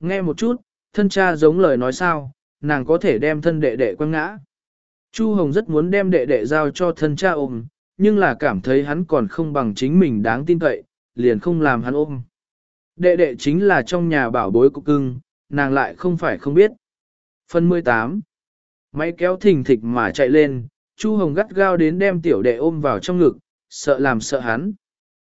Nghe một chút, thân cha giống lời nói sao, nàng có thể đem thân đệ đệ quăng ngã. Chu Hồng rất muốn đem đệ đệ giao cho thân cha ôm, nhưng là cảm thấy hắn còn không bằng chính mình đáng tin cậy, liền không làm hắn ôm. Đệ đệ chính là trong nhà bảo bối của cưng, nàng lại không phải không biết. Phần 18 Máy kéo thình thịch mà chạy lên, Chu Hồng gắt gao đến đem tiểu đệ ôm vào trong ngực, sợ làm sợ hắn.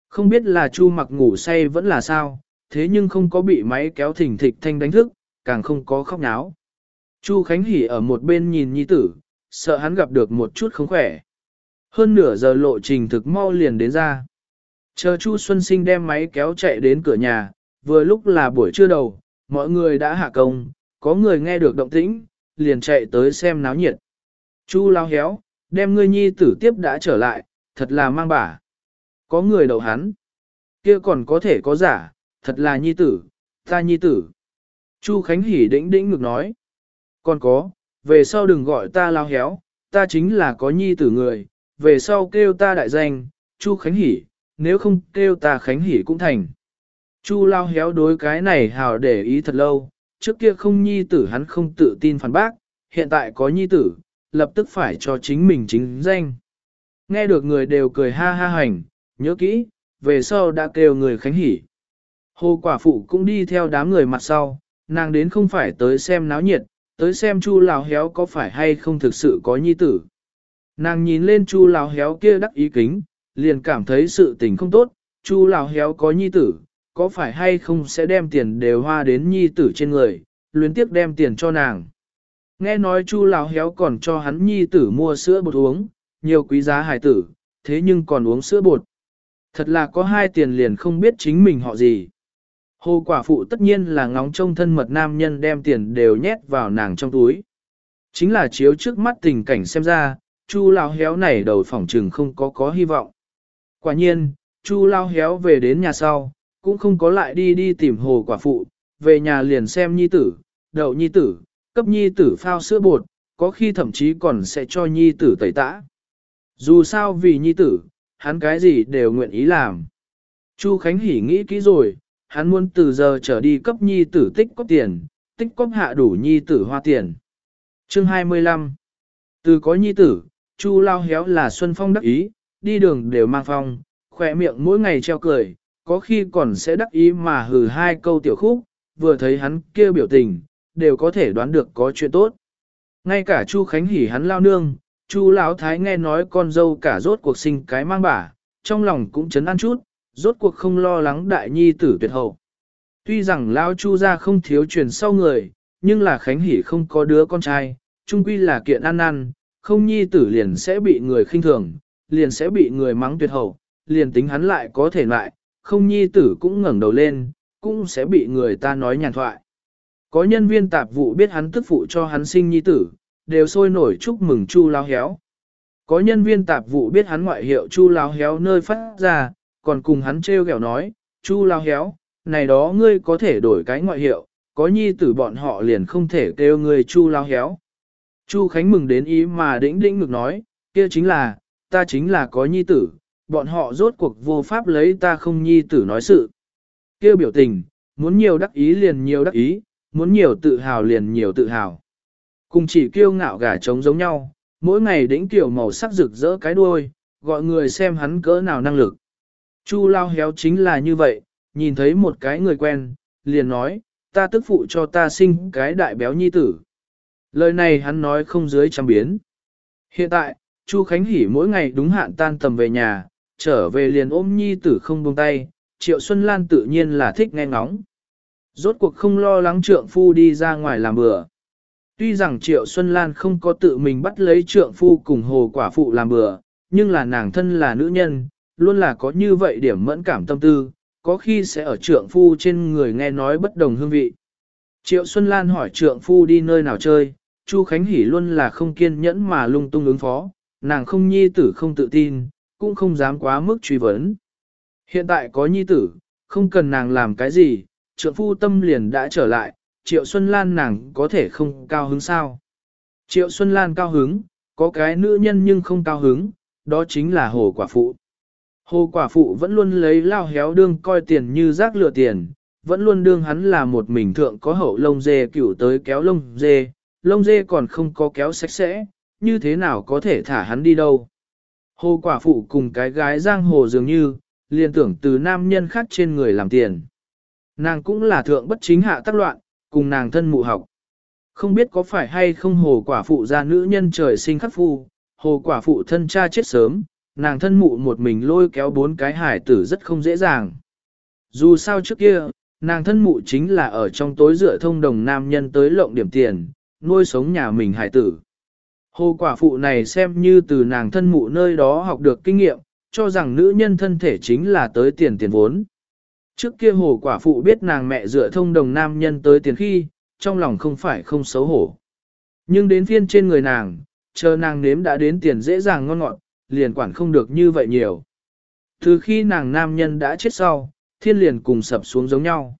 Không biết là Chu mặc ngủ say vẫn là sao, thế nhưng không có bị máy kéo thình thịch thanh đánh thức, càng không có khóc náo. Chu Khánh Hỷ ở một bên nhìn nhi tử, sợ hắn gặp được một chút không khỏe. Hơn nửa giờ lộ trình thực mau liền đến ra. Chờ Chu Xuân Sinh đem máy kéo chạy đến cửa nhà, vừa lúc là buổi trưa đầu, mọi người đã hạ công, có người nghe được động tĩnh, liền chạy tới xem náo nhiệt. Chu lao héo, đem ngươi nhi tử tiếp đã trở lại, thật là mang bả. Có người đầu hắn, kia còn có thể có giả, thật là nhi tử, ta nhi tử. Chu Khánh Hỷ đĩnh đĩnh ngược nói, còn có, về sau đừng gọi ta lao héo, ta chính là có nhi tử người, về sau kêu ta đại danh, Chu Khánh Hỷ, nếu không kêu ta Khánh Hỷ cũng thành. Chu lao héo đối cái này hào để ý thật lâu, trước kia không nhi tử hắn không tự tin phản bác, hiện tại có nhi tử, lập tức phải cho chính mình chính danh. Nghe được người đều cười ha ha hành, nhớ kỹ, về sau đã kêu người Khánh Hỷ. Hồ quả phụ cũng đi theo đám người mặt sau, nàng đến không phải tới xem náo nhiệt, tới xem chu lào héo có phải hay không thực sự có nhi tử. Nàng nhìn lên chu lào héo kia đắc ý kính, liền cảm thấy sự tình không tốt, chu lào héo có nhi tử, có phải hay không sẽ đem tiền đều hoa đến nhi tử trên người, luyến tiếc đem tiền cho nàng. Nghe nói chu lào héo còn cho hắn nhi tử mua sữa bột uống, nhiều quý giá hài tử, thế nhưng còn uống sữa bột. Thật là có hai tiền liền không biết chính mình họ gì. Hồ quả phụ tất nhiên là ngóng trông thân mật nam nhân đem tiền đều nhét vào nàng trong túi. Chính là chiếu trước mắt tình cảnh xem ra, chu lao héo này đầu phỏng trừng không có có hy vọng. Quả nhiên, chu lao héo về đến nhà sau, cũng không có lại đi đi tìm hồ quả phụ, về nhà liền xem nhi tử, đậu nhi tử, cấp nhi tử phao sữa bột, có khi thậm chí còn sẽ cho nhi tử tẩy tã. Dù sao vì nhi tử, hắn cái gì đều nguyện ý làm. Chu Khánh Hỷ nghĩ kỹ rồi, hắn muốn từ giờ trở đi cấp nhi tử tích cóp tiền, tích cóp hạ đủ nhi tử hoa tiền. Chương 25 Từ có nhi tử, Chu lao héo là Xuân Phong đắc ý, đi đường đều mang phong, khỏe miệng mỗi ngày treo cười, có khi còn sẽ đắc ý mà hừ hai câu tiểu khúc, vừa thấy hắn kia biểu tình, đều có thể đoán được có chuyện tốt. Ngay cả Chu Khánh Hỉ hắn lao nương, Chu lão thái nghe nói con dâu cả rốt cuộc sinh cái mang bả, trong lòng cũng chấn an chút, rốt cuộc không lo lắng đại nhi tử tuyệt hậu. Tuy rằng lao Chu ra không thiếu truyền sau người, nhưng là Khánh Hỷ không có đứa con trai, chung quy là kiện ăn ăn, không nhi tử liền sẽ bị người khinh thường, liền sẽ bị người mắng tuyệt hậu, liền tính hắn lại có thể lại, không nhi tử cũng ngẩng đầu lên, cũng sẽ bị người ta nói nhàn thoại. Có nhân viên tạp vụ biết hắn tức phụ cho hắn sinh nhi tử, đều sôi nổi chúc mừng Chu Lao Héo. Có nhân viên tạp vụ biết hắn ngoại hiệu Chu Lao Héo nơi phát ra, còn cùng hắn treo ghẹo nói, Chu Lao Héo, này đó ngươi có thể đổi cái ngoại hiệu, có nhi tử bọn họ liền không thể kêu ngươi Chu Lao Héo. Chu Khánh mừng đến ý mà đĩnh đĩnh ngực nói, kia chính là, ta chính là có nhi tử, bọn họ rốt cuộc vô pháp lấy ta không nhi tử nói sự. Kêu biểu tình, muốn nhiều đắc ý liền nhiều đắc ý, muốn nhiều tự hào liền nhiều tự hào. Cùng chỉ kiêu ngạo gà trống giống nhau, mỗi ngày đĩnh tiểu màu sắc rực rỡ cái đuôi, gọi người xem hắn cỡ nào năng lực. Chu lao héo chính là như vậy, nhìn thấy một cái người quen, liền nói, ta tức phụ cho ta sinh cái đại béo nhi tử. Lời này hắn nói không dưới trăm biến. Hiện tại, Chu Khánh Hỷ mỗi ngày đúng hạn tan tầm về nhà, trở về liền ôm nhi tử không buông tay, Triệu Xuân Lan tự nhiên là thích nghe ngóng. Rốt cuộc không lo lắng trượng phu đi ra ngoài làm bữa. Tuy rằng Triệu Xuân Lan không có tự mình bắt lấy trượng phu cùng hồ quả phụ làm bữa, nhưng là nàng thân là nữ nhân, luôn là có như vậy điểm mẫn cảm tâm tư, có khi sẽ ở trượng phu trên người nghe nói bất đồng hương vị. Triệu Xuân Lan hỏi trượng phu đi nơi nào chơi, Chu Khánh Hỷ luôn là không kiên nhẫn mà lung tung ứng phó, nàng không nhi tử không tự tin, cũng không dám quá mức truy vấn. Hiện tại có nhi tử, không cần nàng làm cái gì, trượng phu tâm liền đã trở lại, Triệu Xuân Lan nàng có thể không cao hứng sao. Triệu Xuân Lan cao hứng, có cái nữ nhân nhưng không cao hứng, đó chính là hồ quả phụ. Hồ quả phụ vẫn luôn lấy lao héo đương coi tiền như rác lừa tiền, vẫn luôn đương hắn là một mình thượng có hậu lông dê cửu tới kéo lông dê, lông dê còn không có kéo sạch sẽ, như thế nào có thể thả hắn đi đâu. Hồ quả phụ cùng cái gái giang hồ dường như, liền tưởng từ nam nhân khác trên người làm tiền. Nàng cũng là thượng bất chính hạ tác loạn, cùng nàng thân mụ học. Không biết có phải hay không hồ quả phụ ra nữ nhân trời sinh khắc phu, hồ quả phụ thân cha chết sớm, nàng thân mụ một mình lôi kéo bốn cái hải tử rất không dễ dàng. Dù sao trước kia, nàng thân mụ chính là ở trong tối dựa thông đồng nam nhân tới lộng điểm tiền, nuôi sống nhà mình hải tử. Hồ quả phụ này xem như từ nàng thân mụ nơi đó học được kinh nghiệm, cho rằng nữ nhân thân thể chính là tới tiền tiền vốn. Trước kia hồ quả phụ biết nàng mẹ dựa thông đồng nam nhân tới tiền khi, trong lòng không phải không xấu hổ. Nhưng đến phiên trên người nàng, chờ nàng nếm đã đến tiền dễ dàng ngon ngọt, liền quản không được như vậy nhiều. Từ khi nàng nam nhân đã chết sau, thiên liền cùng sập xuống giống nhau.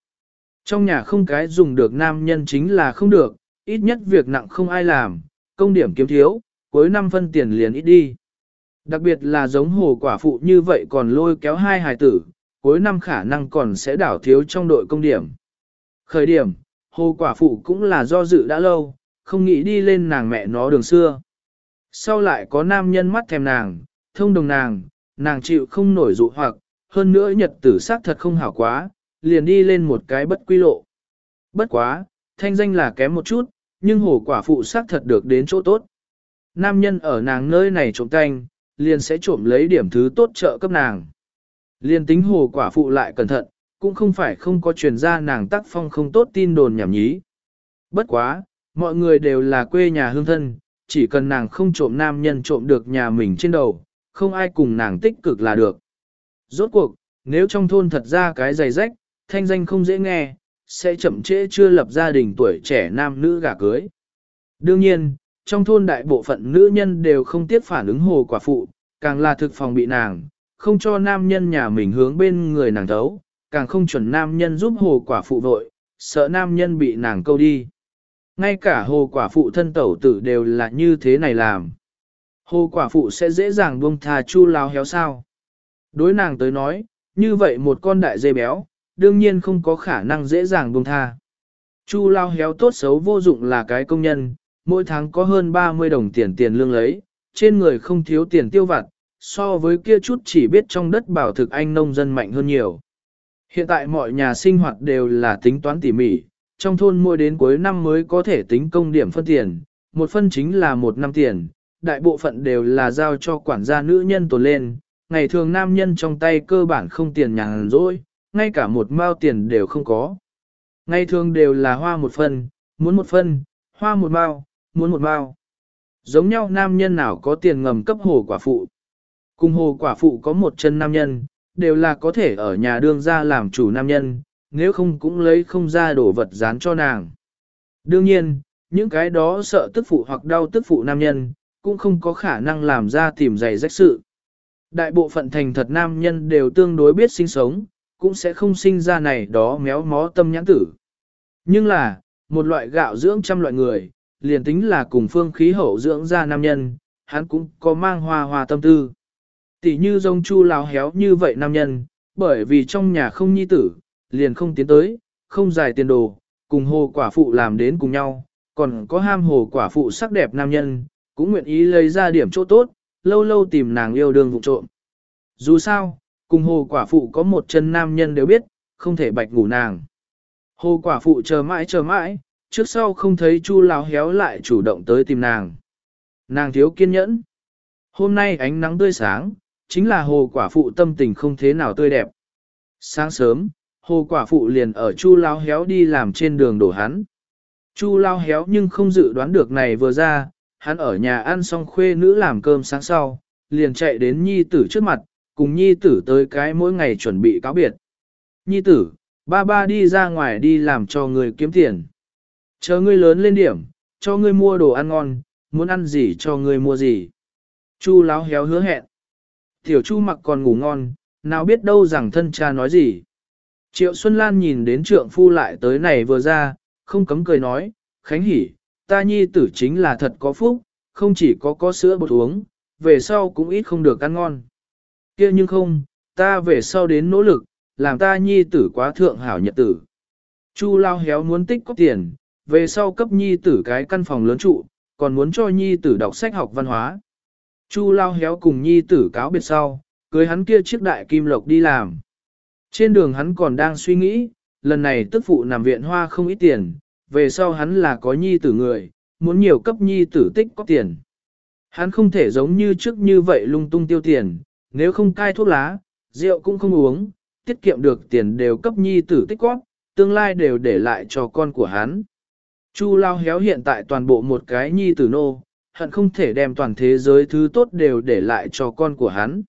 Trong nhà không cái dùng được nam nhân chính là không được, ít nhất việc nặng không ai làm, công điểm kiếm thiếu, cuối năm phân tiền liền ít đi. Đặc biệt là giống hồ quả phụ như vậy còn lôi kéo hai hài tử, cuối năm khả năng còn sẽ đảo thiếu trong đội công điểm. Khởi điểm, hồ quả phụ cũng là do dự đã lâu, không nghĩ đi lên nàng mẹ nó đường xưa. Sau lại có nam nhân mắt thèm nàng, thông đồng nàng, nàng chịu không nổi dụ hoặc, hơn nữa nhật tử sắc thật không hảo quá, liền đi lên một cái bất quy lộ. Bất quá, thanh danh là kém một chút, nhưng hổ quả phụ sắc thật được đến chỗ tốt. Nam nhân ở nàng nơi này trộm canh, liền sẽ trộm lấy điểm thứ tốt trợ cấp nàng. Liền tính hồ quả phụ lại cẩn thận, cũng không phải không có truyền ra nàng tác phong không tốt tin đồn nhảm nhí. Bất quá, mọi người đều là quê nhà hương thân, chỉ cần nàng không trộm nam nhân trộm được nhà mình trên đầu, không ai cùng nàng tích cực là được. Rốt cuộc, nếu trong thôn thật ra cái giày rách, thanh danh không dễ nghe, sẽ chậm trễ chưa lập gia đình tuổi trẻ nam nữ gả cưới. Đương nhiên, trong thôn đại bộ phận nữ nhân đều không tiếc phản ứng hồ quả phụ, càng là thực phòng bị nàng, không cho nam nhân nhà mình hướng bên người nàng thấu, càng không chuẩn nam nhân giúp hồ quả phụ vội, sợ nam nhân bị nàng câu đi. Ngay cả hồ quả phụ thân tẩu tử đều là như thế này làm. Hồ quả phụ sẽ dễ dàng buông thà chu lao héo sao. Đối nàng tới nói, như vậy một con đại dê béo, đương nhiên không có khả năng dễ dàng buông tha. Chu lao héo tốt xấu vô dụng là cái công nhân, mỗi tháng có hơn 30 đồng tiền tiền lương lấy, trên người không thiếu tiền tiêu vặt, so với kia chút chỉ biết trong đất bảo thực anh nông dân mạnh hơn nhiều. Hiện tại mọi nhà sinh hoạt đều là tính toán tỉ mỉ, trong thôn mua đến cuối năm mới có thể tính công điểm phân tiền, một phân chính là một năm tiền, đại bộ phận đều là giao cho quản gia nữ nhân tồn lên, ngày thường nam nhân trong tay cơ bản không tiền nhàn rỗi, ngay cả một mao tiền đều không có. Ngày thường đều là hoa một phân, muốn một phân, hoa một mao, muốn một mao. Giống nhau nam nhân nào có tiền ngầm cấp hồ quả phụ. Cùng hồ quả phụ có một chân nam nhân, đều là có thể ở nhà đương ra làm chủ nam nhân, nếu không cũng lấy không ra đổ vật dán cho nàng. Đương nhiên, những cái đó sợ tức phụ hoặc đau tức phụ nam nhân, cũng không có khả năng làm ra tìm giày rách sự. Đại bộ phận thành thật nam nhân đều tương đối biết sinh sống, cũng sẽ không sinh ra này đó méo mó tâm nhãn tử. Nhưng là, một loại gạo dưỡng trăm loại người, liền tính là cùng phương khí hậu dưỡng ra nam nhân, hắn cũng có mang hoa hoa tâm tư. Tỷ như dông chu lao héo như vậy nam nhân, bởi vì trong nhà không nhi tử, liền không tiến tới, không giải tiền đồ, cùng hồ quả phụ làm đến cùng nhau, còn có ham hồ quả phụ sắc đẹp nam nhân, cũng nguyện ý lấy ra điểm chỗ tốt, lâu lâu tìm nàng yêu đương vụ trộm. Dù sao, cùng hồ quả phụ có một chân nam nhân đều biết, không thể bạch ngủ nàng. Hồ quả phụ chờ mãi chờ mãi, trước sau không thấy chu láo héo lại chủ động tới tìm nàng. Nàng thiếu kiên nhẫn. Hôm nay ánh nắng tươi sáng, chính là hồ quả phụ tâm tình không thế nào tươi đẹp. Sáng sớm, hồ quả phụ liền ở chu lao héo đi làm trên đường đổ hắn. Chu lao héo nhưng không dự đoán được này vừa ra, hắn ở nhà ăn xong khuê nữ làm cơm sáng sau, liền chạy đến nhi tử trước mặt, cùng nhi tử tới cái mỗi ngày chuẩn bị cáo biệt. Nhi tử, ba ba đi ra ngoài đi làm cho người kiếm tiền. Chờ ngươi lớn lên điểm, cho ngươi mua đồ ăn ngon, muốn ăn gì cho ngươi mua gì. Chu láo héo hứa hẹn. Tiểu Chu mặc còn ngủ ngon, nào biết đâu rằng thân cha nói gì. Triệu Xuân Lan nhìn đến trượng phu lại tới này vừa ra, không cấm cười nói, Khánh Hỷ, ta nhi tử chính là thật có phúc, không chỉ có có sữa bột uống, về sau cũng ít không được ăn ngon. kia nhưng không, ta về sau đến nỗ lực, làm ta nhi tử quá thượng hảo nhật tử, Chu lao héo muốn tích có tiền, về sau cấp nhi tử cái căn phòng lớn trụ, còn muốn cho nhi tử đọc sách học văn hóa. Chu lao héo cùng nhi tử cáo biệt sau, cưới hắn kia chiếc đại kim lộc đi làm. Trên đường hắn còn đang suy nghĩ, lần này tức phụ nằm viện hoa không ít tiền, về sau hắn là có nhi tử người, muốn nhiều cấp nhi tử tích có tiền. Hắn không thể giống như trước như vậy lung tung tiêu tiền, nếu không cai thuốc lá, rượu cũng không uống, tiết kiệm được tiền đều cấp nhi tử tích góp, tương lai đều để lại cho con của hắn. Chu lao héo hiện tại toàn bộ một cái nhi tử nô, hận không thể đem toàn thế giới thứ tốt đều để lại cho con của hắn.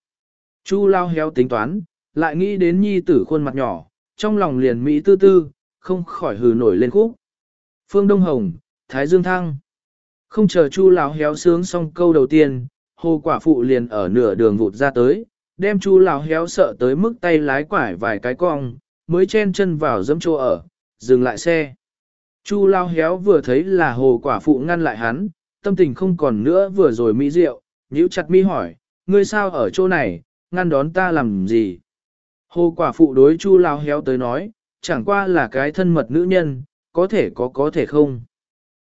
Chu lao héo tính toán, lại nghĩ đến nhi tử khuôn mặt nhỏ, trong lòng liền Mỹ tư tư, không khỏi hừ nổi lên khúc. Phương Đông Hồng, Thái Dương Thăng. Không chờ Chu lão héo sướng xong câu đầu tiên, hồ quả phụ liền ở nửa đường vụt ra tới, đem Chu lão héo sợ tới mức tay lái quải vài cái cong, mới chen chân vào dẫm chỗ ở, dừng lại xe. Chu lão héo vừa thấy là hồ quả phụ ngăn lại hắn, tâm tình không còn nữa vừa rồi mỹ rượu, nhíu chặt mi hỏi, ngươi sao ở chỗ này, ngăn đón ta làm gì? Hồ quả phụ đối Chu lão héo tới nói, chẳng qua là cái thân mật nữ nhân, có thể có có thể không.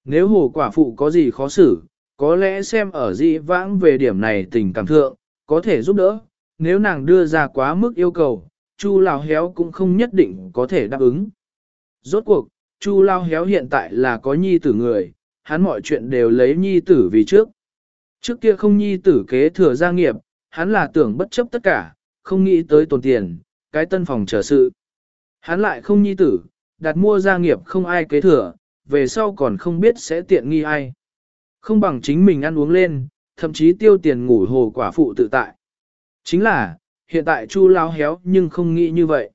Nếu hồ quả phụ có gì khó xử, có lẽ xem ở dị vãng về điểm này tình cảm thượng, có thể giúp đỡ, nếu nàng đưa ra quá mức yêu cầu, Chu Lao Héo cũng không nhất định có thể đáp ứng. Rốt cuộc, Chu Lao Héo hiện tại là có nhi tử người, hắn mọi chuyện đều lấy nhi tử vì trước. Trước kia không nhi tử kế thừa gia nghiệp, hắn là tưởng bất chấp tất cả, không nghĩ tới tồn tiền, cái tân phòng trở sự. Hắn lại không nhi tử, đặt mua gia nghiệp không ai kế thừa, về sau còn không biết sẽ tiện nghi ai. Không bằng chính mình ăn uống lên, thậm chí tiêu tiền ngủ hồ quả phụ tự tại. Chính là, hiện tại Chu lao héo nhưng không nghĩ như vậy.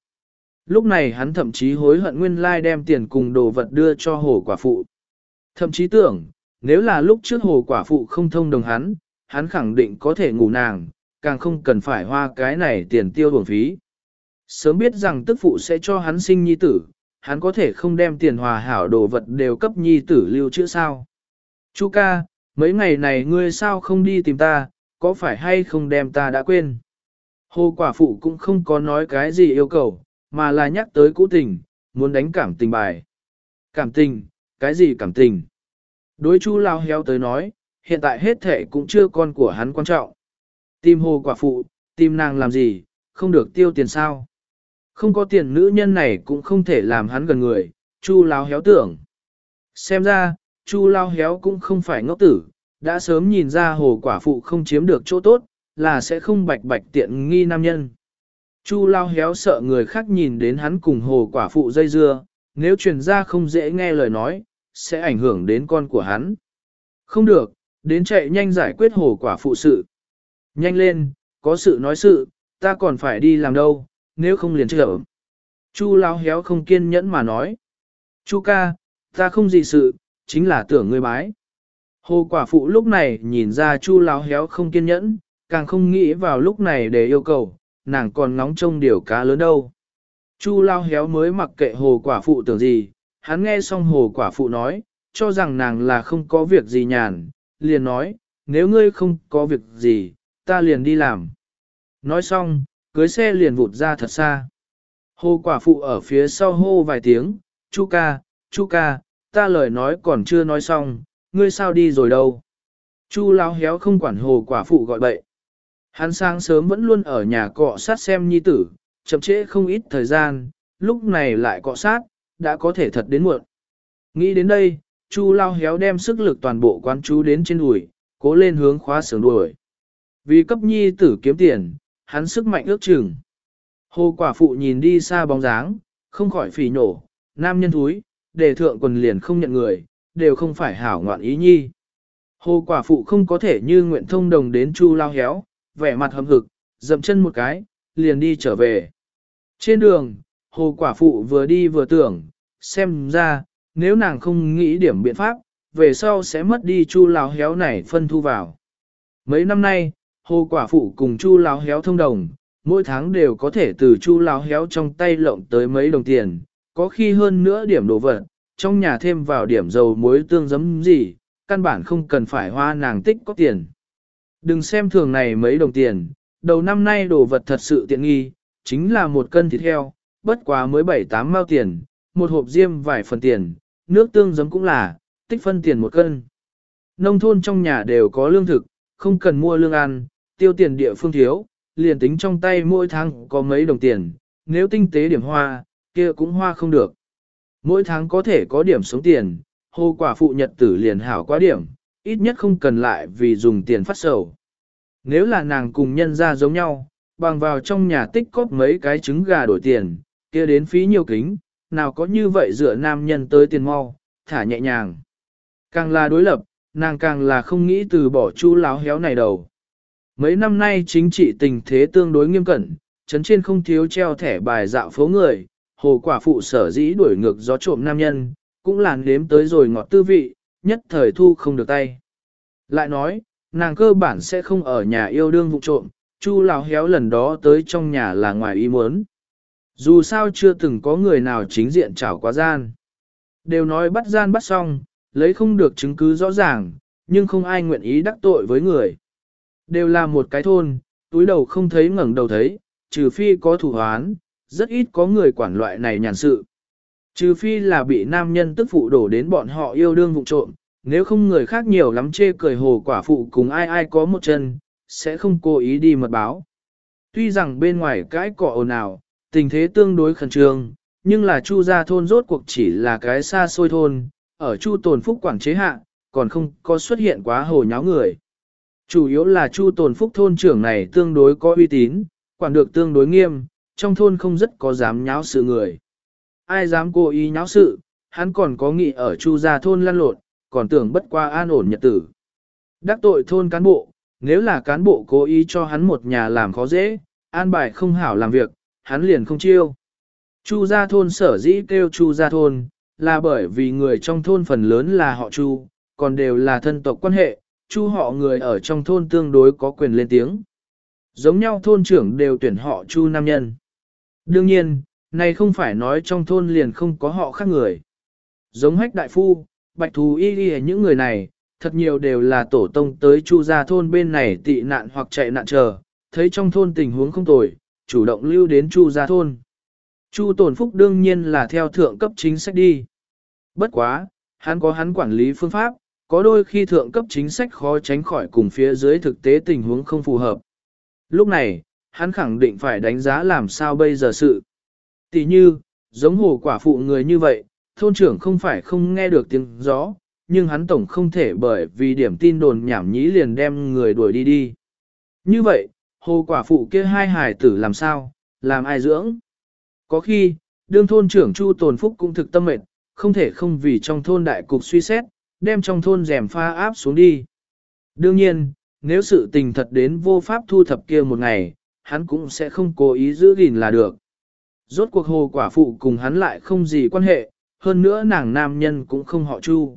Lúc này hắn thậm chí hối hận nguyên lai đem tiền cùng đồ vật đưa cho hồ quả phụ. Thậm chí tưởng, nếu là lúc trước hồ quả phụ không thông đồng hắn, hắn khẳng định có thể ngủ nàng, càng không cần phải hoa cái này tiền tiêu bổng phí. Sớm biết rằng tức phụ sẽ cho hắn sinh nhi tử, hắn có thể không đem tiền hòa hảo đồ vật đều cấp nhi tử lưu chữ sao. Chu ca, mấy ngày này ngươi sao không đi tìm ta, có phải hay không đem ta đã quên. Hồ quả phụ cũng không có nói cái gì yêu cầu, mà là nhắc tới cũ tình, muốn đánh cảm tình bài. Cảm tình, cái gì cảm tình? Đối chu lao héo tới nói, hiện tại hết thể cũng chưa con của hắn quan trọng. Tìm hồ quả phụ, tìm nàng làm gì, không được tiêu tiền sao? Không có tiền nữ nhân này cũng không thể làm hắn gần người, chu lao héo tưởng. Xem ra, chu lao héo cũng không phải ngốc tử, đã sớm nhìn ra hồ quả phụ không chiếm được chỗ tốt, là sẽ không bạch bạch tiện nghi nam nhân. Chu lao héo sợ người khác nhìn đến hắn cùng hồ quả phụ dây dưa, nếu truyền ra không dễ nghe lời nói, sẽ ảnh hưởng đến con của hắn. Không được, đến chạy nhanh giải quyết hồ quả phụ sự. Nhanh lên, có sự nói sự, ta còn phải đi làm đâu, nếu không liền trở. Chu lao héo không kiên nhẫn mà nói. Chu ca, ta không gì sự, chính là tưởng ngươi bái. Hồ quả phụ lúc này nhìn ra chu lao héo không kiên nhẫn, càng không nghĩ vào lúc này để yêu cầu, nàng còn ngóng trông điều cá lớn đâu. Chu lao héo mới mặc kệ hồ quả phụ tưởng gì, hắn nghe xong hồ quả phụ nói, cho rằng nàng là không có việc gì nhàn, liền nói, nếu ngươi không có việc gì, ta liền đi làm. Nói xong, cưới xe liền vụt ra thật xa. Hồ quả phụ ở phía sau hô vài tiếng, chu ca, chu ca, ta lời nói còn chưa nói xong, ngươi sao đi rồi đâu. Chu lao héo không quản hồ quả phụ gọi bậy. Hắn sáng sớm vẫn luôn ở nhà cọ sát xem nhi tử, chậm trễ không ít thời gian, lúc này lại cọ sát, đã có thể thật đến muộn. Nghĩ đến đây, Chu lao héo đem sức lực toàn bộ quán chú đến trên đùi, cố lên hướng khóa sướng đuổi. Vì cấp nhi tử kiếm tiền, hắn sức mạnh ước chừng. Hồ quả phụ nhìn đi xa bóng dáng, không khỏi phỉ nổ, nam nhân thúi, đề thượng quần liền không nhận người, đều không phải hảo ngoạn ý nhi. Hồ quả phụ không có thể như nguyện thông đồng đến chu lao héo, vẻ mặt hầm hực, dậm chân một cái, liền đi trở về. Trên đường, hồ quả phụ vừa đi vừa tưởng, xem ra, nếu nàng không nghĩ điểm biện pháp, về sau sẽ mất đi chu lao héo này phân thu vào. Mấy năm nay, Hồ quả phụ cùng chu lão héo thông đồng, mỗi tháng đều có thể từ chu lão héo trong tay lộng tới mấy đồng tiền, có khi hơn nữa điểm đồ vật, trong nhà thêm vào điểm dầu muối tương giấm gì, căn bản không cần phải hoa nàng tích có tiền. Đừng xem thường này mấy đồng tiền, đầu năm nay đồ vật thật sự tiện nghi, chính là một cân thịt heo, bất quá mới 7-8 mao tiền, một hộp diêm vài phần tiền, nước tương giấm cũng là, tích phân tiền một cân. Nông thôn trong nhà đều có lương thực, không cần mua lương ăn, tiêu tiền địa phương thiếu, liền tính trong tay mỗi tháng có mấy đồng tiền, nếu tinh tế điểm hoa, kia cũng hoa không được. Mỗi tháng có thể có điểm sống tiền, hồ quả phụ nhật tử liền hảo quá điểm, ít nhất không cần lại vì dùng tiền phát sầu. Nếu là nàng cùng nhân ra giống nhau, bằng vào trong nhà tích cóp mấy cái trứng gà đổi tiền, kia đến phí nhiều kính, nào có như vậy dựa nam nhân tới tiền mau, thả nhẹ nhàng. Càng là đối lập, nàng càng là không nghĩ từ bỏ chu láo héo này đầu. Mấy năm nay chính trị tình thế tương đối nghiêm cẩn, chấn trên không thiếu treo thẻ bài dạo phố người, hồ quả phụ sở dĩ đuổi ngược gió trộm nam nhân, cũng làn đếm tới rồi ngọt tư vị, nhất thời thu không được tay. Lại nói, nàng cơ bản sẽ không ở nhà yêu đương vụ trộm, chu lào héo lần đó tới trong nhà là ngoài ý muốn. Dù sao chưa từng có người nào chính diện trảo quá gian. Đều nói bắt gian bắt xong, lấy không được chứng cứ rõ ràng, nhưng không ai nguyện ý đắc tội với người. Đều là một cái thôn, túi đầu không thấy ngẩng đầu thấy, trừ phi có thủ hoán, rất ít có người quản loại này nhàn sự. Trừ phi là bị nam nhân tức phụ đổ đến bọn họ yêu đương vụ trộm, nếu không người khác nhiều lắm chê cười hồ quả phụ cùng ai ai có một chân, sẽ không cố ý đi mật báo. Tuy rằng bên ngoài cái cọ ồn ào, tình thế tương đối khẩn trương, nhưng là chu gia thôn rốt cuộc chỉ là cái xa xôi thôn, ở chu tồn phúc quản chế hạ, còn không có xuất hiện quá hồ nháo người. Chủ yếu là chu tồn phúc thôn trưởng này tương đối có uy tín, quản được tương đối nghiêm, trong thôn không rất có dám nháo sự người. Ai dám cố ý nháo sự, hắn còn có nghị ở chu gia thôn lăn lộn, còn tưởng bất qua an ổn nhật tử. Đắc tội thôn cán bộ, nếu là cán bộ cố ý cho hắn một nhà làm khó dễ, an bài không hảo làm việc, hắn liền không chiêu. Chu gia thôn sở dĩ kêu chu gia thôn, là bởi vì người trong thôn phần lớn là họ chu, còn đều là thân tộc quan hệ, chu họ người ở trong thôn tương đối có quyền lên tiếng. Giống nhau thôn trưởng đều tuyển họ chu nam nhân. Đương nhiên, này không phải nói trong thôn liền không có họ khác người. Giống hách đại phu, bạch thú y y những người này, thật nhiều đều là tổ tông tới chu gia thôn bên này tị nạn hoặc chạy nạn chờ, thấy trong thôn tình huống không tồi, chủ động lưu đến chu gia thôn. Chu tổn phúc đương nhiên là theo thượng cấp chính sách đi. Bất quá, hắn có hắn quản lý phương pháp, có đôi khi thượng cấp chính sách khó tránh khỏi cùng phía dưới thực tế tình huống không phù hợp. Lúc này, hắn khẳng định phải đánh giá làm sao bây giờ sự. Tỷ như, giống hồ quả phụ người như vậy, thôn trưởng không phải không nghe được tiếng gió, nhưng hắn tổng không thể bởi vì điểm tin đồn nhảm nhí liền đem người đuổi đi đi. Như vậy, hồ quả phụ kia hai hài tử làm sao, làm ai dưỡng? Có khi, đương thôn trưởng Chu Tồn Phúc cũng thực tâm mệt, không thể không vì trong thôn đại cục suy xét, đem trong thôn rèm pha áp xuống đi. Đương nhiên, nếu sự tình thật đến vô pháp thu thập kia một ngày, hắn cũng sẽ không cố ý giữ gìn là được. Rốt cuộc hồ quả phụ cùng hắn lại không gì quan hệ, hơn nữa nàng nam nhân cũng không họ Chu.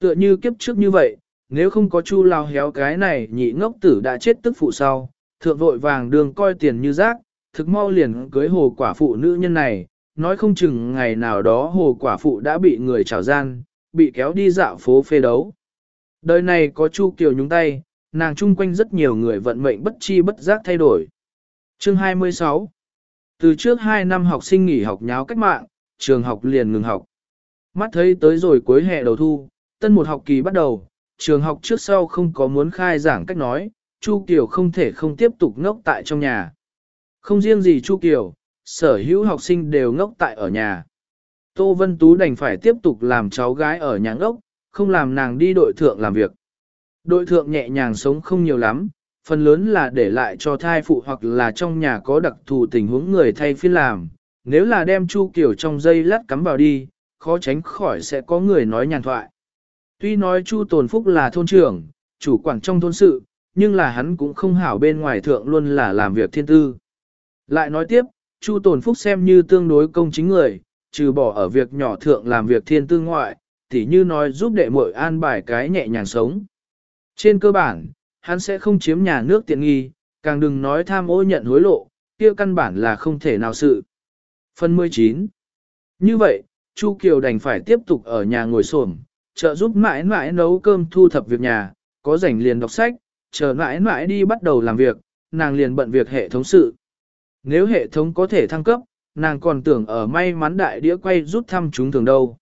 Tựa như kiếp trước như vậy, nếu không có Chu lao héo cái này nhị ngốc tử đã chết tức phụ sau, thượng vội vàng đường coi tiền như rác, thực mau liền cưới hồ quả phụ nữ nhân này, nói không chừng ngày nào đó hồ quả phụ đã bị người trào gian, bị kéo đi dạo phố phê đấu. Đời này có Chu Kiều nhúng tay, nàng chung quanh rất nhiều người vận mệnh bất chi bất giác thay đổi. Chương 26 Từ trước 2 năm học sinh nghỉ học nháo cách mạng, trường học liền ngừng học. Mắt thấy tới rồi cuối hè đầu thu, tân một học kỳ bắt đầu, trường học trước sau không có muốn khai giảng cách nói, Chu Kiều không thể không tiếp tục ngốc tại trong nhà. Không riêng gì Chu Kiều, sở hữu học sinh đều ngốc tại ở nhà. Tô Vân Tú đành phải tiếp tục làm cháu gái ở nhà ốc, không làm nàng đi đội thượng làm việc. Đội thượng nhẹ nhàng sống không nhiều lắm, phần lớn là để lại cho thai phụ hoặc là trong nhà có đặc thù tình huống người thay phiên làm. Nếu là đem Chu kiểu trong dây lát cắm vào đi, khó tránh khỏi sẽ có người nói nhàn thoại. Tuy nói Chu Tồn Phúc là thôn trưởng, chủ quản trong thôn sự, nhưng là hắn cũng không hảo bên ngoài thượng luôn là làm việc thiên tư. Lại nói tiếp, Chu Tồn Phúc xem như tương đối công chính người, trừ bỏ ở việc nhỏ thượng làm việc thiên tư ngoại, tỉ như nói giúp đệ muội an bài cái nhẹ nhàng sống. Trên cơ bản, hắn sẽ không chiếm nhà nước tiện nghi, càng đừng nói tham ô nhận hối lộ, kia căn bản là không thể nào sự. Phần 19 Như vậy, Chu Kiều đành phải tiếp tục ở nhà ngồi xổm, trợ giúp mãi mãi nấu cơm thu thập việc nhà, có rảnh liền đọc sách, chờ mãi mãi đi bắt đầu làm việc, nàng liền bận việc hệ thống sự. Nếu hệ thống có thể thăng cấp, nàng còn tưởng ở may mắn đại đĩa quay rút thăm chúng thường đâu.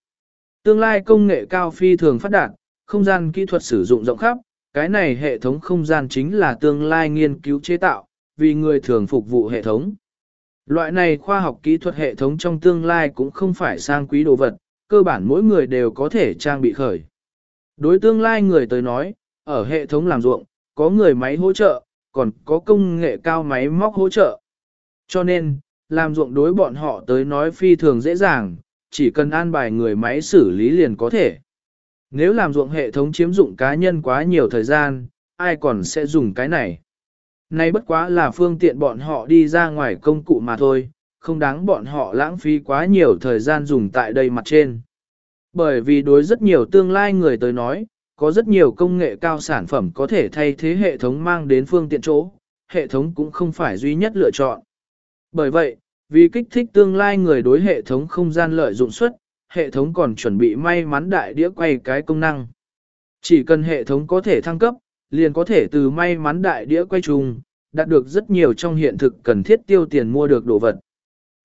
Tương lai công nghệ cao phi thường phát đạt, không gian kỹ thuật sử dụng rộng khắp, cái này hệ thống không gian chính là tương lai nghiên cứu chế tạo, vì người thường phục vụ hệ thống. Loại này khoa học kỹ thuật hệ thống trong tương lai cũng không phải sang quý đồ vật, cơ bản mỗi người đều có thể trang bị khởi. Đối tương lai người tới nói, ở hệ thống làm ruộng, có người máy hỗ trợ, còn có công nghệ cao máy móc hỗ trợ. Cho nên, làm ruộng đối bọn họ tới nói phi thường dễ dàng, chỉ cần an bài người máy xử lý liền có thể. Nếu làm ruộng hệ thống chiếm dụng cá nhân quá nhiều thời gian, ai còn sẽ dùng cái này? Nay bất quá là phương tiện bọn họ đi ra ngoài công cụ mà thôi, không đáng bọn họ lãng phí quá nhiều thời gian dùng tại đây mặt trên. Bởi vì đối rất nhiều tương lai người tới nói, có rất nhiều công nghệ cao sản phẩm có thể thay thế hệ thống mang đến phương tiện chỗ, hệ thống cũng không phải duy nhất lựa chọn. Bởi vậy, vì kích thích tương lai người đối hệ thống không gian lợi dụng suất, hệ thống còn chuẩn bị may mắn đại đĩa quay cái công năng. Chỉ cần hệ thống có thể thăng cấp, liền có thể từ may mắn đại đĩa quay trùng, đạt được rất nhiều trong hiện thực cần thiết tiêu tiền mua được đồ vật.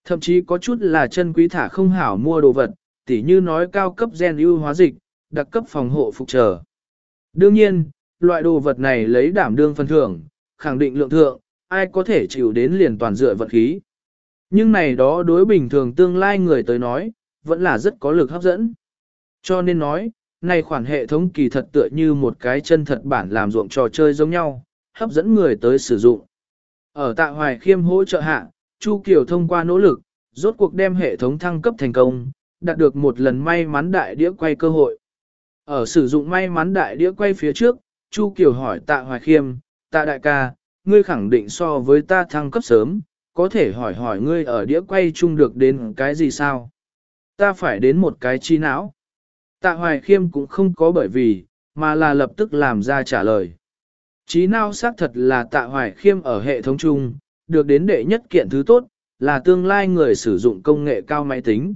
Thậm chí có chút là chân quý thả không hảo mua đồ vật, tỉ như nói cao cấp gen ưu hóa dịch, đặc cấp phòng hộ phục trở. Đương nhiên, loại đồ vật này lấy đảm đương phân thưởng, khẳng định lượng thượng, ai có thể chịu đến liền toàn dựa vật khí. Nhưng này đó đối bình thường tương lai người tới nói, vẫn là rất có lực hấp dẫn. Cho nên nói, này khoản hệ thống kỳ thật tựa như một cái chân thật bản làm ruộng trò chơi giống nhau, hấp dẫn người tới sử dụng. Ở tạ hoài khiêm hỗ trợ hạ, Chu Kiều thông qua nỗ lực, rốt cuộc đem hệ thống thăng cấp thành công, đạt được một lần may mắn đại đĩa quay cơ hội. Ở sử dụng may mắn đại đĩa quay phía trước, Chu Kiều hỏi tạ hoài khiêm, tạ đại ca, ngươi khẳng định so với ta thăng cấp sớm, có thể hỏi hỏi ngươi ở đĩa quay chung được đến cái gì sao? Ta phải đến một cái chi não. Tạ hoài khiêm cũng không có bởi vì, mà là lập tức làm ra trả lời. Trí não xác thật là tạ hoài khiêm ở hệ thống chung, được đến đệ nhất kiện thứ tốt, là tương lai người sử dụng công nghệ cao máy tính.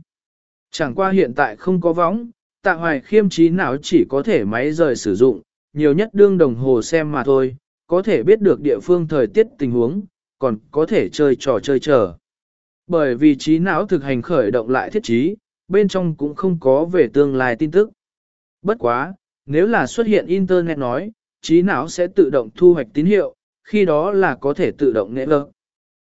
Chẳng qua hiện tại không có võng, tạ hoài khiêm trí não chỉ có thể máy rời sử dụng, nhiều nhất đương đồng hồ xem mà thôi, có thể biết được địa phương thời tiết tình huống, còn có thể chơi trò chơi chờ. Bởi vì trí não thực hành khởi động lại thiết trí, bên trong cũng không có về tương lai tin tức. Bất quá, nếu là xuất hiện Internet nói, trí não sẽ tự động thu hoạch tín hiệu, khi đó là có thể tự động nghệ lực.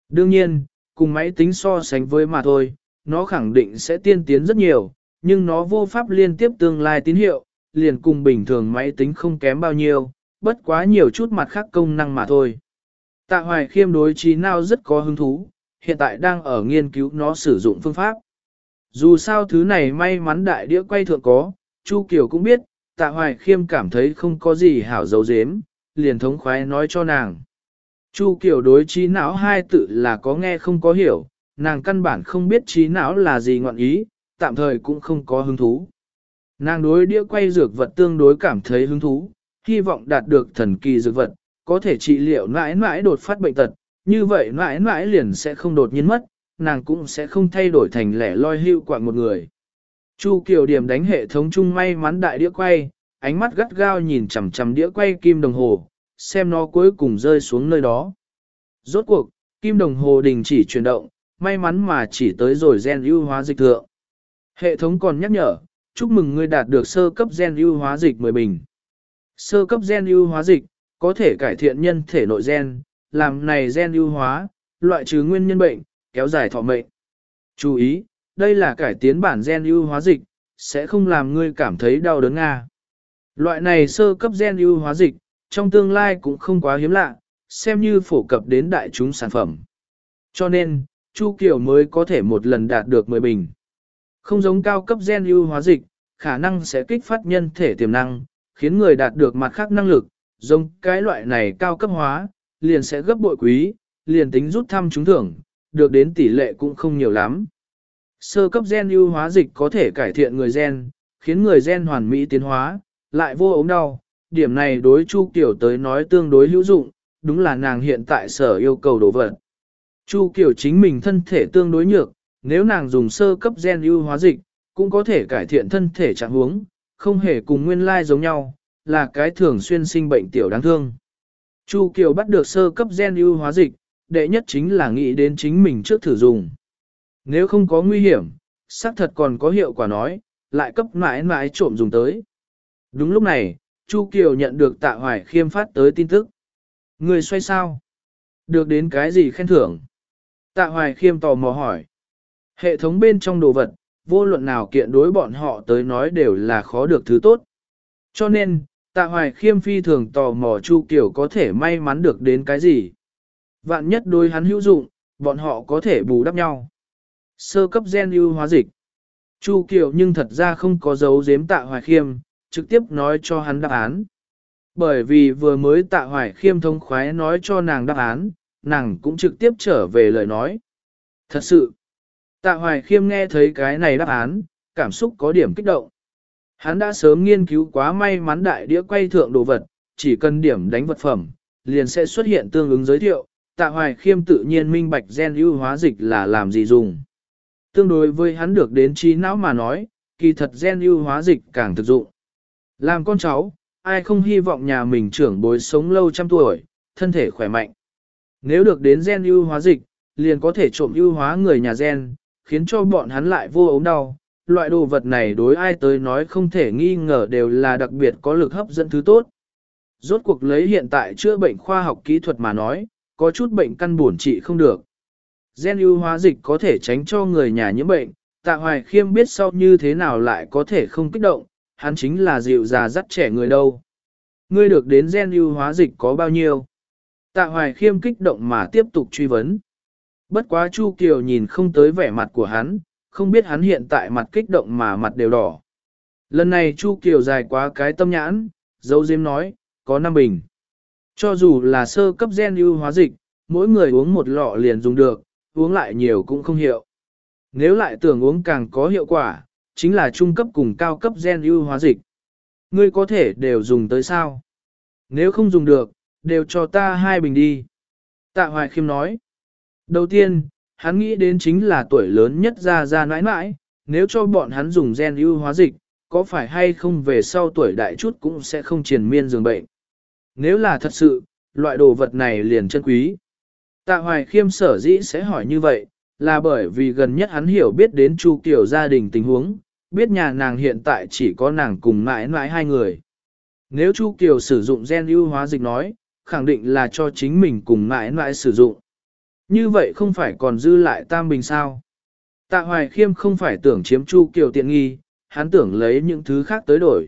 Đương nhiên, cùng máy tính so sánh với mà thôi, nó khẳng định sẽ tiên tiến rất nhiều, nhưng nó vô pháp liên tiếp tương lai tín hiệu, liền cùng bình thường máy tính không kém bao nhiêu, bất quá nhiều chút mặt khác công năng mà thôi. Tạ hoài khiêm đối trí nào rất có hứng thú, hiện tại đang ở nghiên cứu nó sử dụng phương pháp. Dù sao thứ này may mắn đại đĩa quay thượng có, Chu Kiều cũng biết, tạ hoài khiêm cảm thấy không có gì hảo dấu dếm, liền thống khoái nói cho nàng. Chu Kiều đối trí não hai tự là có nghe không có hiểu, nàng căn bản không biết trí não là gì ngọn ý, tạm thời cũng không có hứng thú. Nàng đối đĩa quay dược vật tương đối cảm thấy hứng thú, hy vọng đạt được thần kỳ dược vật, có thể trị liệu mãi mãi đột phát bệnh tật, như vậy mãi mãi liền sẽ không đột nhiên mất, nàng cũng sẽ không thay đổi thành lẻ loi hưu quạng một người. Chu Kiều Điểm đánh hệ thống chung may mắn đại đĩa quay, ánh mắt gắt gao nhìn chằm chằm đĩa quay kim đồng hồ, xem nó cuối cùng rơi xuống nơi đó. Rốt cuộc, kim đồng hồ đình chỉ chuyển động, may mắn mà chỉ tới rồi gen ưu hóa dịch thượng. Hệ thống còn nhắc nhở, chúc mừng ngươi đạt được sơ cấp gen ưu hóa dịch 10 bình. Sơ cấp gen ưu hóa dịch, có thể cải thiện nhân thể nội gen, làm này gen ưu hóa, loại trừ nguyên nhân bệnh, kéo dài thọ mệnh. Chú ý, đây là cải tiến bản gen ưu hóa dịch, sẽ không làm ngươi cảm thấy đau đớn nga. Loại này sơ cấp gen ưu hóa dịch, trong tương lai cũng không quá hiếm lạ, xem như phổ cập đến đại chúng sản phẩm. Cho nên, Chu Kiều mới có thể một lần đạt được 10 bình. Không giống cao cấp gen ưu hóa dịch, khả năng sẽ kích phát nhân thể tiềm năng, khiến người đạt được mặt khác năng lực, giống cái loại này cao cấp hóa, liền sẽ gấp bội quý, liền tính rút thăm trúng thưởng, được đến tỷ lệ cũng không nhiều lắm. Sơ cấp gen ưu hóa dịch có thể cải thiện người gen, khiến người gen hoàn mỹ tiến hóa, lại vô ốm đau. Điểm này đối Chu Kiều tới nói tương đối hữu dụng, đúng là nàng hiện tại sở yêu cầu đồ vật. Chu Kiều chính mình thân thể tương đối nhược, nếu nàng dùng sơ cấp gen ưu hóa dịch, cũng có thể cải thiện thân thể trạng huống, không hề cùng nguyên lai giống nhau, là cái thường xuyên sinh bệnh tiểu đáng thương. Chu Kiều bắt được sơ cấp gen ưu hóa dịch, đệ nhất chính là nghĩ đến chính mình trước thử dùng. Nếu không có nguy hiểm, xác thật còn có hiệu quả nói, lại cấp mãi mãi trộm dùng tới. Đúng lúc này, Chu Kiều nhận được tạ hoài khiêm phát tới tin tức. Người xoay sao? Được đến cái gì khen thưởng? Tạ hoài khiêm tò mò hỏi. Hệ thống bên trong đồ vật, vô luận nào kiện đối bọn họ tới nói đều là khó được thứ tốt. Cho nên, tạ hoài khiêm phi thường tò mò Chu Kiều có thể may mắn được đến cái gì. Vạn nhất đối hắn hữu dụng, bọn họ có thể bù đắp nhau. Sơ cấp gen ưu hóa dịch. Chu Kiều nhưng thật ra không có dấu giếm tạ hoài khiêm, trực tiếp nói cho hắn đáp án. Bởi vì vừa mới tạ hoài khiêm thông khoái nói cho nàng đáp án, nàng cũng trực tiếp trở về lời nói. Thật sự, tạ hoài khiêm nghe thấy cái này đáp án, cảm xúc có điểm kích động. Hắn đã sớm nghiên cứu quá may mắn đại đĩa quay thượng đồ vật, chỉ cần điểm đánh vật phẩm, liền sẽ xuất hiện tương ứng giới thiệu, tạ hoài khiêm tự nhiên minh bạch gen ưu hóa dịch là làm gì dùng. Tương đối với hắn được đến trí não mà nói, kỳ thật gen ưu hóa dịch càng thực dụng. Làm con cháu, ai không hy vọng nhà mình trưởng bối sống lâu trăm tuổi, thân thể khỏe mạnh. Nếu được đến gen ưu hóa dịch, liền có thể trộm ưu hóa người nhà gen, khiến cho bọn hắn lại vô ống đau. Loại đồ vật này đối ai tới nói không thể nghi ngờ đều là đặc biệt có lực hấp dẫn thứ tốt. Rốt cuộc lấy hiện tại chữa bệnh khoa học kỹ thuật mà nói, có chút bệnh căn buồn trị không được. Gen ưu hóa dịch có thể tránh cho người nhà nhiễm bệnh, tạ hoài khiêm biết sau như thế nào lại có thể không kích động, hắn chính là dịu già dắt trẻ người đâu. Ngươi được đến gen ưu hóa dịch có bao nhiêu? Tạ hoài khiêm kích động mà tiếp tục truy vấn. Bất quá Chu Kiều nhìn không tới vẻ mặt của hắn, không biết hắn hiện tại mặt kích động mà mặt đều đỏ. Lần này Chu Kiều dài quá cái tâm nhãn, dấu Diêm nói, có năm bình. Cho dù là sơ cấp gen ưu hóa dịch, mỗi người uống một lọ liền dùng được, uống lại nhiều cũng không hiệu. Nếu lại tưởng uống càng có hiệu quả, chính là trung cấp cùng cao cấp gen ưu hóa dịch. Ngươi có thể đều dùng tới sao? Nếu không dùng được, đều cho ta hai bình đi. Tạ Hoài Khiêm nói. Đầu tiên, hắn nghĩ đến chính là tuổi lớn nhất ra ra nãi nãi, nếu cho bọn hắn dùng gen ưu hóa dịch, có phải hay không về sau tuổi đại chút cũng sẽ không triền miên dường bệnh. Nếu là thật sự, loại đồ vật này liền chân quý. Tạ Hoài Khiêm sở dĩ sẽ hỏi như vậy, là bởi vì gần nhất hắn hiểu biết đến Chu Kiều gia đình tình huống, biết nhà nàng hiện tại chỉ có nàng cùng mãi mãi hai người. Nếu Chu Kiều sử dụng gen ưu hóa dịch nói, khẳng định là cho chính mình cùng mãi mãi sử dụng. Như vậy không phải còn dư lại tam bình sao. Tạ Hoài Khiêm không phải tưởng chiếm Chu Kiều tiện nghi, hắn tưởng lấy những thứ khác tới đổi.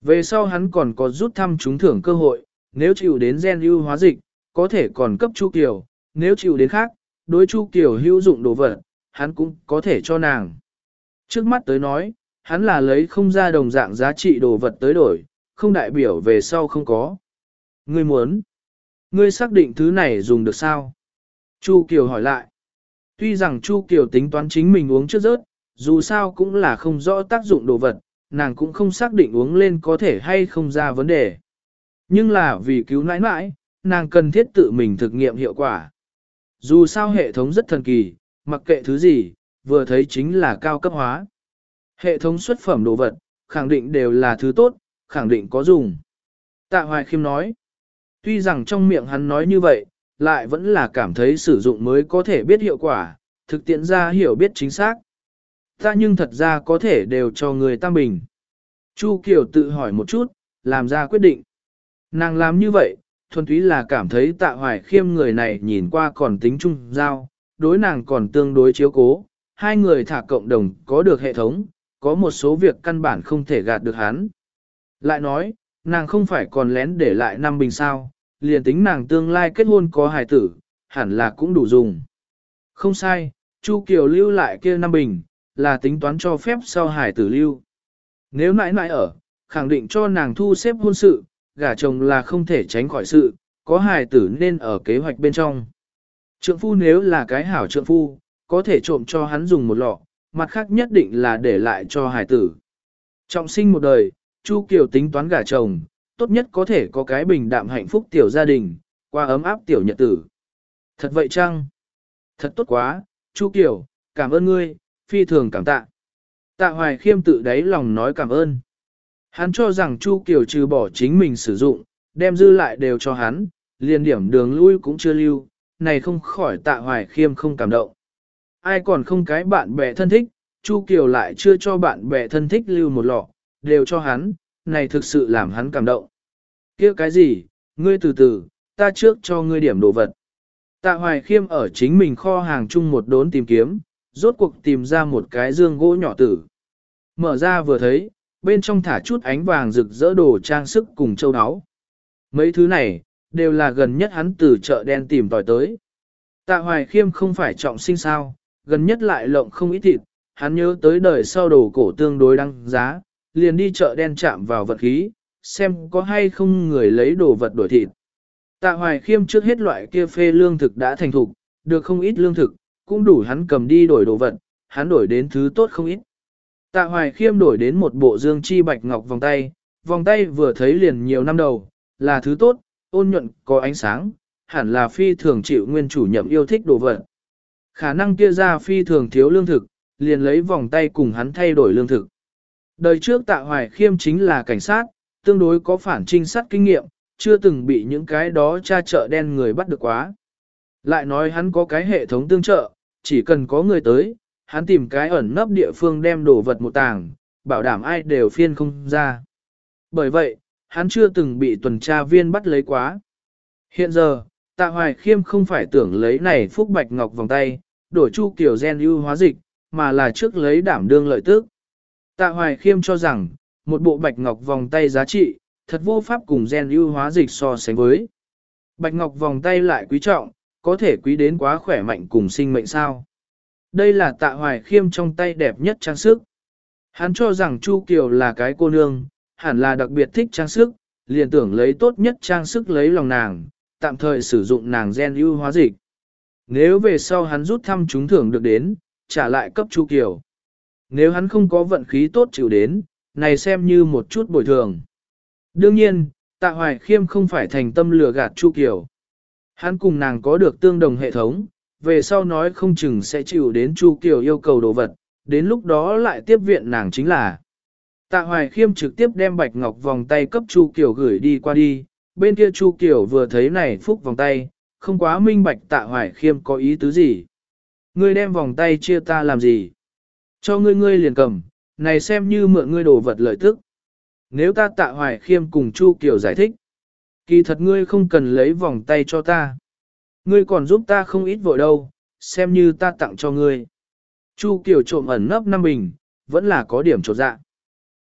Về sau hắn còn có rút thăm trúng thưởng cơ hội, nếu chịu đến gen ưu hóa dịch, có thể còn cấp Chu Kiều, nếu chịu đến khác, đối Chu Kiều hữu dụng đồ vật, hắn cũng có thể cho nàng. Trước mắt tới nói, hắn là lấy không ra đồng dạng giá trị đồ vật tới đổi, không đại biểu về sau không có. Ngươi muốn, ngươi xác định thứ này dùng được sao? Chu Kiều hỏi lại. Tuy rằng Chu Kiều tính toán chính mình uống trước rớt, dù sao cũng là không rõ tác dụng đồ vật, nàng cũng không xác định uống lên có thể hay không ra vấn đề. Nhưng là vì cứu nãi nãi, nàng cần thiết tự mình thực nghiệm hiệu quả. Dù sao hệ thống rất thần kỳ, mặc kệ thứ gì, vừa thấy chính là cao cấp hóa. Hệ thống xuất phẩm đồ vật, khẳng định đều là thứ tốt, khẳng định có dùng. Tạ Hoài Khiêm nói, tuy rằng trong miệng hắn nói như vậy, lại vẫn là cảm thấy sử dụng mới có thể biết hiệu quả, thực tiễn ra hiểu biết chính xác. Ta nhưng thật ra có thể đều cho người tam bình. Chu Kiều tự hỏi một chút, làm ra quyết định. Nàng làm như vậy, thuần túy là cảm thấy tạ hoài khiêm người này nhìn qua còn tính trung giao, đối nàng còn tương đối chiếu cố, hai người thả cộng đồng có được hệ thống, có một số việc căn bản không thể gạt được hắn. Lại nói, nàng không phải còn lén để lại năm bình sao, liền tính nàng tương lai kết hôn có hài tử, hẳn là cũng đủ dùng. Không sai, Chu Kiều lưu lại kia năm bình, là tính toán cho phép sau hài tử lưu. Nếu nãi nãi ở, khẳng định cho nàng thu xếp hôn sự, gả chồng là không thể tránh khỏi sự, có hài tử nên ở kế hoạch bên trong. Trượng phu nếu là cái hảo trượng phu, có thể trộm cho hắn dùng một lọ, mặt khác nhất định là để lại cho hài tử. Trọng sinh một đời, Chu Kiều tính toán gả chồng, tốt nhất có thể có cái bình đạm hạnh phúc tiểu gia đình, qua ấm áp tiểu nhật tử. Thật vậy chăng? Thật tốt quá, Chu Kiều, cảm ơn ngươi, phi thường cảm tạ. Tạ Hoài Khiêm tự đáy lòng nói cảm ơn. Hắn cho rằng Chu Kiều trừ bỏ chính mình sử dụng, đem dư lại đều cho hắn, liền điểm đường lui cũng chưa lưu, này không khỏi tạ hoài khiêm không cảm động. ai còn không cái bạn bè thân thích, Chu Kiều lại chưa cho bạn bè thân thích lưu một lọ, đều cho hắn, này thực sự làm hắn cảm động. kia cái gì, ngươi từ từ, ta trước cho ngươi điểm đồ vật. Tạ Hoài Khiêm ở chính mình kho hàng chung một đốn tìm kiếm, rốt cuộc tìm ra một cái dương gỗ nhỏ tử. Mở ra vừa thấy, bên trong thả chút ánh vàng rực rỡ đồ trang sức cùng châu áo. Mấy thứ này, đều là gần nhất hắn từ chợ đen tìm tòi tới. Tạ Hoài Khiêm không phải trọng sinh sao, gần nhất lại lộng không ít thịt, hắn nhớ tới đời sau đồ cổ tương đối đăng giá, liền đi chợ đen chạm vào vật khí, xem có hay không người lấy đồ vật đổi thịt. Tạ Hoài Khiêm trước hết loại kia phê lương thực đã thành thục, được không ít lương thực, cũng đủ hắn cầm đi đổi đồ vật, hắn đổi đến thứ tốt không ít. Tạ Hoài Khiêm đổi đến một bộ dương chi bạch ngọc vòng tay, vòng tay vừa thấy liền nhiều năm đầu, là thứ tốt, ôn nhuận, có ánh sáng, hẳn là phi thường chịu nguyên chủ nhậm yêu thích đồ vật. Khả năng kia ra phi thường thiếu lương thực, liền lấy vòng tay cùng hắn thay đổi lương thực. Đời trước tạ hoài khiêm chính là cảnh sát, tương đối có phản trinh sát kinh nghiệm, chưa từng bị những cái đó tra chợ đen người bắt được quá. Lại nói hắn có cái hệ thống tương trợ, chỉ cần có người tới, hắn tìm cái ẩn nấp địa phương đem đồ vật một tàng, bảo đảm ai đều phiên không ra. Bởi vậy, hắn chưa từng bị tuần tra viên bắt lấy quá. Hiện giờ, tạ hoài khiêm không phải tưởng lấy này phúc bạch ngọc vòng tay, đổi chu kiểu gen ưu hóa dịch, mà là trước lấy đảm đương lợi tức. Tạ hoài khiêm cho rằng, một bộ bạch ngọc vòng tay giá trị, thật vô pháp cùng gen ưu hóa dịch so sánh với. Bạch ngọc vòng tay lại quý trọng, có thể quý đến quá khỏe mạnh cùng sinh mệnh sao. Đây là tạ hoài khiêm trong tay đẹp nhất trang sức. Hắn cho rằng Chu Kiều là cái cô nương, hẳn là đặc biệt thích trang sức, liền tưởng lấy tốt nhất trang sức lấy lòng nàng, tạm thời sử dụng nàng gen ưu hóa dịch. Nếu về sau hắn rút thăm chúng thưởng được đến, trả lại cấp Chu Kiều. Nếu hắn không có vận khí tốt chịu đến, này xem như một chút bồi thường. Đương nhiên, Tạ Hoài Khiêm không phải thành tâm lừa gạt Chu Kiều. Hắn cùng nàng có được tương đồng hệ thống, về sau nói không chừng sẽ chịu đến Chu Kiều yêu cầu đồ vật, đến lúc đó lại tiếp viện nàng chính là. Tạ Hoài Khiêm trực tiếp đem bạch ngọc vòng tay cấp Chu Kiều gửi đi qua đi, bên kia Chu Kiều vừa thấy này phúc vòng tay, không quá minh bạch Tạ Hoài Khiêm có ý tứ gì. Ngươi đem vòng tay chia ta làm gì? Cho ngươi ngươi liền cầm, này xem như mượn ngươi đồ vật lợi tức. Nếu ta Tạ Hoài Khiêm cùng Chu Kiều giải thích, kỳ thật ngươi không cần lấy vòng tay cho ta. Ngươi còn giúp ta không ít vội đâu, xem như ta tặng cho ngươi. Chu Kiều trộm ẩn nấp năm bình, vẫn là có điểm trột dạ.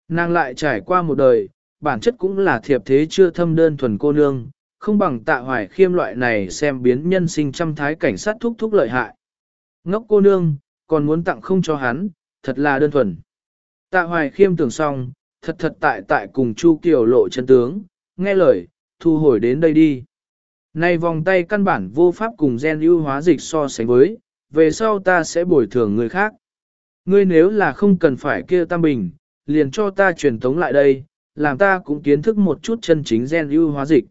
Nàng lại trải qua một đời, bản chất cũng là thiệp thế chưa thâm đơn thuần cô nương, không bằng tạ hoài khiêm loại này xem biến nhân sinh trăm thái cảnh sát thúc thúc lợi hại. Ngốc cô nương, còn muốn tặng không cho hắn, thật là đơn thuần. Tạ hoài khiêm tưởng xong, thật thật tại tại cùng Chu Kiều lộ chân tướng, nghe lời, thu hồi đến đây đi. Này vòng tay căn bản vô pháp cùng gen ưu hóa dịch so sánh với, về sau ta sẽ bồi thường người khác. Ngươi nếu là không cần phải kia tam bình, liền cho ta truyền tống lại đây, làm ta cũng kiến thức một chút chân chính gen ưu hóa dịch.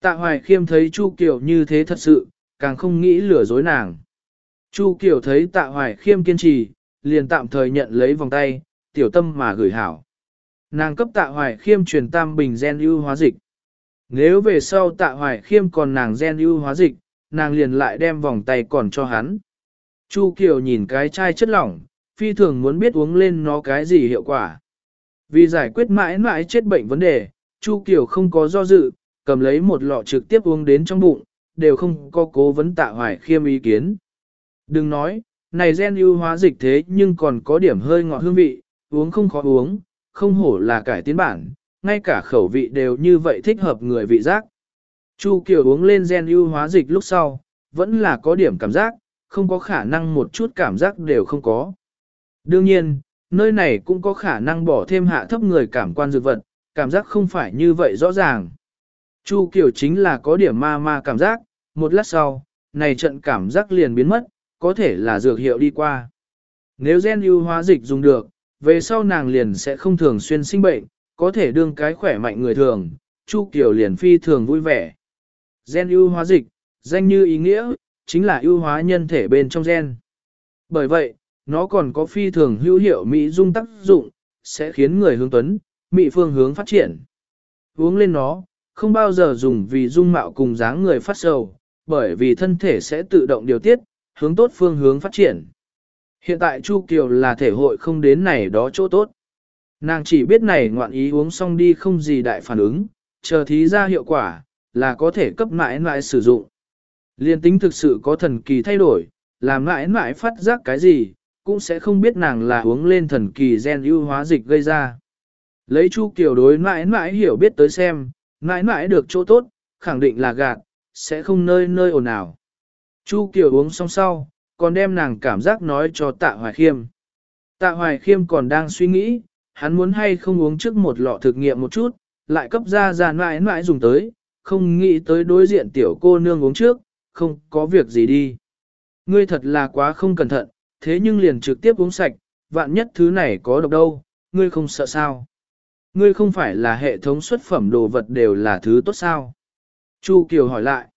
Tạ Hoài Khiêm thấy Chu Kiều như thế thật sự, càng không nghĩ lừa dối nàng. Chu Kiều thấy Tạ Hoài Khiêm kiên trì, liền tạm thời nhận lấy vòng tay, tiểu tâm mà gửi hảo. Nàng cấp Tạ Hoài Khiêm truyền tam bình gen ưu hóa dịch. Nếu về sau Tạ Hoài Khiêm còn nàng gen ưu hóa dịch, nàng liền lại đem vòng tay còn cho hắn. Chu Kiều nhìn cái chai chất lỏng, phi thường muốn biết uống lên nó cái gì hiệu quả. Vì giải quyết mãi mãi chết bệnh vấn đề, Chu Kiều không có do dự, cầm lấy một lọ trực tiếp uống đến trong bụng, đều không có cố vấn tạ hoài khiêm ý kiến. Đừng nói, này gen ưu hóa dịch thế nhưng còn có điểm hơi ngọt hương vị, uống không khó uống, không hổ là cải tiến bản, ngay cả khẩu vị đều như vậy thích hợp người vị giác. Chu Kiều uống lên gen ưu hóa dịch lúc sau, vẫn là có điểm cảm giác, không có khả năng một chút cảm giác đều không có. Đương nhiên, nơi này cũng có khả năng bỏ thêm hạ thấp người cảm quan dược vật, cảm giác không phải như vậy rõ ràng. Chu Kiều chính là có điểm ma ma cảm giác, một lát sau, này trận cảm giác liền biến mất, có thể là dược hiệu đi qua. Nếu gen ưu hóa dịch dùng được, về sau nàng liền sẽ không thường xuyên sinh bệnh, có thể đương cái khỏe mạnh người thường, Chu Kiều liền phi thường vui vẻ. Gen ưu hóa dịch, danh như ý nghĩa, chính là ưu hóa nhân thể bên trong gen. Bởi vậy, nó còn có phi thường hữu hiệu mỹ dung tác dụng, sẽ khiến người hướng tuấn, mỹ phương hướng phát triển. Uống lên nó, không bao giờ dùng vì dung mạo cùng dáng người phát sầu, bởi vì thân thể sẽ tự động điều tiết, hướng tốt phương hướng phát triển. Hiện tại Chu Kiều là thể hội không đến này đó chỗ tốt. Nàng chỉ biết này ngoạn ý uống xong đi không gì đại phản ứng, chờ thí ra hiệu quả, là có thể cấp mãi mãi sử dụng. Liên tính thực sự có thần kỳ thay đổi, làm mãi mãi phát giác cái gì, cũng sẽ không biết nàng là uống lên thần kỳ gen ưu hóa dịch gây ra. Lấy Chu Kiều đối mãi mãi hiểu biết tới xem, mãi mãi được chỗ tốt, khẳng định là gạt, sẽ không nơi nơi ồn ào. Chu Kiều uống xong sau, còn đem nàng cảm giác nói cho Tạ Hoài Khiêm. Tạ Hoài Khiêm còn đang suy nghĩ, hắn muốn hay không uống trước một lọ thực nghiệm một chút, lại cấp ra ra mãi mãi dùng tới, không nghĩ tới đối diện tiểu cô nương uống trước, không có việc gì đi. Ngươi thật là quá không cẩn thận, thế nhưng liền trực tiếp uống sạch, vạn nhất thứ này có độc đâu, ngươi không sợ sao. Ngươi không phải là hệ thống xuất phẩm đồ vật đều là thứ tốt sao. Chu Kiều hỏi lại.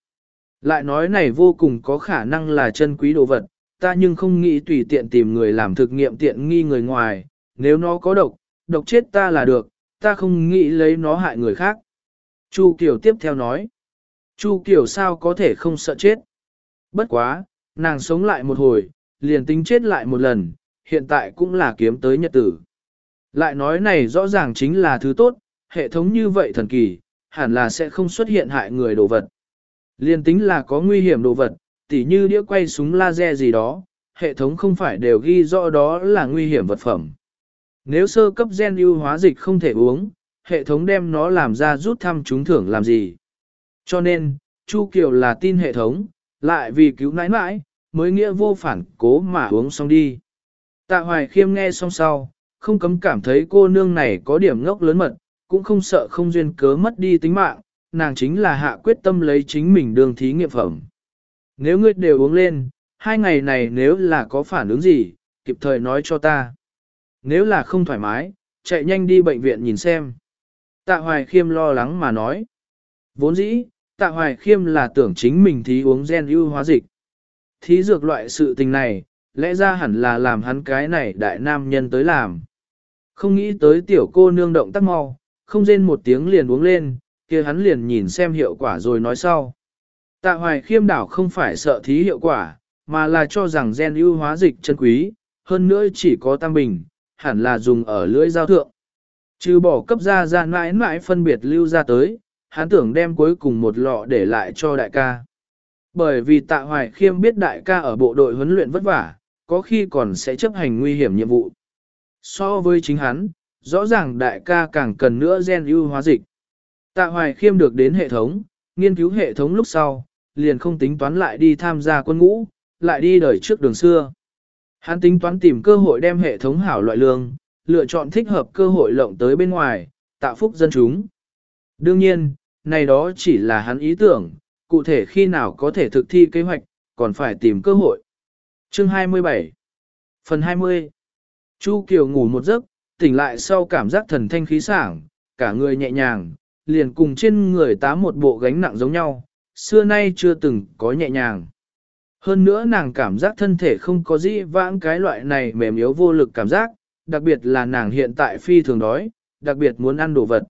Lại nói này vô cùng có khả năng là chân quý đồ vật, ta nhưng không nghĩ tùy tiện tìm người làm thực nghiệm tiện nghi người ngoài, nếu nó có độc, độc chết ta là được, ta không nghĩ lấy nó hại người khác. Chu Kiều tiếp theo nói. Chu Kiều sao có thể không sợ chết? Bất quá, nàng sống lại một hồi, liền tính chết lại một lần, hiện tại cũng là kiếm tới nhật tử. Lại nói này rõ ràng chính là thứ tốt, hệ thống như vậy thần kỳ, hẳn là sẽ không xuất hiện hại người đồ vật. Liên tính là có nguy hiểm đồ vật, tỉ như đĩa quay súng laser gì đó, hệ thống không phải đều ghi rõ đó là nguy hiểm vật phẩm. Nếu sơ cấp gen ưu hóa dịch không thể uống, hệ thống đem nó làm ra rút thăm trúng thưởng làm gì. Cho nên, Chu Kiều là tin hệ thống, lại vì cứu nãi nãi, mới nghĩa vô phản cố mà uống xong đi. Tạ Hoài Khiêm nghe xong sau, không cấm cảm thấy cô nương này có điểm ngốc lớn mật, cũng không sợ không duyên cớ mất đi tính mạng, nàng chính là hạ quyết tâm lấy chính mình đường thí nghiệm phẩm. Nếu ngươi đều uống lên, hai ngày này nếu là có phản ứng gì, kịp thời nói cho ta. Nếu là không thoải mái, chạy nhanh đi bệnh viện nhìn xem. Tạ Hoài Khiêm lo lắng mà nói. Vốn dĩ, Tạ Hoài Khiêm là tưởng chính mình thí uống gen ưu hóa dịch. Thí dược loại sự tình này, lẽ ra hẳn là làm hắn cái này đại nam nhân tới làm. Không nghĩ tới tiểu cô nương động tác mau, không rên một tiếng liền uống lên, kia hắn liền nhìn xem hiệu quả rồi nói sau. Tạ hoài khiêm đảo không phải sợ thí hiệu quả, mà là cho rằng gen ưu hóa dịch chân quý, hơn nữa chỉ có tam bình, hẳn là dùng ở lưỡi giao thượng. Trừ bỏ cấp ra ra mãi mãi phân biệt lưu ra tới, hắn tưởng đem cuối cùng một lọ để lại cho đại ca. Bởi vì tạ hoài khiêm biết đại ca ở bộ đội huấn luyện vất vả, có khi còn sẽ chấp hành nguy hiểm nhiệm vụ. So với chính hắn, rõ ràng đại ca càng cần nữa gen ưu hóa dịch. Tạ hoài khiêm được đến hệ thống, nghiên cứu hệ thống lúc sau, liền không tính toán lại đi tham gia quân ngũ, lại đi đời trước đường xưa. Hắn tính toán tìm cơ hội đem hệ thống hảo loại lương, lựa chọn thích hợp cơ hội lộng tới bên ngoài, tạo phúc dân chúng. Đương nhiên, này đó chỉ là hắn ý tưởng, cụ thể khi nào có thể thực thi kế hoạch, còn phải tìm cơ hội. Chương 27 Phần 20 Chu Kiều ngủ một giấc, tỉnh lại sau cảm giác thần thanh khí sảng, cả người nhẹ nhàng, liền cùng trên người tá một bộ gánh nặng giống nhau, xưa nay chưa từng có nhẹ nhàng. Hơn nữa nàng cảm giác thân thể không có gì vãng cái loại này mềm yếu vô lực cảm giác, đặc biệt là nàng hiện tại phi thường đói, đặc biệt muốn ăn đồ vật.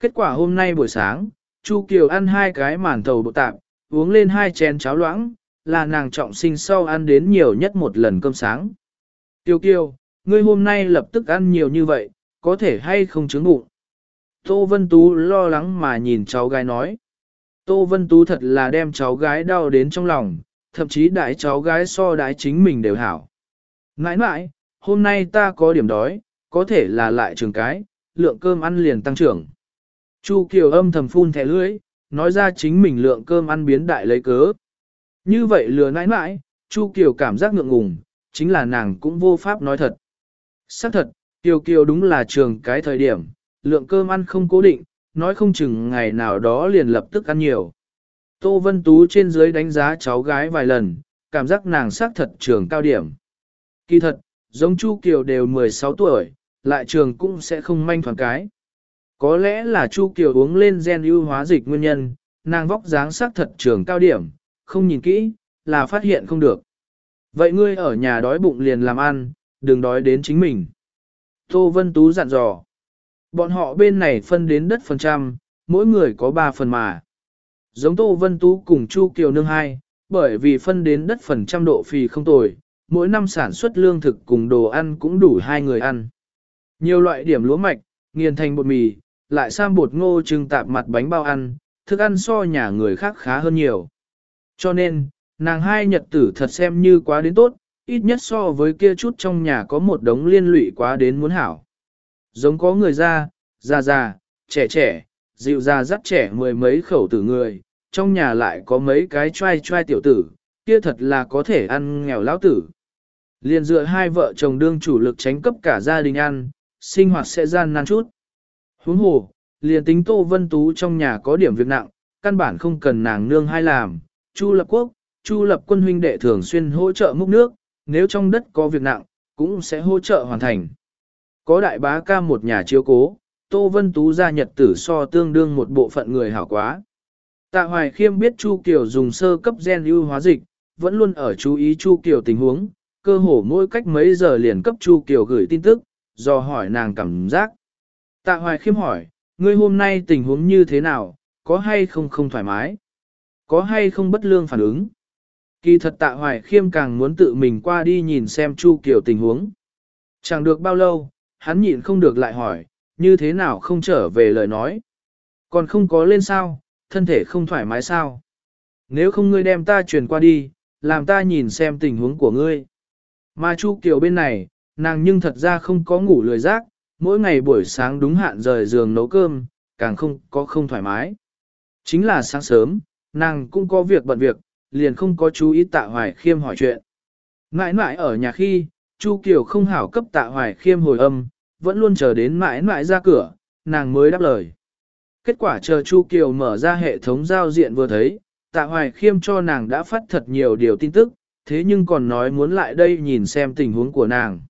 Kết quả hôm nay buổi sáng, Chu Kiều ăn hai cái màn thầu bộ tạp, uống lên hai chén cháo loãng, là nàng trọng sinh sau ăn đến nhiều nhất một lần cơm sáng. Kiều Kiều, ngươi hôm nay lập tức ăn nhiều như vậy, có thể hay không chứng bụng. Tô Vân Tú lo lắng mà nhìn cháu gái nói. Tô Vân Tú thật là đem cháu gái đau đến trong lòng, thậm chí đại cháu gái so đái chính mình đều hảo. Nãi nãi, hôm nay ta có điểm đói, có thể là lại trường cái, lượng cơm ăn liền tăng trưởng. Chu Kiều âm thầm phun thẻ lưỡi, nói ra chính mình lượng cơm ăn biến đại lấy cớ. Như vậy lừa nãi nãi, Chu Kiều cảm giác ngượng ngùng, chính là nàng cũng vô pháp nói thật. Xác thật, Kiều Kiều đúng là trường cái thời điểm, lượng cơm ăn không cố định, nói không chừng ngày nào đó liền lập tức ăn nhiều. Tô Vân Tú trên dưới đánh giá cháu gái vài lần, cảm giác nàng sắc thật trường cao điểm. Kỳ thật, giống Chu Kiều đều 16 tuổi, lại trường cũng sẽ không manh thoảng cái. Có lẽ là Chu Kiều uống lên gen ưu hóa dịch nguyên nhân, nàng vóc dáng sắc thật trường cao điểm, không nhìn kỹ, là phát hiện không được. Vậy ngươi ở nhà đói bụng liền làm ăn, đừng đói đến chính mình. Tô Vân Tú dặn dò. Bọn họ bên này phân đến đất phần trăm, mỗi người có 3 phần mà. Giống Tô Vân Tú cùng Chu Kiều Nương hai, bởi vì phân đến đất phần trăm độ phì không tồi, mỗi năm sản xuất lương thực cùng đồ ăn cũng đủ hai người ăn. Nhiều loại điểm lúa mạch, nghiền thành bột mì, lại sang bột ngô trưng tạp mặt bánh bao ăn, thức ăn so nhà người khác khá hơn nhiều. Cho nên, nàng hai nhật tử thật xem như quá đến tốt, ít nhất so với kia chút trong nhà có một đống liên lụy quá đến muốn hảo. Giống có người ra, già già, trẻ trẻ, dịu già dắt trẻ mười mấy khẩu tử người, trong nhà lại có mấy cái trai trai tiểu tử, kia thật là có thể ăn nghèo lão tử. liền dựa hai vợ chồng đương chủ lực tránh cấp cả gia đình ăn, sinh hoạt sẽ gian nan chút. Huống hồ, liền tính Tô Vân Tú trong nhà có điểm việc nặng, căn bản không cần nàng nương hay làm, Chu Lập Quốc, Chu Lập Quân huynh đệ thường xuyên hỗ trợ múc nước, nếu trong đất có việc nặng, cũng sẽ hỗ trợ hoàn thành. Có đại bá ca một nhà chiếu cố, Tô Vân Tú ra nhật tử so tương đương một bộ phận người hảo quá. Tạ Hoài Khiêm biết Chu Kiều dùng sơ cấp gen ưu hóa dịch, vẫn luôn ở chú ý Chu Kiều tình huống, cơ hồ mỗi cách mấy giờ liền cấp Chu Kiều gửi tin tức, do hỏi nàng cảm giác. Tạ Hoài Khiêm hỏi, ngươi hôm nay tình huống như thế nào, có hay không không thoải mái? Có hay không bất lương phản ứng? Kỳ thật Tạ Hoài Khiêm càng muốn tự mình qua đi nhìn xem Chu Kiều tình huống. Chẳng được bao lâu, hắn nhịn không được lại hỏi, như thế nào không trở về lời nói. Còn không có lên sao, thân thể không thoải mái sao. Nếu không ngươi đem ta truyền qua đi, làm ta nhìn xem tình huống của ngươi. Mà Chu Kiều bên này, nàng nhưng thật ra không có ngủ lười giác, mỗi ngày buổi sáng đúng hạn rời giường nấu cơm, càng không có không thoải mái. Chính là sáng sớm, nàng cũng có việc bận việc, liền không có chú ý tạ hoài khiêm hỏi chuyện. Ngãi ngãi ở nhà khi, Chu Kiều không hảo cấp tạ hoài khiêm hồi âm, vẫn luôn chờ đến mãi mãi ra cửa, nàng mới đáp lời. Kết quả chờ Chu Kiều mở ra hệ thống giao diện vừa thấy, tạ hoài khiêm cho nàng đã phát thật nhiều điều tin tức, thế nhưng còn nói muốn lại đây nhìn xem tình huống của nàng.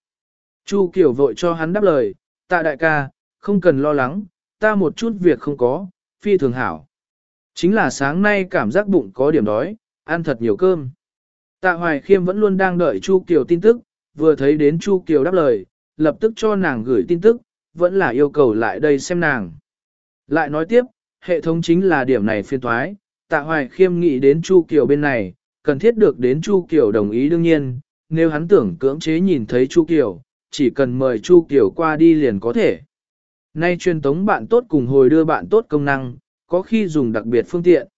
Chu Kiều vội cho hắn đáp lời, tạ đại ca, không cần lo lắng, ta một chút việc không có, phi thường hảo. Chính là sáng nay cảm giác bụng có điểm đói, ăn thật nhiều cơm. Tạ Hoài Khiêm vẫn luôn đang đợi Chu Kiều tin tức, vừa thấy đến Chu Kiều đáp lời, lập tức cho nàng gửi tin tức, vẫn là yêu cầu lại đây xem nàng. Lại nói tiếp, hệ thống chính là điểm này phiên thoái, tạ hoài khiêm nghĩ đến Chu Kiều bên này, cần thiết được đến Chu Kiều đồng ý đương nhiên, nếu hắn tưởng cưỡng chế nhìn thấy Chu Kiều, chỉ cần mời Chu Kiều qua đi liền có thể. Nay truyền tống bạn tốt cùng hồi đưa bạn tốt công năng, có khi dùng đặc biệt phương tiện.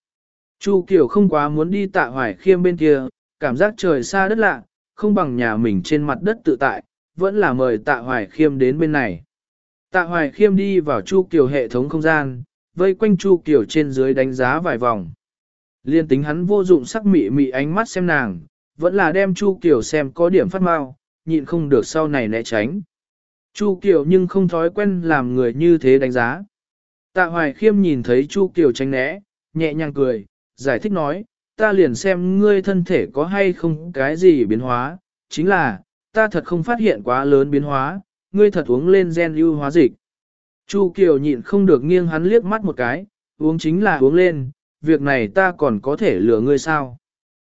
Chu Kiều không quá muốn đi tạ hoài khiêm bên kia, cảm giác trời xa đất lạ, không bằng nhà mình trên mặt đất tự tại, vẫn là mời tạ hoài khiêm đến bên này. Tạ hoài khiêm đi vào Chu Kiều hệ thống không gian, vây quanh Chu Kiều trên dưới đánh giá vài vòng. Liên tính hắn vô dụng sắc mị mị ánh mắt xem nàng, vẫn là đem Chu Kiều xem có điểm phát mau, nhịn không được sau này né tránh. Chu Kiều nhưng không thói quen làm người như thế đánh giá. Tạ Hoài Khiêm nhìn thấy Chu Kiều tránh né, nhẹ nhàng cười, giải thích nói, ta liền xem ngươi thân thể có hay không cái gì biến hóa, chính là, ta thật không phát hiện quá lớn biến hóa, ngươi thật uống lên gen ưu hóa dịch. Chu Kiều nhịn không được nghiêng hắn liếc mắt một cái, uống chính là uống lên, việc này ta còn có thể lừa ngươi sao.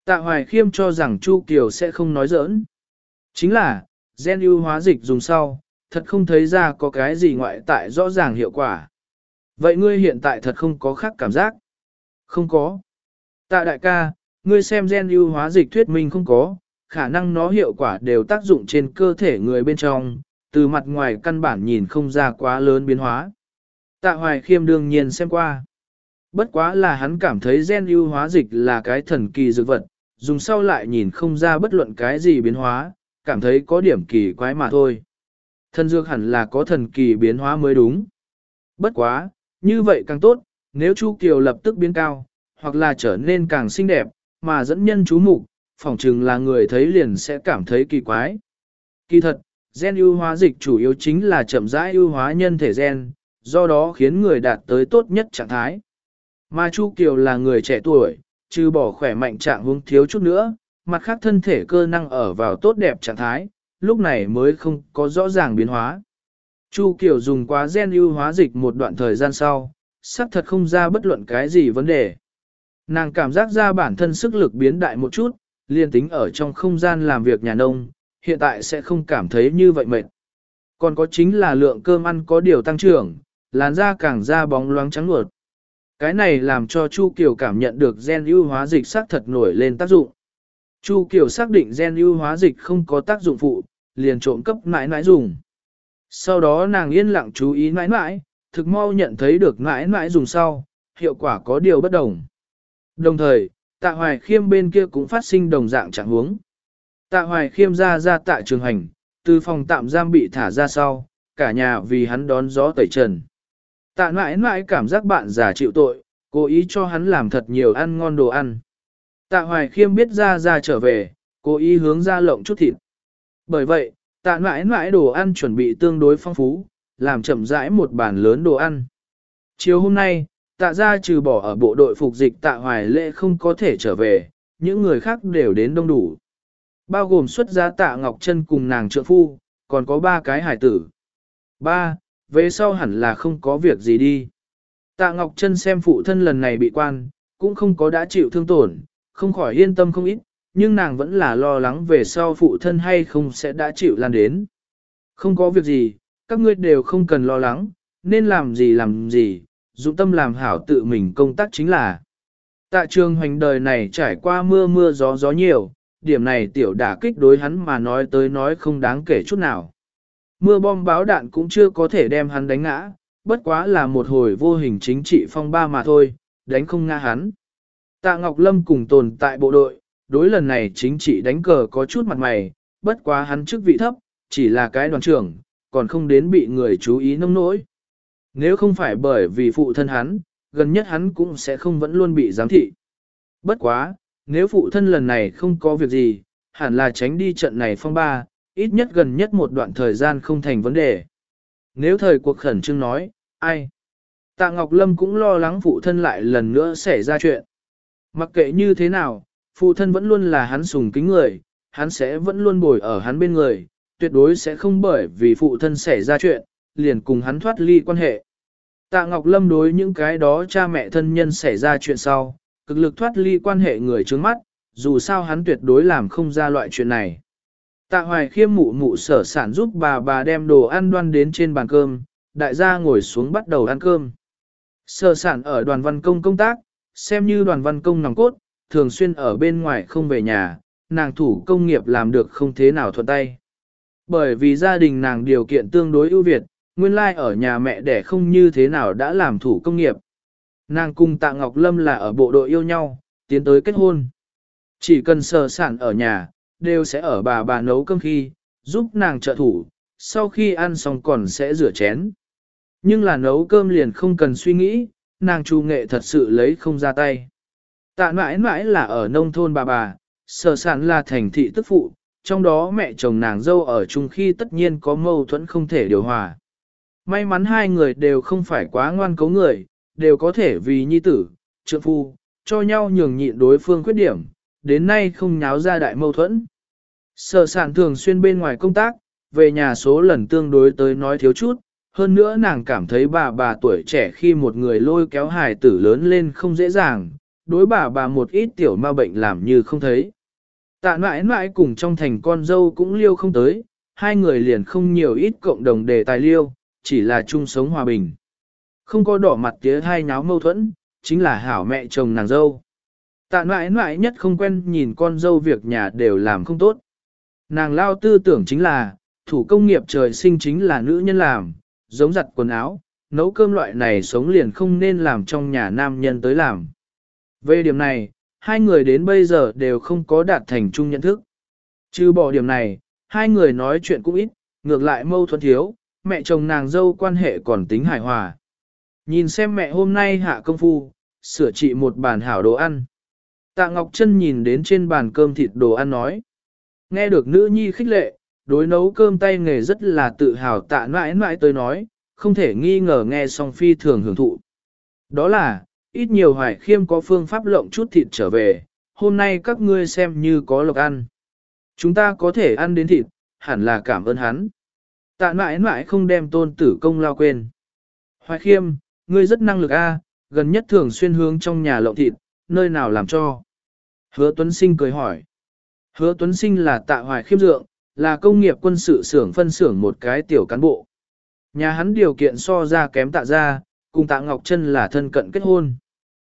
Tạ Hoài Khiêm cho rằng Chu Kiều sẽ không nói giỡn. Chính là, gen ưu hóa dịch dùng sau, thật không thấy ra có cái gì ngoại tại rõ ràng hiệu quả. Vậy ngươi hiện tại thật không có khác cảm giác? Không có. Tạ đại ca, ngươi xem gen ưu hóa dịch thuyết minh không có, khả năng nó hiệu quả đều tác dụng trên cơ thể người bên trong, từ mặt ngoài căn bản nhìn không ra quá lớn biến hóa. Tạ Hoài Khiêm đương nhiên xem qua. Bất quá là hắn cảm thấy gen ưu hóa dịch là cái thần kỳ dược vật, dùng sau lại nhìn không ra bất luận cái gì biến hóa, cảm thấy có điểm kỳ quái mà thôi. Thần dược hẳn là có thần kỳ biến hóa mới đúng. Bất quá, như vậy càng tốt, nếu Chu Kiều lập tức biến cao, hoặc là trở nên càng xinh đẹp, mà dẫn nhân chú mục, phỏng chừng là người thấy liền sẽ cảm thấy kỳ quái. Kỳ thật, gen ưu hóa dịch chủ yếu chính là chậm rãi ưu hóa nhân thể gen, do đó khiến người đạt tới tốt nhất trạng thái. Mà Chu Kiều là người trẻ tuổi, trừ bỏ khỏe mạnh trạng hướng thiếu chút nữa, mặt khác thân thể cơ năng ở vào tốt đẹp trạng thái, lúc này mới không có rõ ràng biến hóa. Chu Kiều dùng quá gen ưu hóa dịch một đoạn thời gian sau, xác thật không ra bất luận cái gì vấn đề. Nàng cảm giác ra bản thân sức lực biến đại một chút, liên tính ở trong không gian làm việc nhà nông, hiện tại sẽ không cảm thấy như vậy mệt. Còn có chính là lượng cơm ăn có điều tăng trưởng, làn da càng da bóng loáng trắng nuột. Cái này làm cho Chu Kiều cảm nhận được gen ưu hóa dịch sắc thật nổi lên tác dụng. Chu Kiều xác định gen ưu hóa dịch không có tác dụng phụ, liền trộm cấp mãi mãi dùng. Sau đó nàng yên lặng chú ý mãi mãi, thực mau nhận thấy được mãi mãi dùng sau, hiệu quả có điều bất đồng. Đồng thời, tạ hoài khiêm bên kia cũng phát sinh đồng dạng trạng huống. Tạ hoài khiêm ra ra tạ trường hành, từ phòng tạm giam bị thả ra sau, cả nhà vì hắn đón gió tẩy trần. Tạ mãi mãi cảm giác bạn giả chịu tội, cố ý cho hắn làm thật nhiều ăn ngon đồ ăn. Tạ hoài khiêm biết ra ra trở về, cố ý hướng ra lộng chút thịt. Bởi vậy, tạ mãi mãi đồ ăn chuẩn bị tương đối phong phú, làm chậm rãi một bàn lớn đồ ăn. Chiều hôm nay, tạ ra trừ bỏ ở bộ đội phục dịch tạ hoài lễ không có thể trở về, những người khác đều đến đông đủ. Bao gồm xuất gia tạ Ngọc Trân cùng nàng trợ phu, còn có ba cái hải tử. Ba, về sau hẳn là không có việc gì đi. Tạ Ngọc Trân xem phụ thân lần này bị quan, cũng không có đã chịu thương tổn, không khỏi yên tâm không ít, nhưng nàng vẫn là lo lắng về sau phụ thân hay không sẽ đã chịu lan đến. Không có việc gì, các ngươi đều không cần lo lắng, nên làm gì làm gì, dụng tâm làm hảo tự mình công tác chính là. Tạ trường hoành đời này trải qua mưa mưa gió gió nhiều, điểm này tiểu đả kích đối hắn mà nói tới nói không đáng kể chút nào. Mưa bom báo đạn cũng chưa có thể đem hắn đánh ngã, bất quá là một hồi vô hình chính trị phong ba mà thôi, đánh không ngã hắn. Tạ Ngọc Lâm cùng tồn tại bộ đội, đối lần này chính trị đánh cờ có chút mặt mày, bất quá hắn chức vị thấp, chỉ là cái đoàn trưởng, còn không đến bị người chú ý nông nỗi. Nếu không phải bởi vì phụ thân hắn, gần nhất hắn cũng sẽ không vẫn luôn bị giám thị. Bất quá, nếu phụ thân lần này không có việc gì, hẳn là tránh đi trận này phong ba, ít nhất gần nhất một đoạn thời gian không thành vấn đề. Nếu thời cuộc khẩn trương nói, ai? Tạ Ngọc Lâm cũng lo lắng phụ thân lại lần nữa xảy ra chuyện. Mặc kệ như thế nào, phụ thân vẫn luôn là hắn sùng kính người, hắn sẽ vẫn luôn bồi ở hắn bên người, tuyệt đối sẽ không bởi vì phụ thân xảy ra chuyện, liền cùng hắn thoát ly quan hệ. Tạ Ngọc Lâm đối những cái đó cha mẹ thân nhân xảy ra chuyện sau, cực lực thoát ly quan hệ người trước mắt, dù sao hắn tuyệt đối làm không ra loại chuyện này. Tạ Hoài khiêm mụ mụ sở sản giúp bà bà đem đồ ăn đoan đến trên bàn cơm, đại gia ngồi xuống bắt đầu ăn cơm. Sở sản ở đoàn văn công công tác, xem như đoàn văn công nòng cốt, thường xuyên ở bên ngoài không về nhà, nàng thủ công nghiệp làm được không thế nào thuận tay. Bởi vì gia đình nàng điều kiện tương đối ưu việt, nguyên lai like ở nhà mẹ đẻ không như thế nào đã làm thủ công nghiệp. Nàng cùng Tạ Ngọc Lâm là ở bộ đội yêu nhau, tiến tới kết hôn. Chỉ cần sờ sản ở nhà, đều sẽ ở bà bà nấu cơm khi, giúp nàng trợ thủ, sau khi ăn xong còn sẽ rửa chén. Nhưng là nấu cơm liền không cần suy nghĩ, nàng trù nghệ thật sự lấy không ra tay. Tạ mãi mãi là ở nông thôn bà bà, sở sản là thành thị tức phụ, trong đó mẹ chồng nàng dâu ở chung khi tất nhiên có mâu thuẫn không thể điều hòa. May mắn hai người đều không phải quá ngoan cố người, đều có thể vì nhi tử, trượng phu, cho nhau nhường nhịn đối phương khuyết điểm, đến nay không nháo ra đại mâu thuẫn. Sở sản thường xuyên bên ngoài công tác, về nhà số lần tương đối tới nói thiếu chút, hơn nữa nàng cảm thấy bà bà tuổi trẻ khi một người lôi kéo hài tử lớn lên không dễ dàng, đối bà bà một ít tiểu ma bệnh làm như không thấy. Tạ mãi mãi cùng trong thành con dâu cũng liêu không tới, hai người liền không nhiều ít cộng đồng đề tài liêu, chỉ là chung sống hòa bình. Không có đỏ mặt tía hai nháo mâu thuẫn, chính là hảo mẹ chồng nàng dâu. Tạ nãi nãi nhất không quen nhìn con dâu việc nhà đều làm không tốt. Nàng lao tư tưởng chính là, thủ công nghiệp trời sinh chính là nữ nhân làm, giống giặt quần áo, nấu cơm loại này sống liền không nên làm trong nhà nam nhân tới làm. Về điểm này, hai người đến bây giờ đều không có đạt thành chung nhận thức. Trừ bỏ điểm này, hai người nói chuyện cũng ít, ngược lại mâu thuẫn thiếu, mẹ chồng nàng dâu quan hệ còn tính hài hòa. Nhìn xem mẹ hôm nay hạ công phu, sửa trị một bàn hảo đồ ăn. Tạ Ngọc Trân nhìn đến trên bàn cơm thịt đồ ăn nói. Nghe được nữ nhi khích lệ, đối nấu cơm tay nghề rất là tự hào tạ mãi mãi tới nói, không thể nghi ngờ nghe song phi thường hưởng thụ. Đó là, ít nhiều hoài khiêm có phương pháp lộng chút thịt trở về, hôm nay các ngươi xem như có lộc ăn. Chúng ta có thể ăn đến thịt, hẳn là cảm ơn hắn. Tạ mãi mãi không đem tôn tử công lao quên. Hoài khiêm, ngươi rất năng lực a, gần nhất thường xuyên hướng trong nhà lộng thịt, nơi nào làm cho. Hứa Tuấn Sinh cười hỏi. Hứa Tuấn Sinh là tạ hoài khiêm dượng, là công nghiệp quân sự xưởng phân xưởng một cái tiểu cán bộ. Nhà hắn điều kiện so ra kém tạ ra, cùng tạ Ngọc Trân là thân cận kết hôn.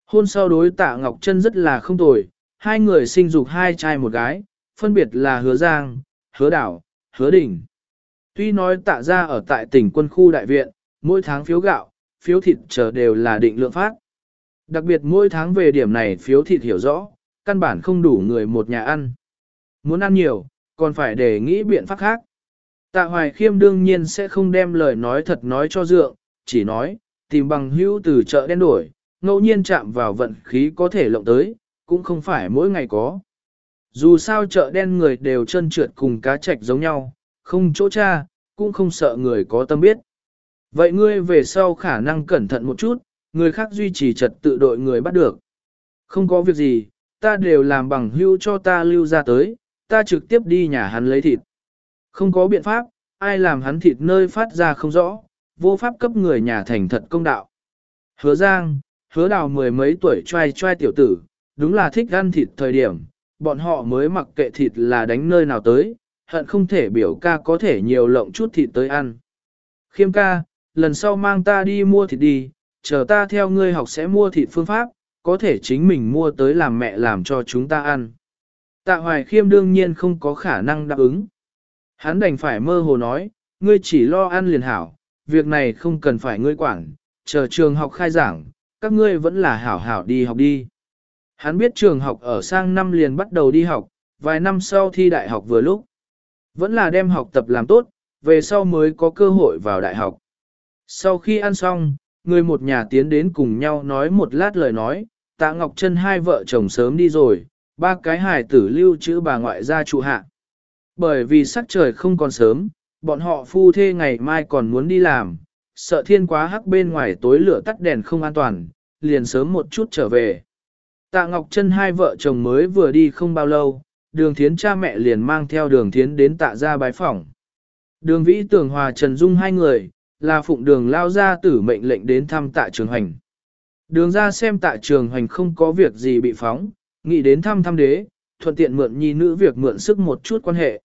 Hôn sau đối tạ Ngọc Trân rất là không tồi, hai người sinh dục hai trai một gái, phân biệt là Hứa Giang, Hứa Đảo, Hứa Đình. Tuy nói tạ ra ở tại tỉnh quân khu đại viện, mỗi tháng phiếu gạo, phiếu thịt chờ đều là định lượng phát. Đặc biệt mỗi tháng về điểm này phiếu thịt hiểu rõ, căn bản không đủ người một nhà ăn. Muốn ăn nhiều, còn phải để nghĩ biện pháp khác. Tạ Hoài Khiêm đương nhiên sẽ không đem lời nói thật nói cho dượng, chỉ nói, tìm bằng hữu từ chợ đen đổi, ngẫu nhiên chạm vào vận khí có thể lộng tới, cũng không phải mỗi ngày có. Dù sao chợ đen người đều chân trượt cùng cá trạch giống nhau, không chỗ cha, cũng không sợ người có tâm biết. Vậy ngươi về sau khả năng cẩn thận một chút, người khác duy trì trật tự đội người bắt được. Không có việc gì, ta đều làm bằng hưu cho ta lưu ra tới, ta trực tiếp đi nhà hắn lấy thịt. Không có biện pháp, ai làm hắn thịt nơi phát ra không rõ, vô pháp cấp người nhà thành thật công đạo. Hứa Giang, hứa đào mười mấy tuổi trai trai tiểu tử, đúng là thích ăn thịt thời điểm, bọn họ mới mặc kệ thịt là đánh nơi nào tới, hận không thể biểu ca có thể nhiều lộng chút thịt tới ăn. Khiêm ca, lần sau mang ta đi mua thịt đi, chờ ta theo ngươi học sẽ mua thịt phương pháp, có thể chính mình mua tới làm mẹ làm cho chúng ta ăn. Tạ Hoài Khiêm đương nhiên không có khả năng đáp ứng. Hắn đành phải mơ hồ nói, ngươi chỉ lo ăn liền hảo, việc này không cần phải ngươi quản, chờ trường học khai giảng, các ngươi vẫn là hảo hảo đi học đi. Hắn biết trường học ở sang năm liền bắt đầu đi học, vài năm sau thi đại học vừa lúc. Vẫn là đem học tập làm tốt, về sau mới có cơ hội vào đại học. Sau khi ăn xong, người một nhà tiến đến cùng nhau nói một lát lời nói, tạ Ngọc Trân hai vợ chồng sớm đi rồi, ba cái hài tử lưu chữ bà ngoại ra trụ hạ. Bởi vì sắc trời không còn sớm, bọn họ phu thê ngày mai còn muốn đi làm, sợ thiên quá hắc bên ngoài tối lửa tắt đèn không an toàn, liền sớm một chút trở về. Tạ Ngọc Trân hai vợ chồng mới vừa đi không bao lâu, đường thiến cha mẹ liền mang theo đường thiến đến tạ ra bái phỏng. Đường vĩ tưởng hòa Trần Dung hai người, là phụng đường lao ra tử mệnh lệnh đến thăm tạ trường hành. Đường ra xem tạ trường hành không có việc gì bị phóng, nghĩ đến thăm thăm đế, thuận tiện mượn nhi nữ việc mượn sức một chút quan hệ.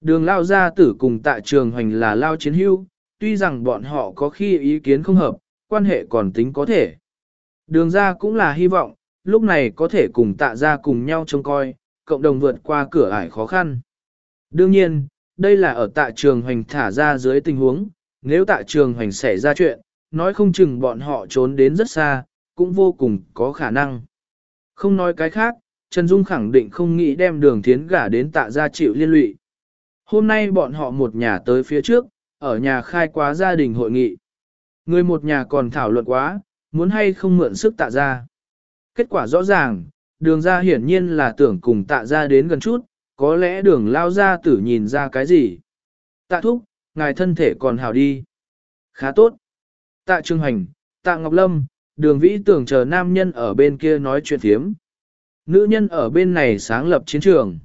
Đường lao gia tử cùng tạ trường hành là lao chiến hưu, tuy rằng bọn họ có khi ý kiến không hợp, quan hệ còn tính có thể. Đường ra cũng là hy vọng, lúc này có thể cùng tạ ra cùng nhau trông coi, cộng đồng vượt qua cửa ải khó khăn. Đương nhiên, đây là ở tạ trường hoành thả ra dưới tình huống, nếu tạ trường hoành xảy ra chuyện, nói không chừng bọn họ trốn đến rất xa, cũng vô cùng có khả năng. Không nói cái khác, Trần Dung khẳng định không nghĩ đem đường thiến gả đến tạ gia chịu liên lụy. Hôm nay bọn họ một nhà tới phía trước, ở nhà khai quá gia đình hội nghị. Người một nhà còn thảo luận quá, muốn hay không mượn sức tạ gia. Kết quả rõ ràng, đường ra hiển nhiên là tưởng cùng tạ ra đến gần chút, có lẽ đường lao ra tử nhìn ra cái gì. Tạ thúc, ngài thân thể còn hào đi. Khá tốt. Tạ Trương Hành, Tạ Ngọc Lâm, đường vĩ tưởng chờ nam nhân ở bên kia nói chuyện thiếm. Nữ nhân ở bên này sáng lập chiến trường.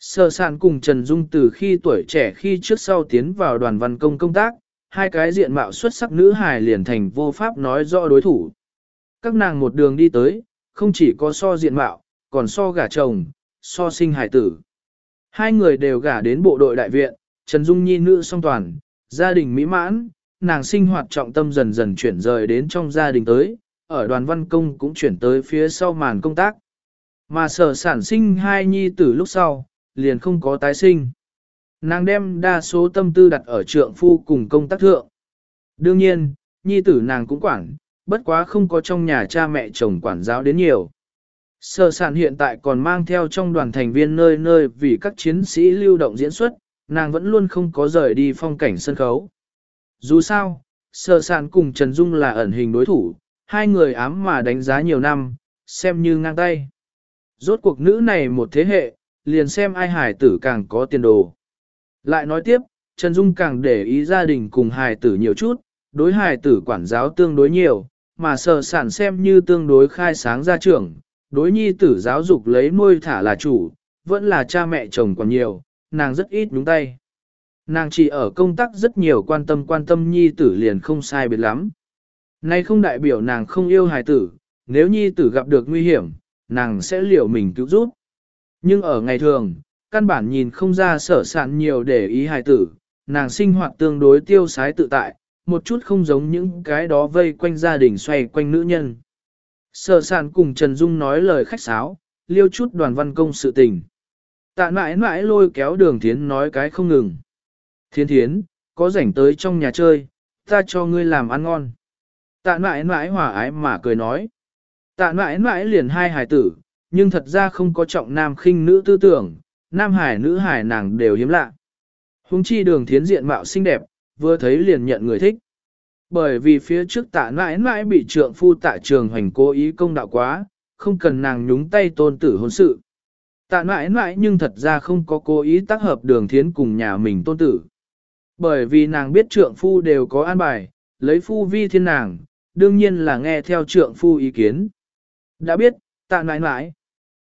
Sở sản cùng Trần Dung từ khi tuổi trẻ khi trước sau tiến vào đoàn văn công công tác, hai cái diện mạo xuất sắc nữ hài liền thành vô pháp nói rõ đối thủ. Các nàng một đường đi tới, không chỉ có so diện mạo, còn so gả chồng, so sinh hải tử. Hai người đều gả đến bộ đội đại viện, Trần Dung Nhi nữ song toàn, gia đình mỹ mãn, nàng sinh hoạt trọng tâm dần dần chuyển rời đến trong gia đình tới, ở đoàn văn công cũng chuyển tới phía sau màn công tác. Mà sở sản sinh hai nhi tử lúc sau, liền không có tái sinh. Nàng đem đa số tâm tư đặt ở trượng phu cùng công tác thượng. Đương nhiên, nhi tử nàng cũng quản, bất quá không có trong nhà cha mẹ chồng quản giáo đến nhiều. Sở sản hiện tại còn mang theo trong đoàn thành viên nơi nơi vì các chiến sĩ lưu động diễn xuất, nàng vẫn luôn không có rời đi phong cảnh sân khấu. Dù sao, sở sản cùng Trần Dung là ẩn hình đối thủ, hai người ám mà đánh giá nhiều năm, xem như ngang tay. Rốt cuộc nữ này một thế hệ, liền xem ai hải tử càng có tiền đồ. Lại nói tiếp, Trần Dung càng để ý gia đình cùng hài tử nhiều chút, đối hài tử quản giáo tương đối nhiều, mà sở sản xem như tương đối khai sáng ra trưởng, đối nhi tử giáo dục lấy nuôi thả là chủ, vẫn là cha mẹ chồng còn nhiều, nàng rất ít đúng tay. Nàng chỉ ở công tác rất nhiều quan tâm quan tâm nhi tử liền không sai biệt lắm. Nay không đại biểu nàng không yêu hài tử, nếu nhi tử gặp được nguy hiểm, nàng sẽ liệu mình cứu giúp. Nhưng ở ngày thường, căn bản nhìn không ra sở sản nhiều để ý hài tử, nàng sinh hoạt tương đối tiêu sái tự tại, một chút không giống những cái đó vây quanh gia đình xoay quanh nữ nhân. Sở sản cùng Trần Dung nói lời khách sáo, liêu chút đoàn văn công sự tình. Tạ mãi mãi lôi kéo đường thiến nói cái không ngừng. Thiên thiến, có rảnh tới trong nhà chơi, ta cho ngươi làm ăn ngon. Tạ mãi mãi hòa ái mà cười nói. Tạ mãi mãi liền hai hài tử, nhưng thật ra không có trọng nam khinh nữ tư tưởng, nam hải nữ hải nàng đều hiếm lạ. Hùng chi đường thiến diện mạo xinh đẹp, vừa thấy liền nhận người thích. Bởi vì phía trước tạ mãi mãi bị trượng phu tạ trường hoành cố ý công đạo quá, không cần nàng nhúng tay tôn tử hôn sự. Tạ mãi mãi nhưng thật ra không có cố ý tác hợp đường thiến cùng nhà mình tôn tử. Bởi vì nàng biết trượng phu đều có an bài, lấy phu vi thiên nàng, đương nhiên là nghe theo trượng phu ý kiến. Đã biết, tạ mãi mãi.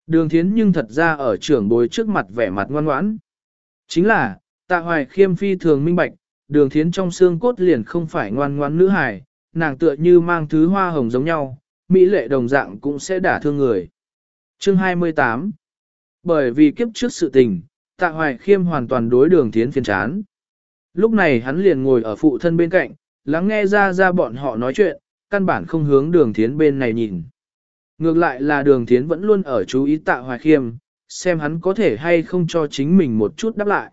Đường thiến nhưng thật ra ở trưởng bối trước mặt vẻ mặt ngoan ngoãn. Chính là, tạ hoài khiêm phi thường minh bạch, đường thiến trong xương cốt liền không phải ngoan ngoan nữ hài, nàng tựa như mang thứ hoa hồng giống nhau, mỹ lệ đồng dạng cũng sẽ đả thương người. Chương 28 Bởi vì kiếp trước sự tình, tạ hoài khiêm hoàn toàn đối đường thiến phiền chán. Lúc này hắn liền ngồi ở phụ thân bên cạnh, lắng nghe ra ra bọn họ nói chuyện, căn bản không hướng đường thiến bên này nhìn. Ngược lại là đường thiến vẫn luôn ở chú ý tạ hoài khiêm, xem hắn có thể hay không cho chính mình một chút đáp lại.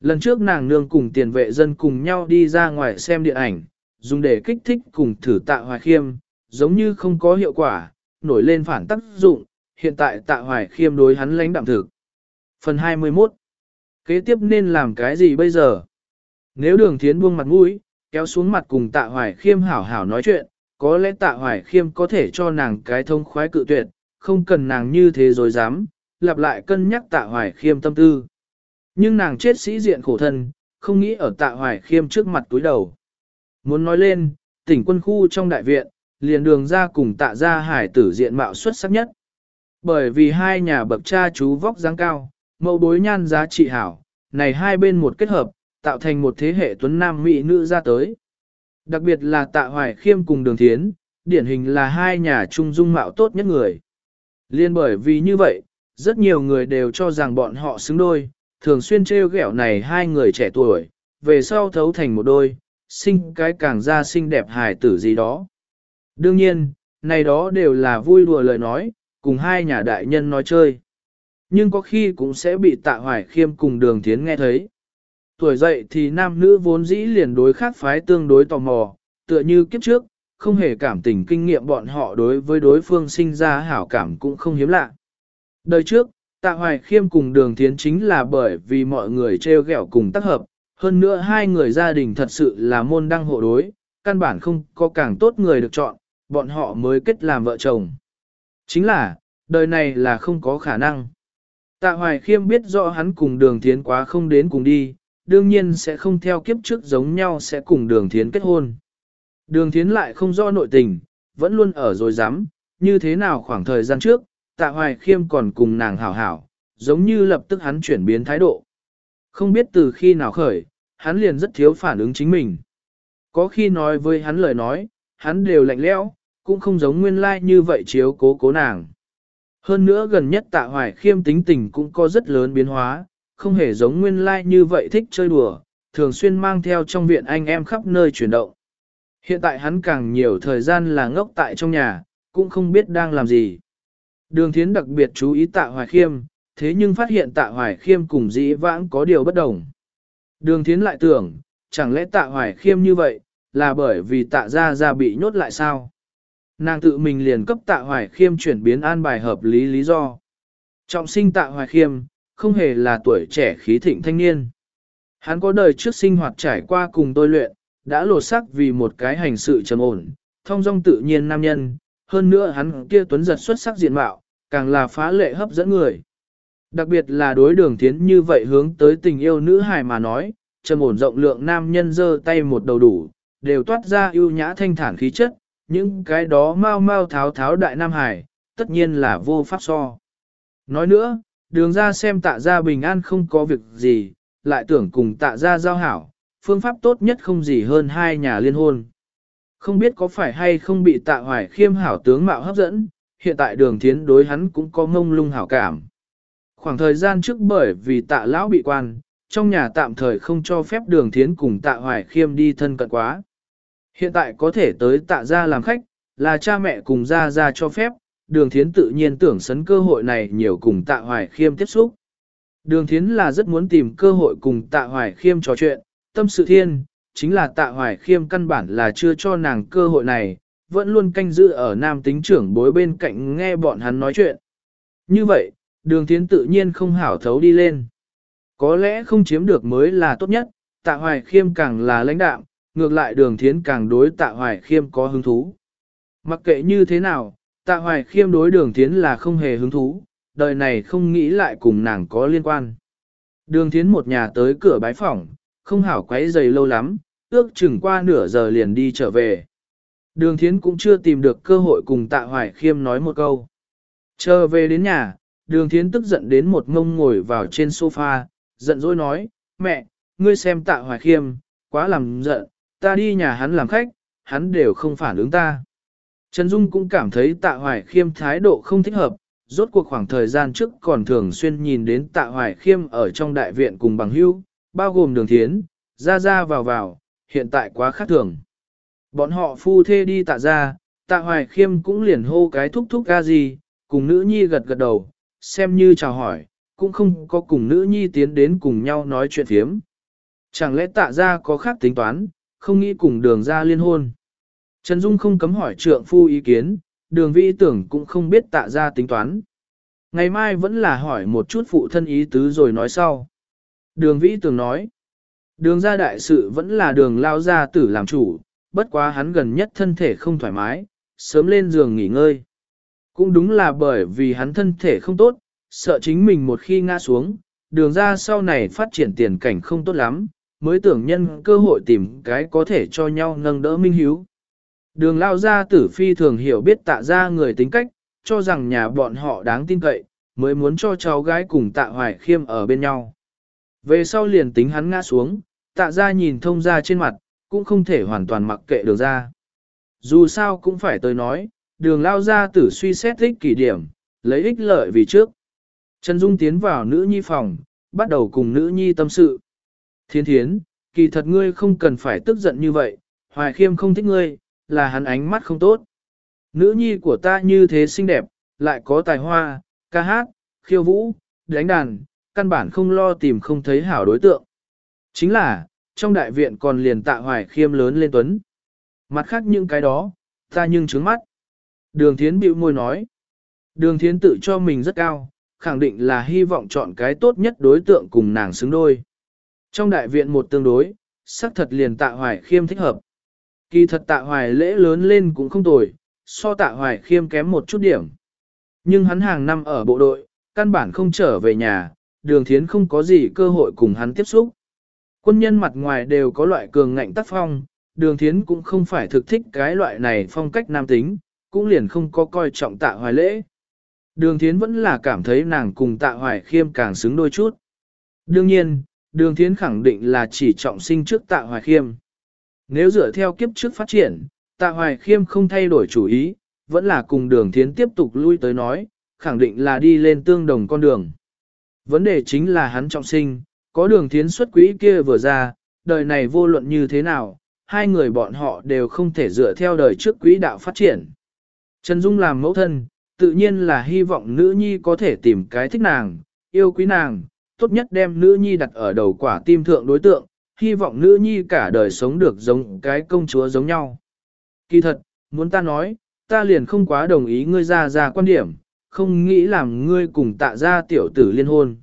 Lần trước nàng nương cùng tiền vệ dân cùng nhau đi ra ngoài xem điện ảnh, dùng để kích thích cùng thử tạ hoài khiêm, giống như không có hiệu quả, nổi lên phản tác dụng, hiện tại tạ hoài khiêm đối hắn lãnh đạm thực. Phần 21 Kế tiếp nên làm cái gì bây giờ? Nếu đường thiến buông mặt mũi, kéo xuống mặt cùng tạ hoài khiêm hảo hảo nói chuyện, có lẽ tạ hoài khiêm có thể cho nàng cái thông khoái cự tuyệt, không cần nàng như thế rồi dám, lặp lại cân nhắc tạ hoài khiêm tâm tư. Nhưng nàng chết sĩ diện khổ thân, không nghĩ ở tạ hoài khiêm trước mặt túi đầu. Muốn nói lên, tỉnh quân khu trong đại viện, liền đường ra cùng tạ ra hải tử diện mạo xuất sắc nhất. Bởi vì hai nhà bậc cha chú vóc dáng cao, mẫu bối nhan giá trị hảo, này hai bên một kết hợp, tạo thành một thế hệ tuấn nam mỹ nữ ra tới. Đặc biệt là tạ hoài khiêm cùng đường thiến, điển hình là hai nhà trung dung mạo tốt nhất người. Liên bởi vì như vậy, rất nhiều người đều cho rằng bọn họ xứng đôi, thường xuyên trêu ghẹo này hai người trẻ tuổi, về sau thấu thành một đôi, sinh cái càng ra xinh đẹp hài tử gì đó. Đương nhiên, này đó đều là vui đùa lời nói, cùng hai nhà đại nhân nói chơi. Nhưng có khi cũng sẽ bị tạ hoài khiêm cùng đường thiến nghe thấy. Tuổi dậy thì nam nữ vốn dĩ liền đối khác phái tương đối tò mò, tựa như kiếp trước, không hề cảm tình kinh nghiệm bọn họ đối với đối phương sinh ra hảo cảm cũng không hiếm lạ. Đời trước, tạ hoài khiêm cùng đường thiến chính là bởi vì mọi người treo gẹo cùng tác hợp, hơn nữa hai người gia đình thật sự là môn đăng hộ đối, căn bản không có càng tốt người được chọn, bọn họ mới kết làm vợ chồng. Chính là, đời này là không có khả năng. Tạ Hoài Khiêm biết rõ hắn cùng đường thiến quá không đến cùng đi, đương nhiên sẽ không theo kiếp trước giống nhau sẽ cùng đường thiến kết hôn. Đường thiến lại không do nội tình, vẫn luôn ở rồi dám, như thế nào khoảng thời gian trước, tạ hoài khiêm còn cùng nàng hảo hảo, giống như lập tức hắn chuyển biến thái độ. Không biết từ khi nào khởi, hắn liền rất thiếu phản ứng chính mình. Có khi nói với hắn lời nói, hắn đều lạnh lẽo, cũng không giống nguyên lai like như vậy chiếu cố cố nàng. Hơn nữa gần nhất tạ hoài khiêm tính tình cũng có rất lớn biến hóa, không hề giống nguyên lai like như vậy thích chơi đùa, thường xuyên mang theo trong viện anh em khắp nơi chuyển động. Hiện tại hắn càng nhiều thời gian là ngốc tại trong nhà, cũng không biết đang làm gì. Đường thiến đặc biệt chú ý tạ hoài khiêm, thế nhưng phát hiện tạ hoài khiêm cùng dĩ vãng có điều bất đồng. Đường thiến lại tưởng, chẳng lẽ tạ hoài khiêm như vậy, là bởi vì tạ ra ra bị nhốt lại sao? Nàng tự mình liền cấp tạ hoài khiêm chuyển biến an bài hợp lý lý do. Trọng sinh tạ hoài khiêm, không hề là tuổi trẻ khí thịnh thanh niên. Hắn có đời trước sinh hoạt trải qua cùng tôi luyện, đã lột sắc vì một cái hành sự trầm ổn, thông dong tự nhiên nam nhân, hơn nữa hắn kia tuấn giật xuất sắc diện mạo, càng là phá lệ hấp dẫn người. Đặc biệt là đối đường Thiến như vậy hướng tới tình yêu nữ hài mà nói, trầm ổn rộng lượng nam nhân giơ tay một đầu đủ, đều toát ra ưu nhã thanh thản khí chất, những cái đó mau mau tháo tháo đại nam hải, tất nhiên là vô pháp so. Nói nữa, đường ra xem tạ ra bình an không có việc gì, lại tưởng cùng tạ ra giao hảo, phương pháp tốt nhất không gì hơn hai nhà liên hôn. Không biết có phải hay không bị tạ hoài khiêm hảo tướng mạo hấp dẫn, hiện tại đường thiến đối hắn cũng có ngông lung hảo cảm. Khoảng thời gian trước bởi vì tạ lão bị quan, trong nhà tạm thời không cho phép đường thiến cùng tạ hoài khiêm đi thân cận quá. Hiện tại có thể tới tạ gia làm khách, là cha mẹ cùng gia gia cho phép, đường thiến tự nhiên tưởng sấn cơ hội này nhiều cùng tạ hoài khiêm tiếp xúc. Đường thiến là rất muốn tìm cơ hội cùng tạ hoài khiêm trò chuyện, tâm sự thiên, chính là tạ hoài khiêm căn bản là chưa cho nàng cơ hội này, vẫn luôn canh giữ ở nam tính trưởng bối bên cạnh nghe bọn hắn nói chuyện. Như vậy, đường thiến tự nhiên không hảo thấu đi lên. Có lẽ không chiếm được mới là tốt nhất, tạ hoài khiêm càng là lãnh đạo, ngược lại đường thiến càng đối tạ hoài khiêm có hứng thú. Mặc kệ như thế nào, tạ hoài khiêm đối đường thiến là không hề hứng thú, đời này không nghĩ lại cùng nàng có liên quan. Đường thiến một nhà tới cửa bái phỏng, không hảo quấy giày lâu lắm, ước chừng qua nửa giờ liền đi trở về. Đường thiến cũng chưa tìm được cơ hội cùng tạ hoài khiêm nói một câu. Trở về đến nhà, đường thiến tức giận đến một ngông ngồi vào trên sofa, giận dỗi nói, mẹ, ngươi xem tạ hoài khiêm, quá làm giận, ta đi nhà hắn làm khách, hắn đều không phản ứng ta. Trần Dung cũng cảm thấy tạ hoài khiêm thái độ không thích hợp, rốt cuộc khoảng thời gian trước còn thường xuyên nhìn đến tạ hoài khiêm ở trong đại viện cùng bằng hưu, bao gồm đường thiến, ra ra vào vào, hiện tại quá khác thường. Bọn họ phu thê đi tạ ra, tạ hoài khiêm cũng liền hô cái thúc thúc ga gì, cùng nữ nhi gật gật đầu, xem như chào hỏi, cũng không có cùng nữ nhi tiến đến cùng nhau nói chuyện phiếm. Chẳng lẽ tạ ra có khác tính toán, không nghĩ cùng đường ra liên hôn. Trần Dung không cấm hỏi trượng phu ý kiến, đường vĩ tưởng cũng không biết tạ ra tính toán. Ngày mai vẫn là hỏi một chút phụ thân ý tứ rồi nói sau. Đường vĩ Tường nói, đường gia đại sự vẫn là đường lao gia tử làm chủ, bất quá hắn gần nhất thân thể không thoải mái, sớm lên giường nghỉ ngơi. Cũng đúng là bởi vì hắn thân thể không tốt, sợ chính mình một khi ngã xuống, đường ra sau này phát triển tiền cảnh không tốt lắm, mới tưởng nhân cơ hội tìm cái có thể cho nhau nâng đỡ minh hiếu. Đường lao gia tử phi thường hiểu biết tạ ra người tính cách, cho rằng nhà bọn họ đáng tin cậy, mới muốn cho cháu gái cùng tạ hoài khiêm ở bên nhau. Về sau liền tính hắn ngã xuống, tạ ra nhìn thông ra trên mặt, cũng không thể hoàn toàn mặc kệ đường ra. Dù sao cũng phải tới nói, đường lao ra tử suy xét ích kỷ điểm, lấy ích lợi vì trước. Trần Dung tiến vào nữ nhi phòng, bắt đầu cùng nữ nhi tâm sự. Thiên thiến, kỳ thật ngươi không cần phải tức giận như vậy, hoài khiêm không thích ngươi, là hắn ánh mắt không tốt. Nữ nhi của ta như thế xinh đẹp, lại có tài hoa, ca hát, khiêu vũ, đánh đàn, căn bản không lo tìm không thấy hảo đối tượng. Chính là, trong đại viện còn liền tạ hoài khiêm lớn lên tuấn. Mặt khác những cái đó, ta nhưng trướng mắt. Đường thiến bĩu môi nói. Đường thiến tự cho mình rất cao, khẳng định là hy vọng chọn cái tốt nhất đối tượng cùng nàng xứng đôi. Trong đại viện một tương đối, xác thật liền tạ hoài khiêm thích hợp. Kỳ thật tạ hoài lễ lớn lên cũng không tồi, so tạ hoài khiêm kém một chút điểm. Nhưng hắn hàng năm ở bộ đội, căn bản không trở về nhà, đường thiến không có gì cơ hội cùng hắn tiếp xúc. Quân nhân mặt ngoài đều có loại cường ngạnh tác phong, đường thiến cũng không phải thực thích cái loại này phong cách nam tính, cũng liền không có coi trọng tạ hoài lễ. Đường thiến vẫn là cảm thấy nàng cùng tạ hoài khiêm càng xứng đôi chút. Đương nhiên, đường thiến khẳng định là chỉ trọng sinh trước tạ hoài khiêm. Nếu dựa theo kiếp trước phát triển, tạ hoài khiêm không thay đổi chủ ý, vẫn là cùng đường thiến tiếp tục lui tới nói, khẳng định là đi lên tương đồng con đường. Vấn đề chính là hắn trọng sinh, có đường thiến xuất quỹ kia vừa ra, đời này vô luận như thế nào, hai người bọn họ đều không thể dựa theo đời trước quỹ đạo phát triển. Trần Dung làm mẫu thân, tự nhiên là hy vọng nữ nhi có thể tìm cái thích nàng, yêu quý nàng, tốt nhất đem nữ nhi đặt ở đầu quả tim thượng đối tượng, hy vọng nữ nhi cả đời sống được giống cái công chúa giống nhau. Kỳ thật, muốn ta nói, ta liền không quá đồng ý ngươi ra ra quan điểm, không nghĩ làm ngươi cùng tạ ra tiểu tử liên hôn.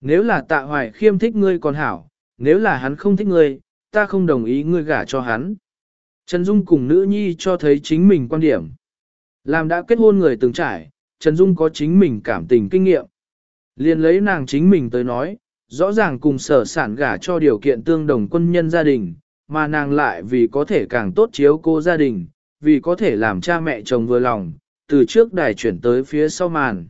Nếu là tạ hoài khiêm thích ngươi còn hảo, nếu là hắn không thích ngươi, ta không đồng ý ngươi gả cho hắn. Trần Dung cùng nữ nhi cho thấy chính mình quan điểm. Làm đã kết hôn người từng trải, Trần Dung có chính mình cảm tình kinh nghiệm. Liên lấy nàng chính mình tới nói, rõ ràng cùng sở sản gả cho điều kiện tương đồng quân nhân gia đình, mà nàng lại vì có thể càng tốt chiếu cô gia đình, vì có thể làm cha mẹ chồng vừa lòng, từ trước đài chuyển tới phía sau màn.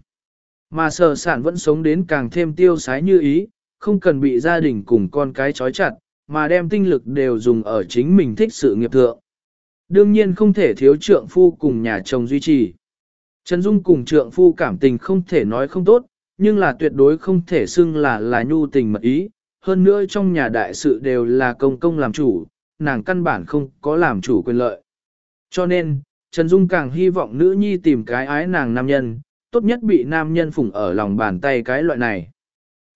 Mà sở sản vẫn sống đến càng thêm tiêu sái như ý, không cần bị gia đình cùng con cái trói chặt, mà đem tinh lực đều dùng ở chính mình thích sự nghiệp thượng. Đương nhiên không thể thiếu trượng phu cùng nhà chồng duy trì. Trần Dung cùng trượng phu cảm tình không thể nói không tốt, nhưng là tuyệt đối không thể xưng là là nhu tình mật ý. Hơn nữa trong nhà đại sự đều là công công làm chủ, nàng căn bản không có làm chủ quyền lợi. Cho nên, Trần Dung càng hy vọng nữ nhi tìm cái ái nàng nam nhân, tốt nhất bị nam nhân phủng ở lòng bàn tay cái loại này.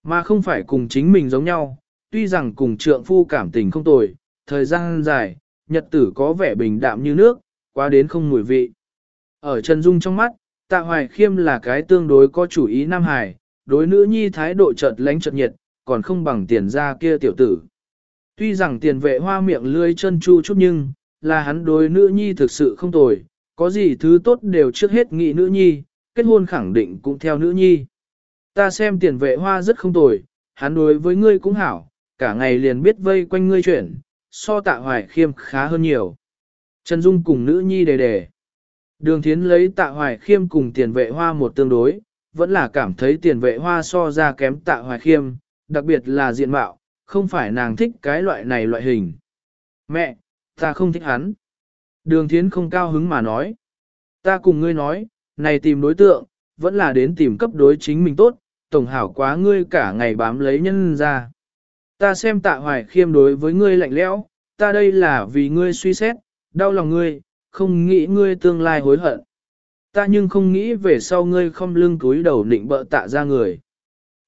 Mà không phải cùng chính mình giống nhau, tuy rằng cùng trượng phu cảm tình không tồi, thời gian dài, nhật tử có vẻ bình đạm như nước, quá đến không mùi vị. Ở Trần Dung trong mắt, Tạ Hoài Khiêm là cái tương đối có chủ ý Nam Hải, đối nữ nhi thái độ chợt lánh chợt nhiệt, còn không bằng tiền ra kia tiểu tử. Tuy rằng tiền vệ hoa miệng lươi chân chu chút nhưng, là hắn đối nữ nhi thực sự không tồi, có gì thứ tốt đều trước hết nghĩ nữ nhi, kết hôn khẳng định cũng theo nữ nhi. Ta xem tiền vệ hoa rất không tồi, hắn đối với ngươi cũng hảo, cả ngày liền biết vây quanh ngươi chuyển, so tạ hoài khiêm khá hơn nhiều. Trần Dung cùng nữ nhi đề đề. Đường thiến lấy tạ hoài khiêm cùng tiền vệ hoa một tương đối, vẫn là cảm thấy tiền vệ hoa so ra kém tạ hoài khiêm, đặc biệt là diện mạo, không phải nàng thích cái loại này loại hình. Mẹ, ta không thích hắn. Đường thiến không cao hứng mà nói. Ta cùng ngươi nói, này tìm đối tượng, vẫn là đến tìm cấp đối chính mình tốt, tổng hảo quá ngươi cả ngày bám lấy nhân ra. Ta xem tạ hoài khiêm đối với ngươi lạnh lẽo, ta đây là vì ngươi suy xét, đau lòng ngươi, không nghĩ ngươi tương lai hối hận. Ta nhưng không nghĩ về sau ngươi không lưng túi đầu định bợ tạ ra người.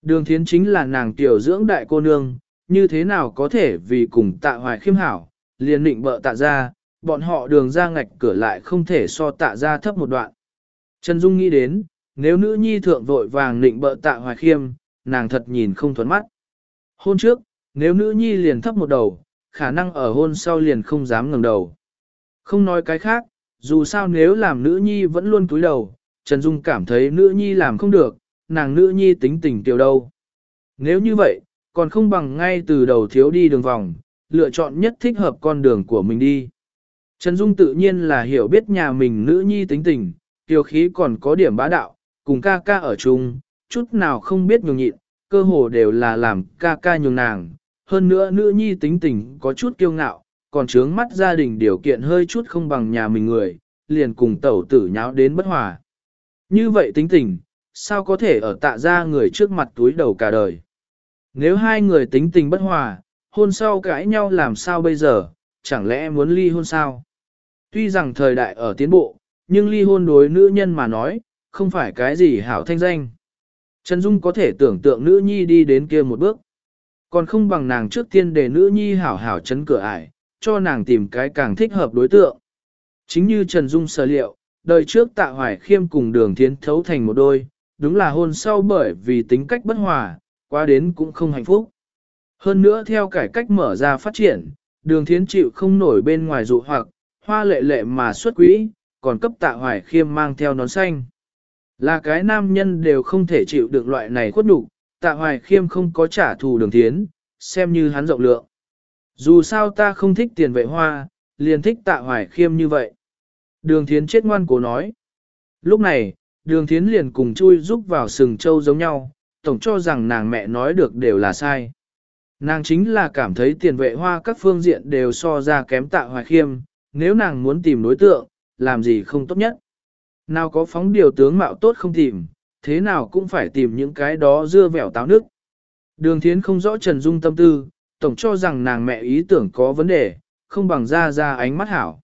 Đường thiến chính là nàng tiểu dưỡng đại cô nương, như thế nào có thể vì cùng tạ hoài khiêm hảo, liền định bợ tạ ra, bọn họ đường ra ngạch cửa lại không thể so tạ ra thấp một đoạn. Trần Dung nghĩ đến, nếu nữ nhi thượng vội vàng định bợ tạ hoài khiêm, nàng thật nhìn không thuấn mắt. Hôn trước, nếu nữ nhi liền thấp một đầu, khả năng ở hôn sau liền không dám ngẩng đầu. Không nói cái khác, dù sao nếu làm nữ nhi vẫn luôn cúi đầu, Trần Dung cảm thấy nữ nhi làm không được, nàng nữ nhi tính tình tiểu đâu. Nếu như vậy, còn không bằng ngay từ đầu thiếu đi đường vòng, lựa chọn nhất thích hợp con đường của mình đi. Trần Dung tự nhiên là hiểu biết nhà mình nữ nhi tính tình, tiêu khí còn có điểm bá đạo, cùng ca ca ở chung, chút nào không biết nhường nhịn, cơ hồ đều là làm ca ca nhường nàng. Hơn nữa nữ nhi tính tình có chút kiêu ngạo, còn trướng mắt gia đình điều kiện hơi chút không bằng nhà mình người, liền cùng tẩu tử nháo đến bất hòa. Như vậy tính tình, sao có thể ở tạ ra người trước mặt túi đầu cả đời. Nếu hai người tính tình bất hòa, hôn sau cãi nhau làm sao bây giờ, chẳng lẽ muốn ly hôn sao? Tuy rằng thời đại ở tiến bộ, nhưng ly hôn đối nữ nhân mà nói, không phải cái gì hảo thanh danh. Trần Dung có thể tưởng tượng nữ nhi đi đến kia một bước. Còn không bằng nàng trước tiên để nữ nhi hảo hảo chấn cửa ải, cho nàng tìm cái càng thích hợp đối tượng. Chính như Trần Dung sở liệu, đời trước tạ hoài khiêm cùng đường thiến thấu thành một đôi, đúng là hôn sau bởi vì tính cách bất hòa, qua đến cũng không hạnh phúc. Hơn nữa theo cải cách mở ra phát triển, đường thiến chịu không nổi bên ngoài dụ hoặc, hoa lệ lệ mà xuất quỹ, còn cấp tạ hoài khiêm mang theo nón xanh. Là cái nam nhân đều không thể chịu được loại này khuất đủ, tạ hoài khiêm không có trả thù đường thiến, xem như hắn rộng lượng. Dù sao ta không thích tiền vệ hoa, liền thích tạ hoài khiêm như vậy. Đường thiến chết ngoan cố nói. Lúc này, đường thiến liền cùng chui rúc vào sừng châu giống nhau, tổng cho rằng nàng mẹ nói được đều là sai. Nàng chính là cảm thấy tiền vệ hoa các phương diện đều so ra kém tạ hoài khiêm, nếu nàng muốn tìm đối tượng, làm gì không tốt nhất. Nào có phóng điều tướng mạo tốt không tìm, thế nào cũng phải tìm những cái đó dưa vẻo táo nước. Đường thiến không rõ Trần Dung tâm tư, tổng cho rằng nàng mẹ ý tưởng có vấn đề, không bằng ra ra ánh mắt hảo.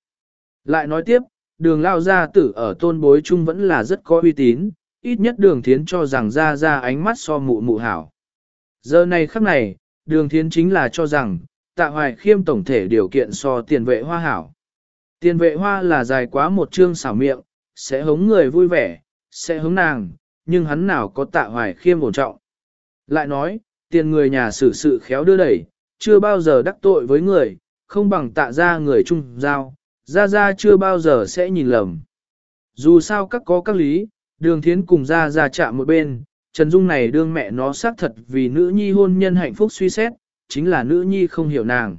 Lại nói tiếp, đường lao gia tử ở tôn bối chung vẫn là rất có uy tín, ít nhất đường thiến cho rằng ra ra ánh mắt so mụ mụ hảo. Giờ này khắc này, đường thiến chính là cho rằng, tạ hoài khiêm tổng thể điều kiện so tiền vệ hoa hảo. Tiền vệ hoa là dài quá một chương xảo miệng, sẽ hống người vui vẻ, sẽ hống nàng, nhưng hắn nào có tạ hoài khiêm ổn trọng. Lại nói, tiền người nhà xử sự khéo đưa đẩy, chưa bao giờ đắc tội với người, không bằng tạ ra người chung giao, ra ra chưa bao giờ sẽ nhìn lầm. Dù sao các có các lý, đường thiến cùng ra ra chạm một bên, Trần Dung này đương mẹ nó xác thật vì nữ nhi hôn nhân hạnh phúc suy xét, chính là nữ nhi không hiểu nàng.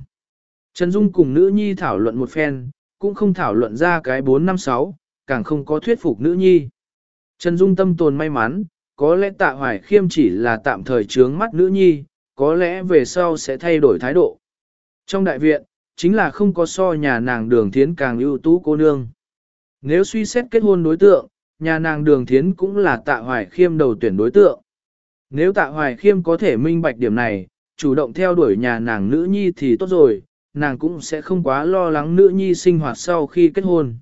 Trần Dung cùng nữ nhi thảo luận một phen, cũng không thảo luận ra cái 456, càng không có thuyết phục nữ nhi. Trần Dung tâm tồn may mắn, có lẽ tạ hoài khiêm chỉ là tạm thời trướng mắt nữ nhi, có lẽ về sau sẽ thay đổi thái độ. Trong đại viện, chính là không có so nhà nàng đường thiến càng ưu tú cô nương. Nếu suy xét kết hôn đối tượng, nhà nàng đường thiến cũng là tạ hoài khiêm đầu tuyển đối tượng. Nếu tạ hoài khiêm có thể minh bạch điểm này, chủ động theo đuổi nhà nàng nữ nhi thì tốt rồi, nàng cũng sẽ không quá lo lắng nữ nhi sinh hoạt sau khi kết hôn.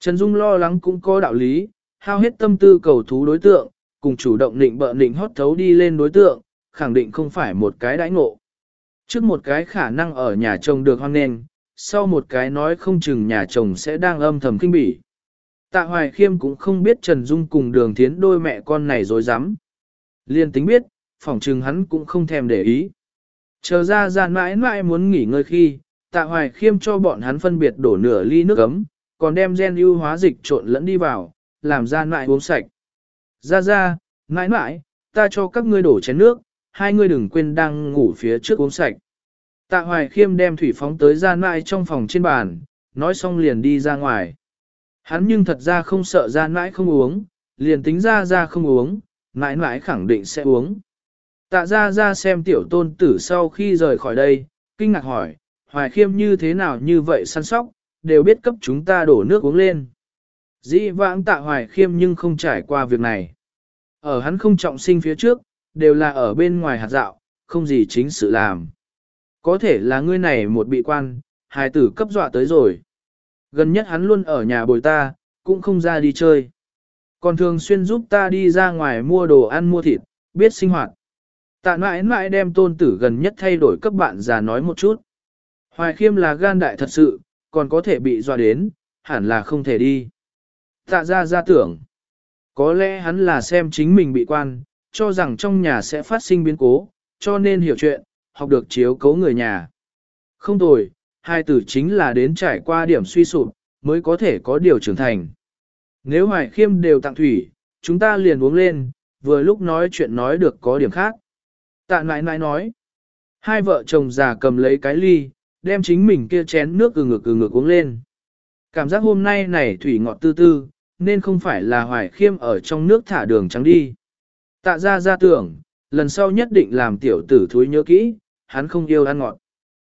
Trần Dung lo lắng cũng có đạo lý, hao hết tâm tư cầu thú đối tượng, cùng chủ động định bợ định hót thấu đi lên đối tượng, khẳng định không phải một cái đãi ngộ. Trước một cái khả năng ở nhà chồng được hoang nền, sau một cái nói không chừng nhà chồng sẽ đang âm thầm kinh bỉ. Tạ Hoài Khiêm cũng không biết Trần Dung cùng đường thiến đôi mẹ con này dối rắm Liên tính biết, phỏng trừng hắn cũng không thèm để ý. Chờ ra ra mãi mãi muốn nghỉ ngơi khi, Tạ Hoài Khiêm cho bọn hắn phân biệt đổ nửa ly nước ấm, còn đem gen ưu hóa dịch trộn lẫn đi vào, làm ra mãi uống sạch. Ra ra, mãi mãi, ta cho các ngươi đổ chén nước, hai ngươi đừng quên đang ngủ phía trước uống sạch. Tạ Hoài Khiêm đem thủy phóng tới gian mãi trong phòng trên bàn, nói xong liền đi ra ngoài. Hắn nhưng thật ra không sợ ra nãi không uống, liền tính ra ra không uống, nãi nãi khẳng định sẽ uống. Tạ ra ra xem tiểu tôn tử sau khi rời khỏi đây, kinh ngạc hỏi, Hoài Khiêm như thế nào như vậy săn sóc, đều biết cấp chúng ta đổ nước uống lên. Dĩ vãng tạ Hoài Khiêm nhưng không trải qua việc này. Ở hắn không trọng sinh phía trước, đều là ở bên ngoài hạt dạo, không gì chính sự làm. Có thể là ngươi này một bị quan, hài tử cấp dọa tới rồi. Gần nhất hắn luôn ở nhà bồi ta, cũng không ra đi chơi. Còn thường xuyên giúp ta đi ra ngoài mua đồ ăn mua thịt, biết sinh hoạt. Tạ mãi mãi đem tôn tử gần nhất thay đổi cấp bạn già nói một chút. Hoài khiêm là gan đại thật sự, còn có thể bị dọa đến, hẳn là không thể đi. Tạ ra ra tưởng. Có lẽ hắn là xem chính mình bị quan, cho rằng trong nhà sẽ phát sinh biến cố, cho nên hiểu chuyện, học được chiếu cấu người nhà. Không tồi, hai tử chính là đến trải qua điểm suy sụp, mới có thể có điều trưởng thành. Nếu hoài khiêm đều tặng thủy, chúng ta liền uống lên, vừa lúc nói chuyện nói được có điểm khác. Tạ nãi nãi nói, hai vợ chồng già cầm lấy cái ly, đem chính mình kia chén nước ừ ngực ừ ngực uống lên. Cảm giác hôm nay này thủy ngọt tư tư, nên không phải là hoài khiêm ở trong nước thả đường trắng đi. Tạ ra ra tưởng, lần sau nhất định làm tiểu tử thúi nhớ kỹ, hắn không yêu ăn ngọt.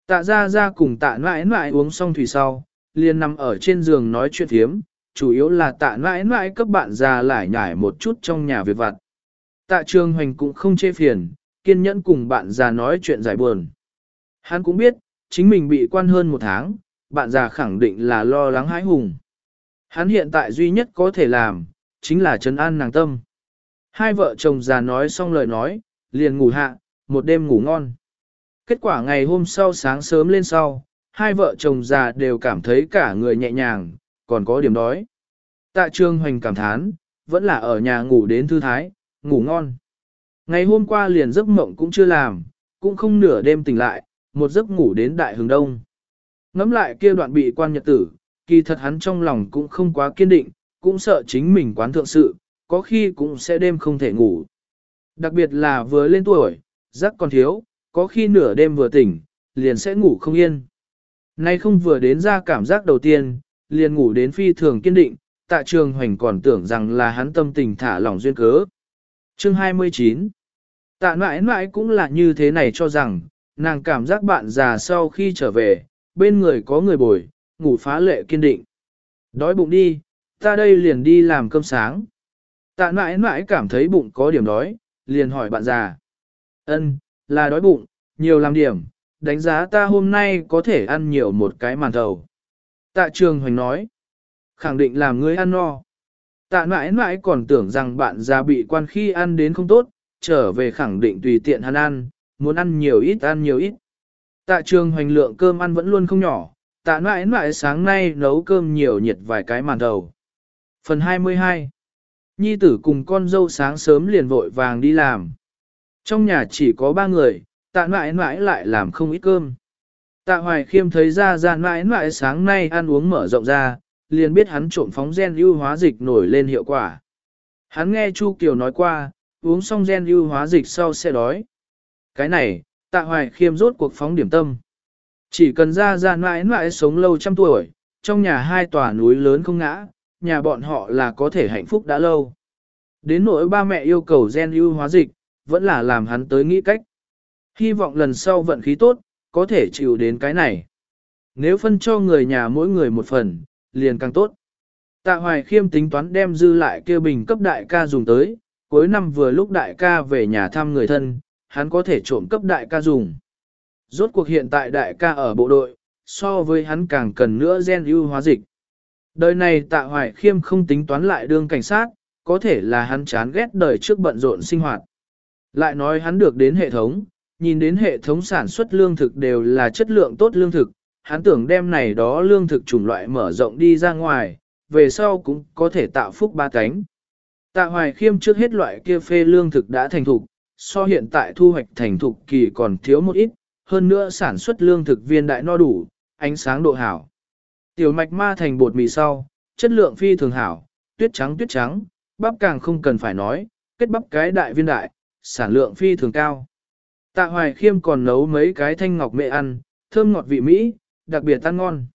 Tạ ra ra cùng tạ nãi nãi uống xong thủy sau, liền nằm ở trên giường nói chuyện thiếm, chủ yếu là tạ nãi nãi cấp bạn già lại nhải một chút trong nhà việc vặt. Tạ trường hoành cũng không chê phiền, kiên nhẫn cùng bạn già nói chuyện giải buồn. Hắn cũng biết, chính mình bị quan hơn một tháng, bạn già khẳng định là lo lắng hãi hùng. Hắn hiện tại duy nhất có thể làm, chính là trấn an nàng tâm. Hai vợ chồng già nói xong lời nói, liền ngủ hạ, một đêm ngủ ngon. Kết quả ngày hôm sau sáng sớm lên sau, hai vợ chồng già đều cảm thấy cả người nhẹ nhàng, còn có điểm đói. Tạ trương hoành cảm thán, vẫn là ở nhà ngủ đến thư thái, ngủ ngon. Ngày hôm qua liền giấc mộng cũng chưa làm, cũng không nửa đêm tỉnh lại, một giấc ngủ đến đại hướng đông. Ngắm lại kia đoạn bị quan nhật tử, kỳ thật hắn trong lòng cũng không quá kiên định, cũng sợ chính mình quán thượng sự, có khi cũng sẽ đêm không thể ngủ. Đặc biệt là vừa lên tuổi, giấc còn thiếu, có khi nửa đêm vừa tỉnh, liền sẽ ngủ không yên. Nay không vừa đến ra cảm giác đầu tiên, liền ngủ đến phi thường kiên định, tạ trường hoành còn tưởng rằng là hắn tâm tình thả lỏng duyên cớ. Chương 29 Tạ mãi mãi cũng là như thế này cho rằng, nàng cảm giác bạn già sau khi trở về, bên người có người bồi, ngủ phá lệ kiên định. Đói bụng đi, ta đây liền đi làm cơm sáng. Tạ mãi mãi cảm thấy bụng có điểm đói, liền hỏi bạn già. Ân, là đói bụng, nhiều làm điểm, đánh giá ta hôm nay có thể ăn nhiều một cái màn thầu. Tạ trường hoành nói, khẳng định làm ngươi ăn no. Tạ mãi mãi còn tưởng rằng bạn già bị quan khi ăn đến không tốt, trở về khẳng định tùy tiện hắn ăn, muốn ăn nhiều ít ăn nhiều ít. Tạ trường hoành lượng cơm ăn vẫn luôn không nhỏ, tạ mãi mãi sáng nay nấu cơm nhiều nhiệt vài cái màn đầu. Phần 22 Nhi tử cùng con dâu sáng sớm liền vội vàng đi làm. Trong nhà chỉ có ba người, tạ mãi mãi lại làm không ít cơm. Tạ hoài khiêm thấy ra ra mãi mãi sáng nay ăn uống mở rộng ra, liền biết hắn trộm phóng gen ưu hóa dịch nổi lên hiệu quả. Hắn nghe Chu Kiều nói qua, uống xong gen ưu hóa dịch sau sẽ đói. Cái này, tạ hoài khiêm rốt cuộc phóng điểm tâm. Chỉ cần ra ra mãi mãi sống lâu trăm tuổi, trong nhà hai tòa núi lớn không ngã, nhà bọn họ là có thể hạnh phúc đã lâu. Đến nỗi ba mẹ yêu cầu gen ưu hóa dịch, vẫn là làm hắn tới nghĩ cách. Hy vọng lần sau vận khí tốt, có thể chịu đến cái này. Nếu phân cho người nhà mỗi người một phần, liền càng tốt. Tạ Hoài Khiêm tính toán đem dư lại kia bình cấp đại ca dùng tới, cuối năm vừa lúc đại ca về nhà thăm người thân, hắn có thể trộm cấp đại ca dùng. Rốt cuộc hiện tại đại ca ở bộ đội, so với hắn càng cần nữa gen ưu hóa dịch. Đời này tạ hoài khiêm không tính toán lại đương cảnh sát, có thể là hắn chán ghét đời trước bận rộn sinh hoạt. Lại nói hắn được đến hệ thống, nhìn đến hệ thống sản xuất lương thực đều là chất lượng tốt lương thực, hắn tưởng đem này đó lương thực chủng loại mở rộng đi ra ngoài, về sau cũng có thể tạo phúc ba cánh. Tạ hoài khiêm trước hết loại kia phê lương thực đã thành thục, so hiện tại thu hoạch thành thục kỳ còn thiếu một ít, hơn nữa sản xuất lương thực viên đại no đủ, ánh sáng độ hảo. Tiểu mạch ma thành bột mì sau, chất lượng phi thường hảo, tuyết trắng tuyết trắng, bắp càng không cần phải nói, kết bắp cái đại viên đại, sản lượng phi thường cao. Tạ hoài khiêm còn nấu mấy cái thanh ngọc mẹ ăn, thơm ngọt vị Mỹ, đặc biệt ăn ngon.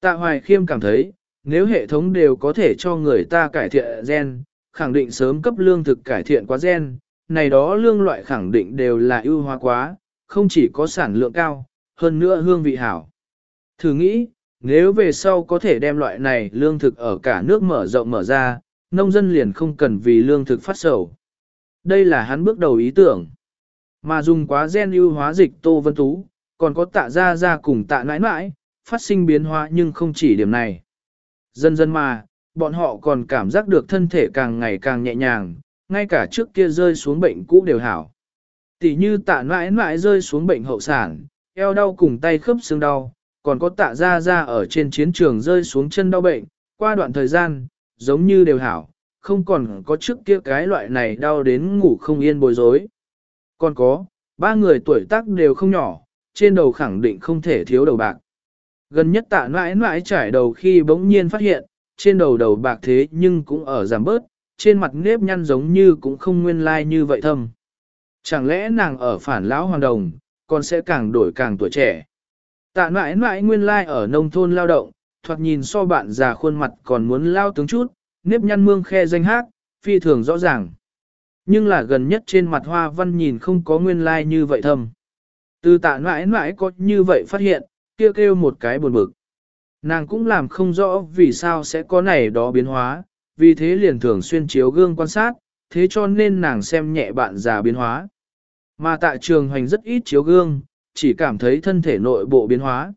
Tạ hoài khiêm cảm thấy, nếu hệ thống đều có thể cho người ta cải thiện gen, khẳng định sớm cấp lương thực cải thiện quá gen, này đó lương loại khẳng định đều là ưu hóa quá, không chỉ có sản lượng cao, hơn nữa hương vị hảo. Thử nghĩ, nếu về sau có thể đem loại này lương thực ở cả nước mở rộng mở ra, nông dân liền không cần vì lương thực phát sầu. Đây là hắn bước đầu ý tưởng. Mà dùng quá gen ưu hóa dịch Tô Vân Tú, còn có tạ ra ra cùng tạ nãi nãi, phát sinh biến hóa nhưng không chỉ điểm này. Dần dần mà, bọn họ còn cảm giác được thân thể càng ngày càng nhẹ nhàng, ngay cả trước kia rơi xuống bệnh cũ đều hảo. Tỷ như tạ nãi nãi rơi xuống bệnh hậu sản, eo đau cùng tay khớp xương đau, còn có tạ ra ra ở trên chiến trường rơi xuống chân đau bệnh, qua đoạn thời gian, giống như đều hảo, không còn có trước kia cái loại này đau đến ngủ không yên bối rối. Còn có, ba người tuổi tác đều không nhỏ, trên đầu khẳng định không thể thiếu đầu bạc. Gần nhất tạ mãi mãi trải đầu khi bỗng nhiên phát hiện, trên đầu đầu bạc thế nhưng cũng ở giảm bớt, trên mặt nếp nhăn giống như cũng không nguyên lai like như vậy thâm. Chẳng lẽ nàng ở phản lão hoàng đồng, còn sẽ càng đổi càng tuổi trẻ. Tạ mãi mãi nguyên lai like ở nông thôn lao động, thoạt nhìn so bạn già khuôn mặt còn muốn lao tướng chút, nếp nhăn mương khe danh hát, phi thường rõ ràng. Nhưng là gần nhất trên mặt hoa văn nhìn không có nguyên lai like như vậy thâm. Từ tạ mãi mãi có như vậy phát hiện, kêu kêu một cái buồn bực. Nàng cũng làm không rõ vì sao sẽ có này đó biến hóa, vì thế liền thường xuyên chiếu gương quan sát, thế cho nên nàng xem nhẹ bạn già biến hóa. Mà tại trường hoành rất ít chiếu gương, chỉ cảm thấy thân thể nội bộ biến hóa.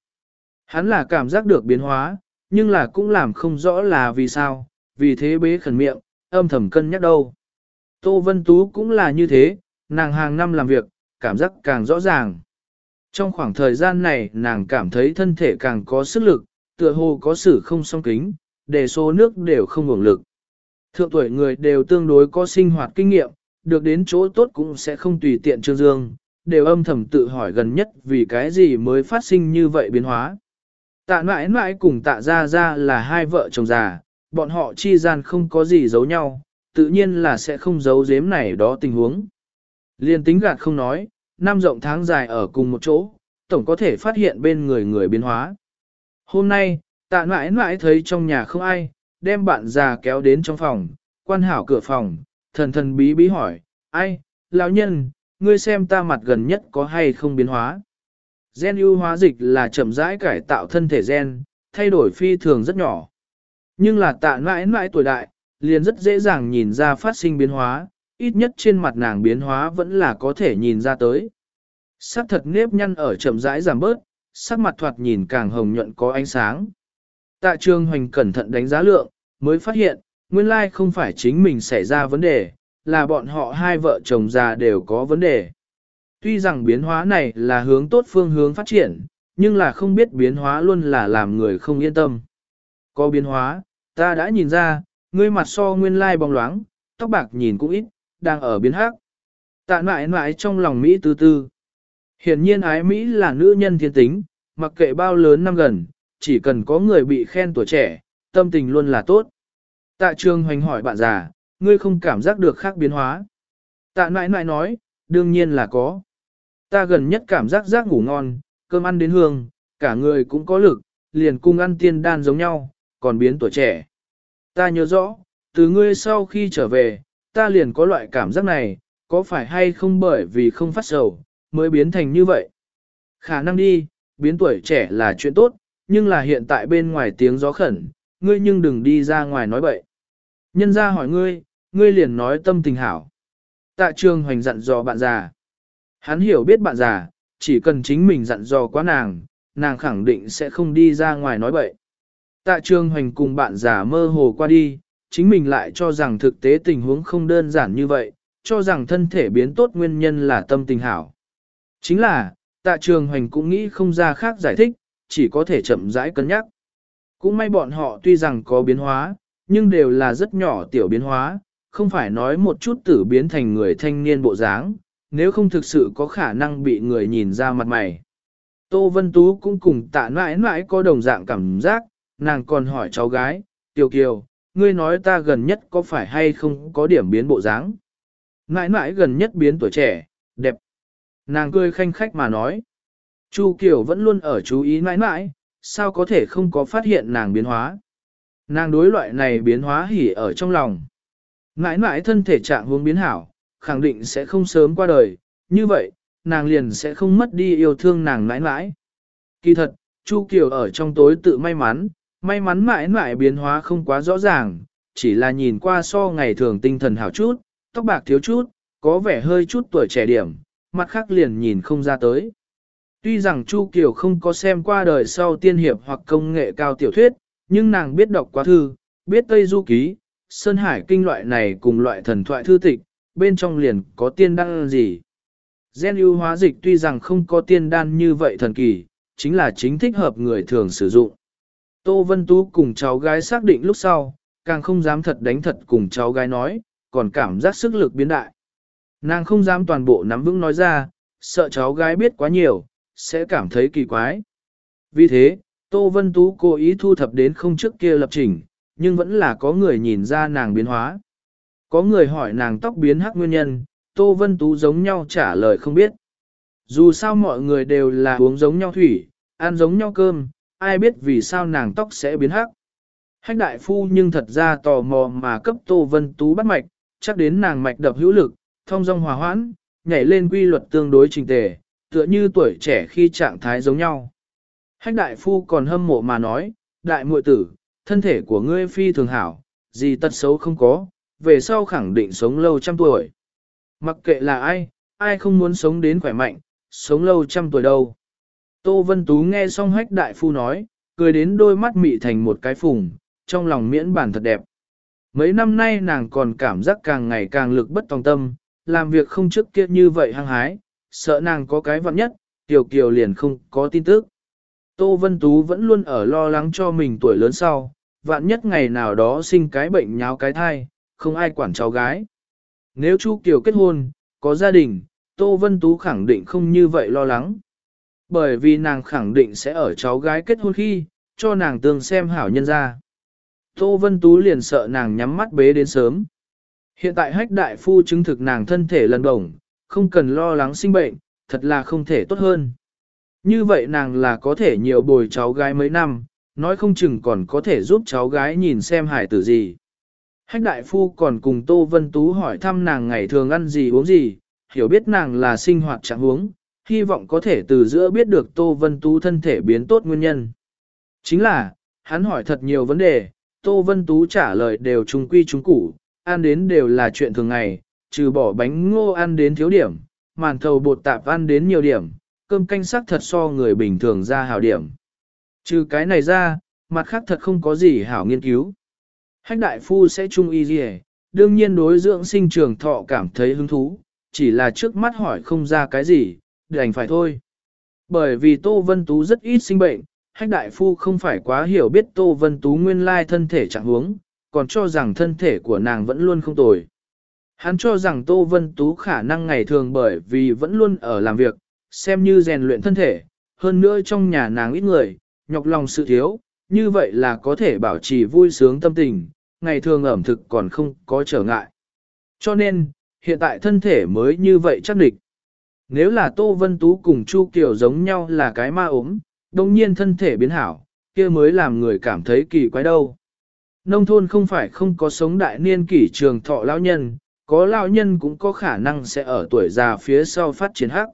Hắn là cảm giác được biến hóa, nhưng là cũng làm không rõ là vì sao, vì thế bế khẩn miệng, âm thầm cân nhắc đâu. Tô Vân Tú cũng là như thế, nàng hàng năm làm việc, cảm giác càng rõ ràng. Trong khoảng thời gian này nàng cảm thấy thân thể càng có sức lực, tựa hồ có sự không song kính, để số nước đều không ngủng lực. Thượng tuổi người đều tương đối có sinh hoạt kinh nghiệm, được đến chỗ tốt cũng sẽ không tùy tiện trương dương, đều âm thầm tự hỏi gần nhất vì cái gì mới phát sinh như vậy biến hóa. Tạ mãi mãi cùng tạ ra ra là hai vợ chồng già, bọn họ chi gian không có gì giấu nhau, tự nhiên là sẽ không giấu giếm này đó tình huống. Liên tính gạt không nói, năm rộng tháng dài ở cùng một chỗ, tổng có thể phát hiện bên người người biến hóa. Hôm nay, tạ mãi mãi thấy trong nhà không ai, đem bạn già kéo đến trong phòng, quan hảo cửa phòng, thần thần bí bí hỏi, ai, lão nhân, ngươi xem ta mặt gần nhất có hay không biến hóa. Gen ưu hóa dịch là chậm rãi cải tạo thân thể gen, thay đổi phi thường rất nhỏ. Nhưng là tạ mãi mãi tuổi đại, liền rất dễ dàng nhìn ra phát sinh biến hóa, ít nhất trên mặt nàng biến hóa vẫn là có thể nhìn ra tới. Sắc thật nếp nhăn ở chậm rãi giảm bớt, sắc mặt thoạt nhìn càng hồng nhuận có ánh sáng. Tạ trương hoành cẩn thận đánh giá lượng, mới phát hiện, nguyên lai không phải chính mình xảy ra vấn đề, là bọn họ hai vợ chồng già đều có vấn đề. Tuy rằng biến hóa này là hướng tốt phương hướng phát triển, nhưng là không biết biến hóa luôn là làm người không yên tâm. Có biến hóa, ta đã nhìn ra, ngươi mặt so nguyên lai bóng loáng, tóc bạc nhìn cũng ít, đang ở biến hắc. Tạ nại nại trong lòng Mỹ tư tư. Hiển nhiên ái Mỹ là nữ nhân thiên tính, mặc kệ bao lớn năm gần, chỉ cần có người bị khen tuổi trẻ, tâm tình luôn là tốt. Tạ trường hoành hỏi bạn già, ngươi không cảm giác được khác biến hóa. Tạ nại nại nói, đương nhiên là có. Ta gần nhất cảm giác giác ngủ ngon, cơm ăn đến hương, cả người cũng có lực, liền cung ăn tiên đan giống nhau, còn biến tuổi trẻ. Ta nhớ rõ, từ ngươi sau khi trở về, ta liền có loại cảm giác này, có phải hay không bởi vì không phát sầu, mới biến thành như vậy. Khả năng đi, biến tuổi trẻ là chuyện tốt, nhưng là hiện tại bên ngoài tiếng gió khẩn, ngươi nhưng đừng đi ra ngoài nói bậy. Nhân ra hỏi ngươi, ngươi liền nói tâm tình hảo. Tạ trường hoành dặn dò bạn già. Hắn hiểu biết bạn già, chỉ cần chính mình dặn dò quá nàng, nàng khẳng định sẽ không đi ra ngoài nói bậy. Tạ Trương Hoành cùng bạn giả mơ hồ qua đi, chính mình lại cho rằng thực tế tình huống không đơn giản như vậy, cho rằng thân thể biến tốt nguyên nhân là tâm tình hảo. Chính là, tạ trường hoành cũng nghĩ không ra khác giải thích, chỉ có thể chậm rãi cân nhắc. Cũng may bọn họ tuy rằng có biến hóa, nhưng đều là rất nhỏ tiểu biến hóa, không phải nói một chút tử biến thành người thanh niên bộ dáng, nếu không thực sự có khả năng bị người nhìn ra mặt mày. Tô Vân Tú cũng cùng tạ mãi mãi có đồng dạng cảm giác, nàng còn hỏi cháu gái, Tiểu Kiều, ngươi nói ta gần nhất có phải hay không có điểm biến bộ dáng? Mãi mãi gần nhất biến tuổi trẻ, đẹp. Nàng cười khanh khách mà nói. Chu Kiều vẫn luôn ở chú ý mãi mãi, sao có thể không có phát hiện nàng biến hóa. Nàng đối loại này biến hóa hỉ ở trong lòng. Mãi mãi thân thể trạng hướng biến hảo, khẳng định sẽ không sớm qua đời, như vậy, nàng liền sẽ không mất đi yêu thương nàng mãi mãi. Kỳ thật, Chu Kiều ở trong tối tự may mắn, may mắn mãi mãi biến hóa không quá rõ ràng, chỉ là nhìn qua so ngày thường tinh thần hảo chút, tóc bạc thiếu chút, có vẻ hơi chút tuổi trẻ điểm, mặt khác liền nhìn không ra tới. Tuy rằng Chu Kiều không có xem qua đời sau tiên hiệp hoặc công nghệ cao tiểu thuyết, nhưng nàng biết đọc quá thư, biết Tây Du Ký, Sơn Hải Kinh loại này cùng loại thần thoại thư tịch, bên trong liền có tiên đan gì. Gen ưu hóa dịch tuy rằng không có tiên đan như vậy thần kỳ, chính là chính thích hợp người thường sử dụng. Tô Vân Tú cùng cháu gái xác định lúc sau, càng không dám thật đánh thật cùng cháu gái nói, còn cảm giác sức lực biến đại. Nàng không dám toàn bộ nắm vững nói ra, sợ cháu gái biết quá nhiều, sẽ cảm thấy kỳ quái. Vì thế, Tô Vân Tú cố ý thu thập đến không trước kia lập trình, nhưng vẫn là có người nhìn ra nàng biến hóa. Có người hỏi nàng tóc biến hắc nguyên nhân, Tô Vân Tú giống nhau trả lời không biết. Dù sao mọi người đều là uống giống nhau thủy, ăn giống nhau cơm, ai biết vì sao nàng tóc sẽ biến hắc. Hách đại phu nhưng thật ra tò mò mà cấp Tô Vân Tú bắt mạch, chắc đến nàng mạch đập hữu lực, thông dong hòa hoãn, nhảy lên quy luật tương đối trình tề, tựa như tuổi trẻ khi trạng thái giống nhau. Hách đại phu còn hâm mộ mà nói, đại muội tử, thân thể của ngươi phi thường hảo, gì tật xấu không có, về sau khẳng định sống lâu trăm tuổi. Mặc kệ là ai, ai không muốn sống đến khỏe mạnh, sống lâu trăm tuổi đâu. Tô Vân Tú nghe xong hách đại phu nói, cười đến đôi mắt mị thành một cái phùng, trong lòng miễn bản thật đẹp. Mấy năm nay nàng còn cảm giác càng ngày càng lực bất tòng tâm, làm việc không trước kia như vậy hăng hái, sợ nàng có cái vặn nhất, Tiểu Kiều liền không có tin tức. Tô Vân Tú vẫn luôn ở lo lắng cho mình tuổi lớn sau, vạn nhất ngày nào đó sinh cái bệnh nháo cái thai, không ai quản cháu gái. Nếu Chu Kiều kết hôn, có gia đình, Tô Vân Tú khẳng định không như vậy lo lắng. Bởi vì nàng khẳng định sẽ ở cháu gái kết hôn khi, cho nàng tương xem hảo nhân ra. Tô Vân Tú liền sợ nàng nhắm mắt bế đến sớm. Hiện tại hách đại phu chứng thực nàng thân thể lần đồng, không cần lo lắng sinh bệnh, thật là không thể tốt hơn. Như vậy nàng là có thể nhiều bồi cháu gái mấy năm, nói không chừng còn có thể giúp cháu gái nhìn xem hải tử gì. Hách đại phu còn cùng Tô Vân Tú hỏi thăm nàng ngày thường ăn gì uống gì, hiểu biết nàng là sinh hoạt trạng huống, hy vọng có thể từ giữa biết được Tô Vân Tú thân thể biến tốt nguyên nhân. Chính là, hắn hỏi thật nhiều vấn đề, Tô Vân Tú trả lời đều trung quy trung củ, ăn đến đều là chuyện thường ngày, trừ bỏ bánh ngô ăn đến thiếu điểm, màn thầu bột tạp ăn đến nhiều điểm, cơm canh sắc thật so người bình thường ra hảo điểm. Trừ cái này ra, mặt khác thật không có gì hảo nghiên cứu. Hách đại phu sẽ trung y gì đương nhiên đối dưỡng sinh trường thọ cảm thấy hứng thú, chỉ là trước mắt hỏi không ra cái gì, đành phải thôi. Bởi vì Tô Vân Tú rất ít sinh bệnh, hách đại phu không phải quá hiểu biết Tô Vân Tú nguyên lai thân thể trạng huống, còn cho rằng thân thể của nàng vẫn luôn không tồi. Hắn cho rằng Tô Vân Tú khả năng ngày thường bởi vì vẫn luôn ở làm việc, xem như rèn luyện thân thể, hơn nữa trong nhà nàng ít người, nhọc lòng sự thiếu, như vậy là có thể bảo trì vui sướng tâm tình, ngày thường ẩm thực còn không có trở ngại. Cho nên, hiện tại thân thể mới như vậy chắc địch. Nếu là Tô Vân Tú cùng Chu Kiều giống nhau là cái ma ốm, đồng nhiên thân thể biến hảo, kia mới làm người cảm thấy kỳ quái đâu. Nông thôn không phải không có sống đại niên kỷ trường thọ lão nhân, có lão nhân cũng có khả năng sẽ ở tuổi già phía sau phát triển hắc.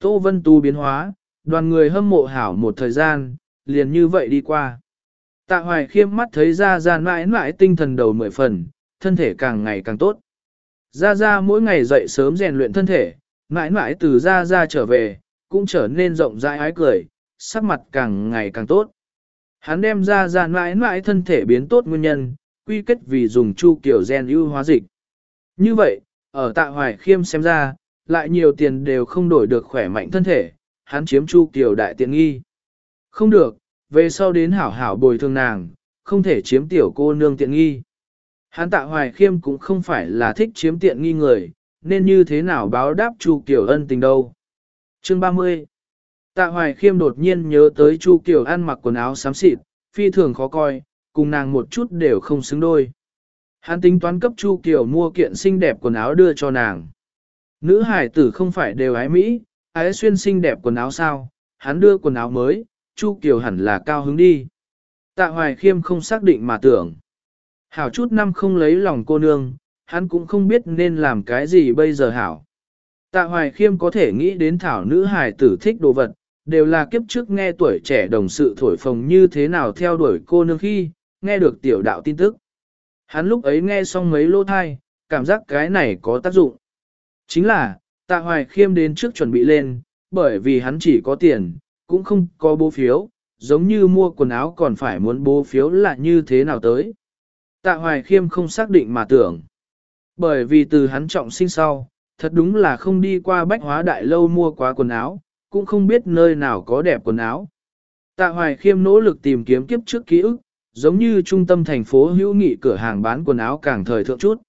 Tô Vân Tu biến hóa, đoàn người hâm mộ hảo một thời gian, liền như vậy đi qua. Tạ hoài khiêm mắt thấy ra ra mãi mãi tinh thần đầu mười phần, thân thể càng ngày càng tốt. Ra ra mỗi ngày dậy sớm rèn luyện thân thể, mãi mãi từ ra ra trở về, cũng trở nên rộng rãi ái cười, sắc mặt càng ngày càng tốt. Hắn đem ra ra mãi mãi thân thể biến tốt nguyên nhân, quy kết vì dùng chu kiểu gen ưu hóa dịch. Như vậy, ở tạ hoài khiêm xem ra, lại nhiều tiền đều không đổi được khỏe mạnh thân thể, hắn chiếm chu kiểu đại tiện nghi. Không được, về sau đến hảo hảo bồi thường nàng, không thể chiếm tiểu cô nương tiện nghi. Hắn tạ hoài khiêm cũng không phải là thích chiếm tiện nghi người, nên như thế nào báo đáp Chu Kiều ân tình đâu. Chương 30 Tạ hoài khiêm đột nhiên nhớ tới Chu Kiều ăn mặc quần áo xám xịt, phi thường khó coi, cùng nàng một chút đều không xứng đôi. Hắn tính toán cấp Chu Kiều mua kiện xinh đẹp quần áo đưa cho nàng. Nữ hải tử không phải đều ái Mỹ, ái xuyên xinh đẹp quần áo sao, hắn đưa quần áo mới, Chu Kiều hẳn là cao hứng đi. Tạ Hoài Khiêm không xác định mà tưởng. Hảo chút năm không lấy lòng cô nương, hắn cũng không biết nên làm cái gì bây giờ hảo. Tạ Hoài Khiêm có thể nghĩ đến thảo nữ hài tử thích đồ vật, đều là kiếp trước nghe tuổi trẻ đồng sự thổi phồng như thế nào theo đuổi cô nương khi, nghe được tiểu đạo tin tức. Hắn lúc ấy nghe xong mấy lô thai, cảm giác cái này có tác dụng. Chính là, Tạ Hoài Khiêm đến trước chuẩn bị lên, bởi vì hắn chỉ có tiền, cũng không có bố phiếu, giống như mua quần áo còn phải muốn bố phiếu là như thế nào tới. Tạ Hoài Khiêm không xác định mà tưởng. Bởi vì từ hắn trọng sinh sau, thật đúng là không đi qua bách hóa đại lâu mua quá quần áo, cũng không biết nơi nào có đẹp quần áo. Tạ Hoài Khiêm nỗ lực tìm kiếm kiếp trước ký ức, giống như trung tâm thành phố hữu nghị cửa hàng bán quần áo càng thời thượng chút.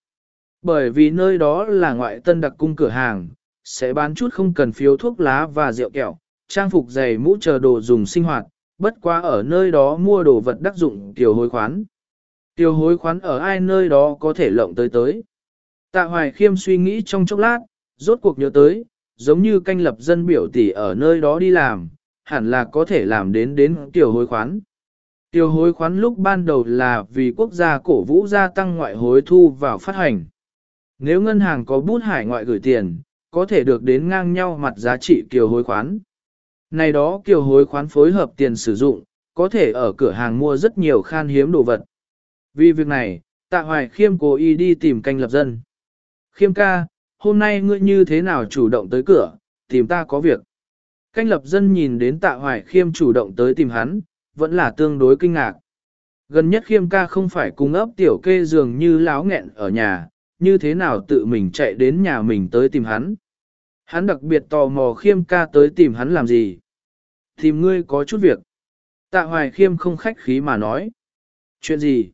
Bởi vì nơi đó là ngoại tân đặc cung cửa hàng, sẽ bán chút không cần phiếu thuốc lá và rượu kẹo, trang phục giày mũ chờ đồ dùng sinh hoạt, bất quá ở nơi đó mua đồ vật đắc dụng tiểu hối khoán. Tiểu hối khoán ở ai nơi đó có thể lộng tới tới. Tạ Hoài Khiêm suy nghĩ trong chốc lát, rốt cuộc nhớ tới, giống như canh lập dân biểu tỷ ở nơi đó đi làm, hẳn là có thể làm đến đến tiểu hối khoán. Tiểu hối khoán lúc ban đầu là vì quốc gia cổ vũ gia tăng ngoại hối thu vào phát hành. Nếu ngân hàng có bút hải ngoại gửi tiền, có thể được đến ngang nhau mặt giá trị kiều hối khoán. Này đó kiều hối khoán phối hợp tiền sử dụng, có thể ở cửa hàng mua rất nhiều khan hiếm đồ vật. Vì việc này, tạ hoài khiêm cố ý đi tìm canh lập dân. Khiêm ca, hôm nay ngươi như thế nào chủ động tới cửa, tìm ta có việc. Canh lập dân nhìn đến tạ hoài khiêm chủ động tới tìm hắn, vẫn là tương đối kinh ngạc. Gần nhất khiêm ca không phải cung ấp tiểu kê dường như láo nghẹn ở nhà, như thế nào tự mình chạy đến nhà mình tới tìm hắn. Hắn đặc biệt tò mò khiêm ca tới tìm hắn làm gì. Tìm ngươi có chút việc. Tạ hoài khiêm không khách khí mà nói. Chuyện gì?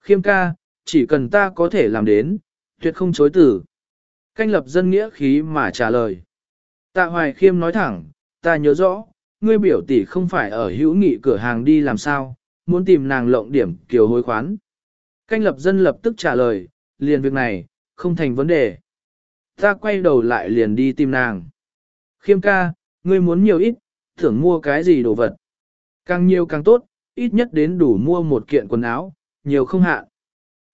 Khiêm ca, chỉ cần ta có thể làm đến, tuyệt không chối tử. Canh lập dân nghĩa khí mà trả lời. Tạ hoài khiêm nói thẳng, ta nhớ rõ, ngươi biểu tỷ không phải ở hữu nghị cửa hàng đi làm sao, muốn tìm nàng lộng điểm kiều hối khoán. Canh lập dân lập tức trả lời, liền việc này, không thành vấn đề. Ta quay đầu lại liền đi tìm nàng. Khiêm ca, ngươi muốn nhiều ít, thưởng mua cái gì đồ vật. Càng nhiều càng tốt, ít nhất đến đủ mua một kiện quần áo, nhiều không hạn.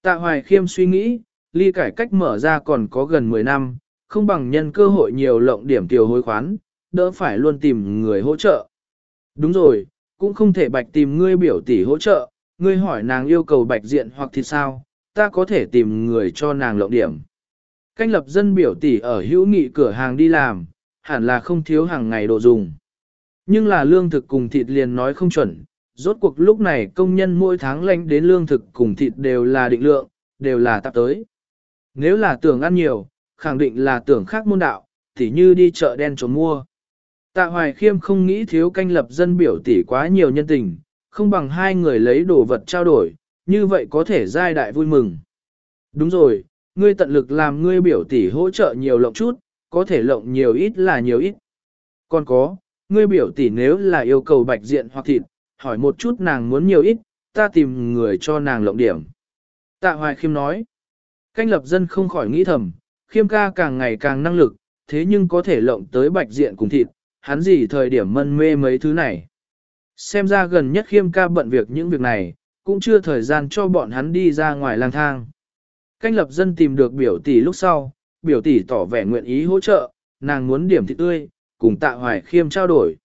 Tạ Hoài Khiêm suy nghĩ, ly cải cách mở ra còn có gần 10 năm, không bằng nhân cơ hội nhiều lộng điểm tiêu hối khoán, đỡ phải luôn tìm người hỗ trợ. Đúng rồi, cũng không thể bạch tìm ngươi biểu tỷ hỗ trợ, ngươi hỏi nàng yêu cầu bạch diện hoặc thì sao, ta có thể tìm người cho nàng lộng điểm. Canh lập dân biểu tỷ ở hữu nghị cửa hàng đi làm, hẳn là không thiếu hàng ngày đồ dùng. Nhưng là lương thực cùng thịt liền nói không chuẩn, rốt cuộc lúc này công nhân mỗi tháng lãnh đến lương thực cùng thịt đều là định lượng, đều là tạp tới. Nếu là tưởng ăn nhiều, khẳng định là tưởng khác môn đạo, tỉ như đi chợ đen trốn mua. Tạ Hoài Khiêm không nghĩ thiếu canh lập dân biểu tỷ quá nhiều nhân tình, không bằng hai người lấy đồ vật trao đổi, như vậy có thể giai đại vui mừng. Đúng rồi, ngươi tận lực làm ngươi biểu tỷ hỗ trợ nhiều lộng chút, có thể lộng nhiều ít là nhiều ít. Còn có, ngươi biểu tỷ nếu là yêu cầu bạch diện hoặc thịt, hỏi một chút nàng muốn nhiều ít, ta tìm người cho nàng lộng điểm. Tạ Hoài Khiêm nói, canh lập dân không khỏi nghĩ thầm, Khiêm ca càng ngày càng năng lực, thế nhưng có thể lộng tới bạch diện cùng thịt, hắn gì thời điểm mân mê mấy thứ này. Xem ra gần nhất Khiêm ca bận việc những việc này, cũng chưa thời gian cho bọn hắn đi ra ngoài lang thang. Canh lập dân tìm được biểu tỷ lúc sau, biểu tỷ tỏ vẻ nguyện ý hỗ trợ, nàng muốn điểm thịt tươi, cùng tạ hoài khiêm trao đổi.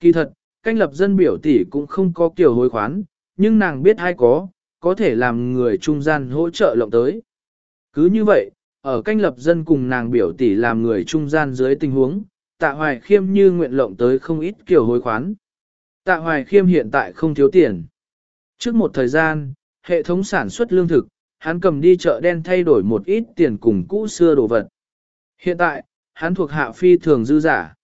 Kỳ thật, canh lập dân biểu tỷ cũng không có kiểu hối khoán, nhưng nàng biết ai có, có thể làm người trung gian hỗ trợ lộng tới. Cứ như vậy, ở canh lập dân cùng nàng biểu tỷ làm người trung gian dưới tình huống, tạ hoài khiêm như nguyện lộng tới không ít kiểu hối khoán. Tạ Hoài Khiêm hiện tại không thiếu tiền. Trước một thời gian, hệ thống sản xuất lương thực, hắn cầm đi chợ đen thay đổi một ít tiền cùng cũ xưa đồ vật. Hiện tại, hắn thuộc hạ phi thường dư giả.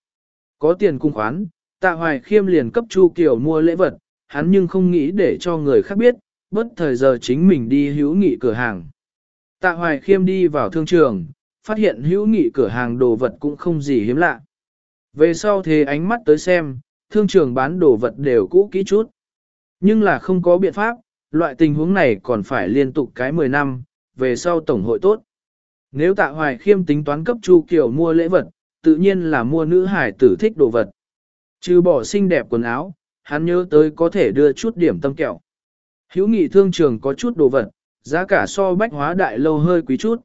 Có tiền cung khoán, Tạ Hoài Khiêm liền cấp Chu Kiều mua lễ vật, hắn nhưng không nghĩ để cho người khác biết, bất thời giờ chính mình đi hữu nghị cửa hàng. Tạ Hoài Khiêm đi vào thương trường, phát hiện hữu nghị cửa hàng đồ vật cũng không gì hiếm lạ. Về sau thế ánh mắt tới xem, thương trường bán đồ vật đều cũ kỹ chút. Nhưng là không có biện pháp, loại tình huống này còn phải liên tục cái 10 năm, về sau tổng hội tốt. Nếu tạ hoài khiêm tính toán cấp Chu Kiều mua lễ vật, tự nhiên là mua nữ hải tử thích đồ vật. Trừ bỏ xinh đẹp quần áo, hắn nhớ tới có thể đưa chút điểm tâm kẹo. Hữu nghị thương trường có chút đồ vật, giá cả so bách hóa đại lâu hơi quý chút.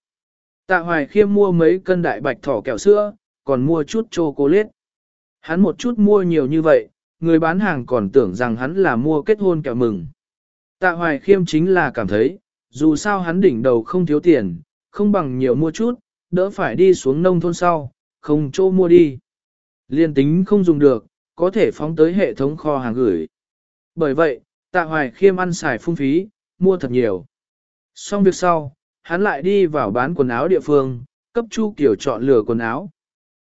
Tạ hoài khiêm mua mấy cân đại bạch thỏ kẹo sữa, còn mua chút chocolate. Hắn một chút mua nhiều như vậy, người bán hàng còn tưởng rằng hắn là mua kết hôn kẹo mừng. Tạ hoài khiêm chính là cảm thấy, dù sao hắn đỉnh đầu không thiếu tiền, không bằng nhiều mua chút, đỡ phải đi xuống nông thôn sau, không chỗ mua đi. Liên tính không dùng được, có thể phóng tới hệ thống kho hàng gửi. Bởi vậy, tạ hoài khiêm ăn xài phung phí, mua thật nhiều. Xong việc sau, hắn lại đi vào bán quần áo địa phương, cấp Chu Kiều chọn lựa quần áo.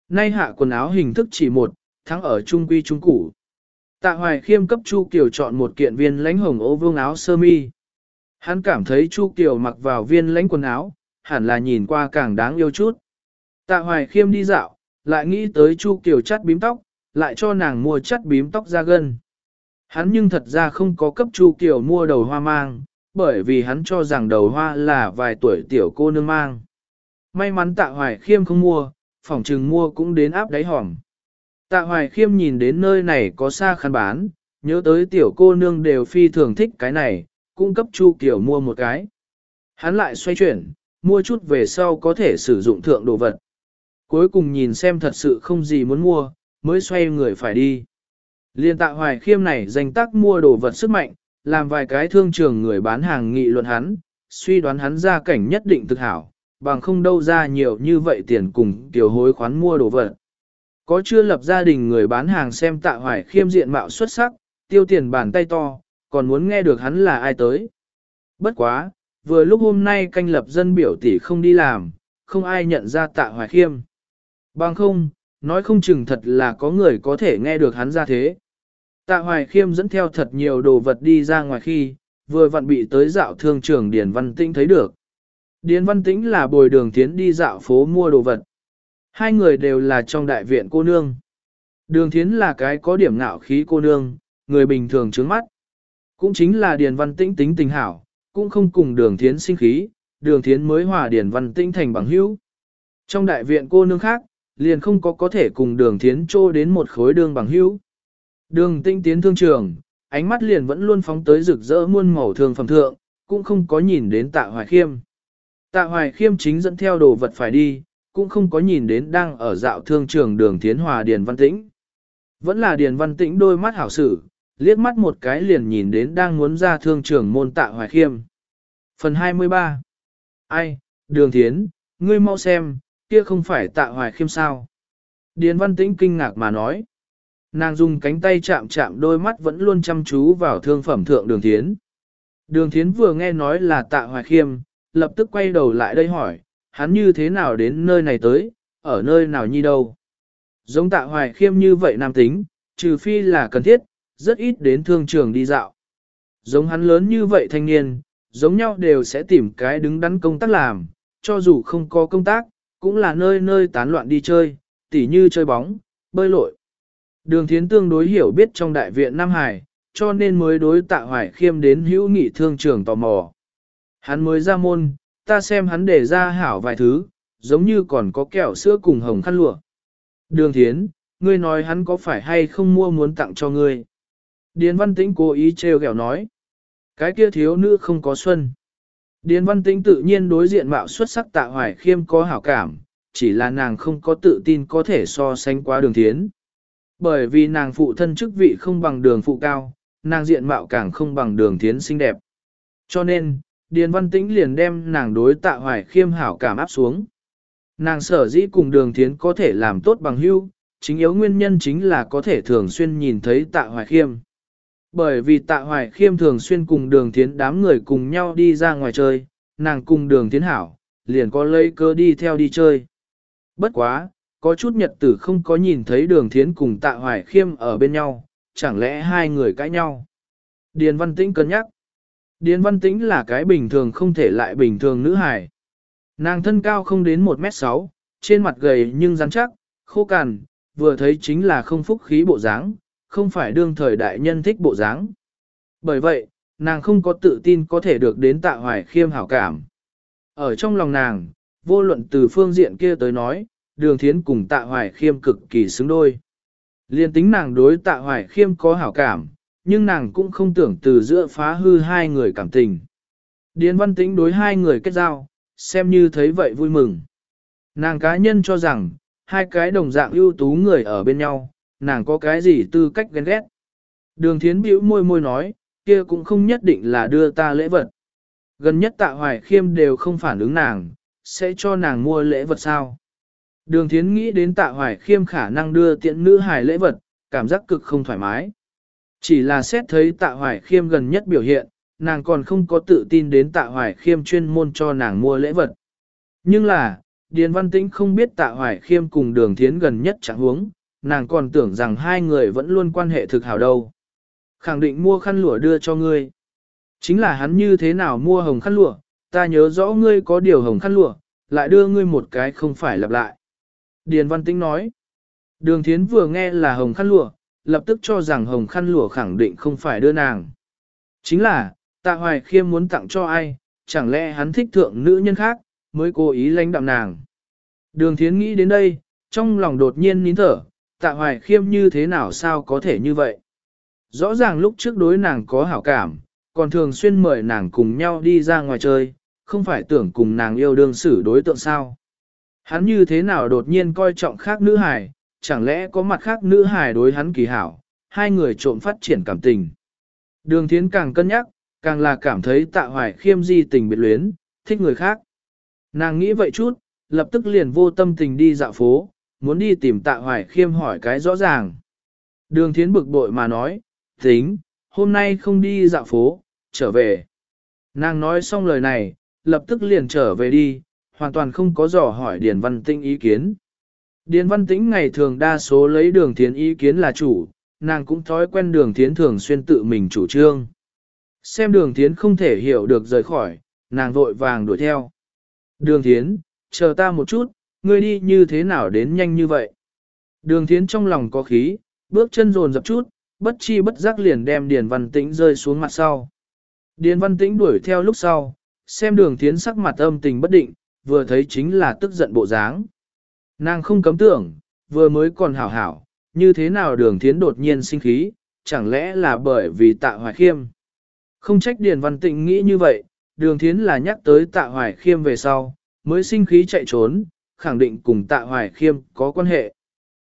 Nay hạ quần áo hình thức chỉ một, thắng ở trung quy trung củ. Tạ Hoài Khiêm cấp Chu Kiều chọn một kiện viên lãnh hồng ô vương áo sơ mi. Hắn cảm thấy Chu Kiều mặc vào viên lãnh quần áo, hẳn là nhìn qua càng đáng yêu chút. Tạ Hoài Khiêm đi dạo, lại nghĩ tới Chu Kiều chắt bím tóc, lại cho nàng mua chắt bím tóc ra gân. Hắn nhưng thật ra không có cấp Chu Kiều mua đầu hoa mang, bởi vì hắn cho rằng đầu hoa là vài tuổi tiểu cô nương mang. May mắn Tạ Hoài Khiêm không mua, phòng trừng mua cũng đến áp đáy hỏng. Tạ Hoài Khiêm nhìn đến nơi này có xa khăn bán, nhớ tới tiểu cô nương đều phi thường thích cái này, cung cấp Chu kiểu mua một cái. Hắn lại xoay chuyển, mua chút về sau có thể sử dụng thượng đồ vật. Cuối cùng nhìn xem thật sự không gì muốn mua, mới xoay người phải đi. Liên tạ hoài khiêm này danh tác mua đồ vật sức mạnh, làm vài cái thương trường người bán hàng nghị luận hắn, suy đoán hắn ra cảnh nhất định thực hảo, bằng không đâu ra nhiều như vậy tiền cùng tiểu hối khoán mua đồ vật. Có chưa lập gia đình người bán hàng xem tạ hoài khiêm diện mạo xuất sắc, tiêu tiền bàn tay to, còn muốn nghe được hắn là ai tới. Bất quá, vừa lúc hôm nay canh lập dân biểu tỷ không đi làm, không ai nhận ra tạ hoài khiêm. Bằng không, nói không chừng thật là có người có thể nghe được hắn ra thế. Tạ hoài khiêm dẫn theo thật nhiều đồ vật đi ra ngoài khi, vừa vặn bị tới dạo thương trường Điền Văn Tĩnh thấy được. Điền Văn Tĩnh là bồi đường tiến đi dạo phố mua đồ vật. Hai người đều là trong đại viện cô nương. Đường thiến là cái có điểm ngạo khí cô nương, người bình thường trướng mắt. Cũng chính là Điền Văn Tĩnh tính tình hảo, cũng không cùng đường thiến sinh khí, đường thiến mới hòa Điền Văn Tĩnh thành bằng hữu. Trong đại viện cô nương khác, liền không có có thể cùng đường thiến trô đến một khối đường bằng hữu. Đường tinh tiến thương trường, ánh mắt liền vẫn luôn phóng tới rực rỡ muôn màu thường phẩm thượng, cũng không có nhìn đến tạ hoài khiêm. Tạ hoài khiêm chính dẫn theo đồ vật phải đi, cũng không có nhìn đến đang ở dạo thương trường đường Thiến Hòa Điền Văn Tĩnh. Vẫn là Điền Văn Tĩnh đôi mắt hảo sử, liếc mắt một cái liền nhìn đến đang muốn ra thương trường môn tạ hoài khiêm. Phần 23 Ai, đường Thiến, ngươi mau xem, kia không phải tạ hoài khiêm sao. Điền Văn Tĩnh kinh ngạc mà nói. Nàng dùng cánh tay chạm chạm đôi mắt vẫn luôn chăm chú vào thương phẩm thượng đường Thiến. Đường Thiến vừa nghe nói là tạ hoài khiêm, lập tức quay đầu lại đây hỏi, hắn như thế nào đến nơi này tới, ở nơi nào nhi đâu. Giống tạ hoài khiêm như vậy nam tính, trừ phi là cần thiết, rất ít đến thương trường đi dạo. Giống hắn lớn như vậy thanh niên, giống nhau đều sẽ tìm cái đứng đắn công tác làm, cho dù không có công tác, cũng là nơi nơi tán loạn đi chơi, tỉ như chơi bóng, bơi lội. Đường thiến tương đối hiểu biết trong đại viện Nam Hải, cho nên mới đối tạ hoài khiêm đến hữu nghị thương trường tò mò. Hắn mới ra môn, ta xem hắn để ra hảo vài thứ, giống như còn có kẹo sữa cùng hồng khăn lụa. Đường thiến, ngươi nói hắn có phải hay không mua muốn tặng cho ngươi? Điền văn tĩnh cố ý trêu ghẹo nói. Cái kia thiếu nữ không có xuân. Điền văn tĩnh tự nhiên đối diện mạo xuất sắc tạ hoài khiêm có hảo cảm, chỉ là nàng không có tự tin có thể so sánh quá đường thiến. Bởi vì nàng phụ thân chức vị không bằng đường phụ cao, nàng diện mạo càng không bằng đường thiến xinh đẹp. Cho nên, Điền Văn Tĩnh liền đem nàng đối tạ hoài khiêm hảo cảm áp xuống. Nàng sở dĩ cùng đường thiến có thể làm tốt bằng hưu, chính yếu nguyên nhân chính là có thể thường xuyên nhìn thấy tạ hoài khiêm. Bởi vì tạ hoài khiêm thường xuyên cùng đường thiến đám người cùng nhau đi ra ngoài chơi, nàng cùng đường thiến hảo, liền có lấy cơ đi theo đi chơi. Bất quá, có chút nhật tử không có nhìn thấy đường thiến cùng tạ hoài khiêm ở bên nhau, chẳng lẽ hai người cãi nhau. Điền Văn Tĩnh cân nhắc. Điền Văn Tĩnh là cái bình thường không thể lại bình thường nữ hài. Nàng thân cao không đến 1m6, trên mặt gầy nhưng rắn chắc, khô cằn, vừa thấy chính là không phúc khí bộ dáng, không phải đương thời đại nhân thích bộ dáng. Bởi vậy, nàng không có tự tin có thể được đến tạ hoài khiêm hảo cảm. Ở trong lòng nàng, vô luận từ phương diện kia tới nói, đường thiến cùng tạ hoài khiêm cực kỳ xứng đôi. Liên tính nàng đối tạ hoài khiêm có hảo cảm, nhưng nàng cũng không tưởng từ giữa phá hư hai người cảm tình. Điền văn tĩnh đối hai người kết giao, xem như thấy vậy vui mừng. Nàng cá nhân cho rằng, hai cái đồng dạng ưu tú người ở bên nhau, nàng có cái gì tư cách ghen ghét. Đường thiến bĩu môi môi nói, kia cũng không nhất định là đưa ta lễ vật. Gần nhất tạ hoài khiêm đều không phản ứng nàng, sẽ cho nàng mua lễ vật sao. Đường thiến nghĩ đến tạ hoài khiêm khả năng đưa tiện nữ hài lễ vật, cảm giác cực không thoải mái. Chỉ là xét thấy tạ hoài khiêm gần nhất biểu hiện, nàng còn không có tự tin đến tạ hoài khiêm chuyên môn cho nàng mua lễ vật. Nhưng là, Điền Văn Tĩnh không biết tạ hoài khiêm cùng đường thiến gần nhất chẳng huống, nàng còn tưởng rằng hai người vẫn luôn quan hệ thực hảo đâu. Khẳng định mua khăn lụa đưa cho ngươi. Chính là hắn như thế nào mua hồng khăn lụa, ta nhớ rõ ngươi có điều hồng khăn lụa, lại đưa ngươi một cái không phải lặp lại. Điền Văn Tĩnh nói. Đường thiến vừa nghe là hồng khăn lụa, lập tức cho rằng hồng khăn lụa khẳng định không phải đưa nàng. Chính là, tạ hoài khiêm muốn tặng cho ai, chẳng lẽ hắn thích thượng nữ nhân khác, mới cố ý lãnh đạm nàng. Đường thiến nghĩ đến đây, trong lòng đột nhiên nín thở, tạ hoài khiêm như thế nào sao có thể như vậy. Rõ ràng lúc trước đối nàng có hảo cảm, còn thường xuyên mời nàng cùng nhau đi ra ngoài chơi, không phải tưởng cùng nàng yêu đương xử đối tượng sao. Hắn như thế nào đột nhiên coi trọng khác nữ hài, chẳng lẽ có mặt khác nữ hài đối hắn kỳ hảo, hai người trộm phát triển cảm tình. Đường thiến càng cân nhắc, càng là cảm thấy tạ hoài khiêm di tình biệt luyến, thích người khác. Nàng nghĩ vậy chút, lập tức liền vô tâm tình đi dạo phố, muốn đi tìm tạ hoài khiêm hỏi cái rõ ràng. Đường thiến bực bội mà nói, tính, hôm nay không đi dạo phố, trở về. Nàng nói xong lời này, lập tức liền trở về đi, hoàn toàn không có dò hỏi Điền Văn Tĩnh ý kiến. Điền Văn Tĩnh ngày thường đa số lấy đường thiến ý kiến là chủ, nàng cũng thói quen đường thiến thường xuyên tự mình chủ trương. Xem đường thiến không thể hiểu được rời khỏi, nàng vội vàng đuổi theo. Đường thiến, chờ ta một chút, ngươi đi như thế nào đến nhanh như vậy. Đường thiến trong lòng có khí, bước chân rồn dập chút, bất chi bất giác liền đem Điền Văn Tĩnh rơi xuống mặt sau. Điền Văn Tĩnh đuổi theo lúc sau, xem đường thiến sắc mặt âm tình bất định, vừa thấy chính là tức giận bộ dáng. Nàng không cấm tưởng, vừa mới còn hảo hảo, như thế nào đường thiến đột nhiên sinh khí, chẳng lẽ là bởi vì tạ hoài khiêm. Không trách Điền Văn Tịnh nghĩ như vậy, đường thiến là nhắc tới tạ hoài khiêm về sau, mới sinh khí chạy trốn, khẳng định cùng tạ hoài khiêm có quan hệ.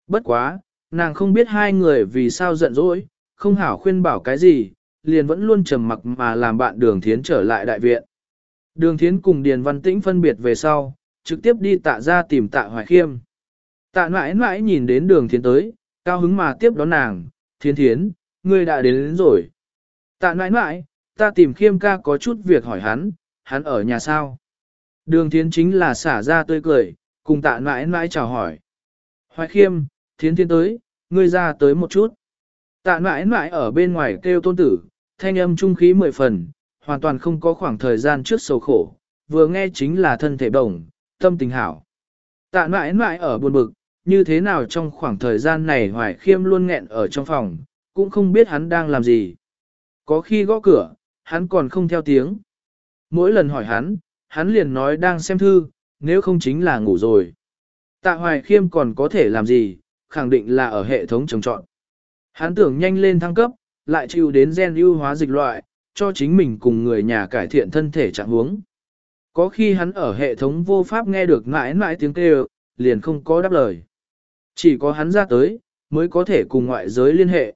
Bất quá, nàng không biết hai người vì sao giận dỗi, không hảo khuyên bảo cái gì, liền vẫn luôn trầm mặc mà làm bạn đường thiến trở lại đại viện. Đường thiến cùng Điền Văn Tĩnh phân biệt về sau, trực tiếp đi tạ ra tìm tạ hoài khiêm. Tạ mãi mãi nhìn đến đường thiến tới, cao hứng mà tiếp đón nàng, thiến thiến, ngươi đã đến, đến rồi. Tạ mãi mãi, ta tìm khiêm ca có chút việc hỏi hắn, hắn ở nhà sao? Đường thiến chính là xả ra tươi cười, cùng tạ mãi mãi chào hỏi. Hoài khiêm, thiến thiến tới, ngươi ra tới một chút. Tạ mãi mãi ở bên ngoài kêu tôn tử, thanh âm trung khí mười phần, hoàn toàn không có khoảng thời gian trước sầu khổ, vừa nghe chính là thân thể bổng, tâm tình hảo. Tạ mãi mãi ở buồn bực, như thế nào trong khoảng thời gian này hoài khiêm luôn nghẹn ở trong phòng, cũng không biết hắn đang làm gì. Có khi gõ cửa, hắn còn không theo tiếng. Mỗi lần hỏi hắn, hắn liền nói đang xem thư, nếu không chính là ngủ rồi. Tạ hoài khiêm còn có thể làm gì, khẳng định là ở hệ thống trồng trọn. Hắn tưởng nhanh lên thăng cấp, lại chịu đến gen ưu hóa dịch loại, cho chính mình cùng người nhà cải thiện thân thể trạng huống. Có khi hắn ở hệ thống vô pháp nghe được mãi mãi tiếng kêu, liền không có đáp lời. Chỉ có hắn ra tới, mới có thể cùng ngoại giới liên hệ.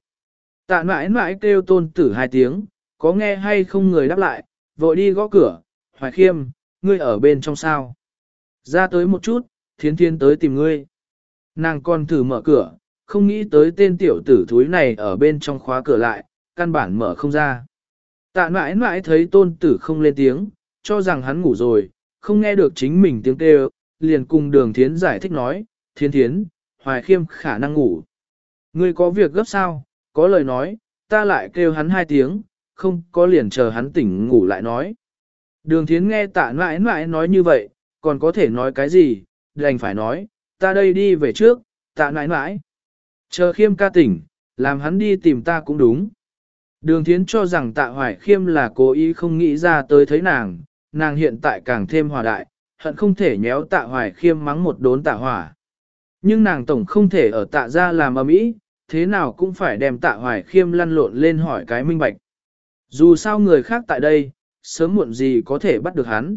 Tạ mãi mãi kêu tôn tử hai tiếng, có nghe hay không người đáp lại, vội đi gõ cửa, hoài khiêm, ngươi ở bên trong sao. Ra tới một chút, thiến thiên tới tìm ngươi. Nàng còn thử mở cửa, không nghĩ tới tên tiểu tử thúi này ở bên trong khóa cửa lại, căn bản mở không ra. Tạ mãi mãi thấy tôn tử không lên tiếng, cho rằng hắn ngủ rồi, không nghe được chính mình tiếng kêu, liền cùng đường thiến giải thích nói, thiên thiến, hoài khiêm khả năng ngủ. Ngươi có việc gấp sao, có lời nói, ta lại kêu hắn hai tiếng, không có liền chờ hắn tỉnh ngủ lại nói. Đường thiến nghe tạ mãi mãi nói như vậy, còn có thể nói cái gì, đành phải nói, ta đây đi về trước, tạ mãi mãi. Chờ khiêm ca tỉnh, làm hắn đi tìm ta cũng đúng. Đường thiến cho rằng tạ hoài khiêm là cố ý không nghĩ ra tới thấy nàng, nàng hiện tại càng thêm hòa đại, hận không thể nhéo tạ hoài khiêm mắng một đốn tạ hỏa. Nhưng nàng tổng không thể ở tạ ra làm ầm ĩ, thế nào cũng phải đem tạ hoài khiêm lăn lộn lên hỏi cái minh bạch. Dù sao người khác tại đây, sớm muộn gì có thể bắt được hắn.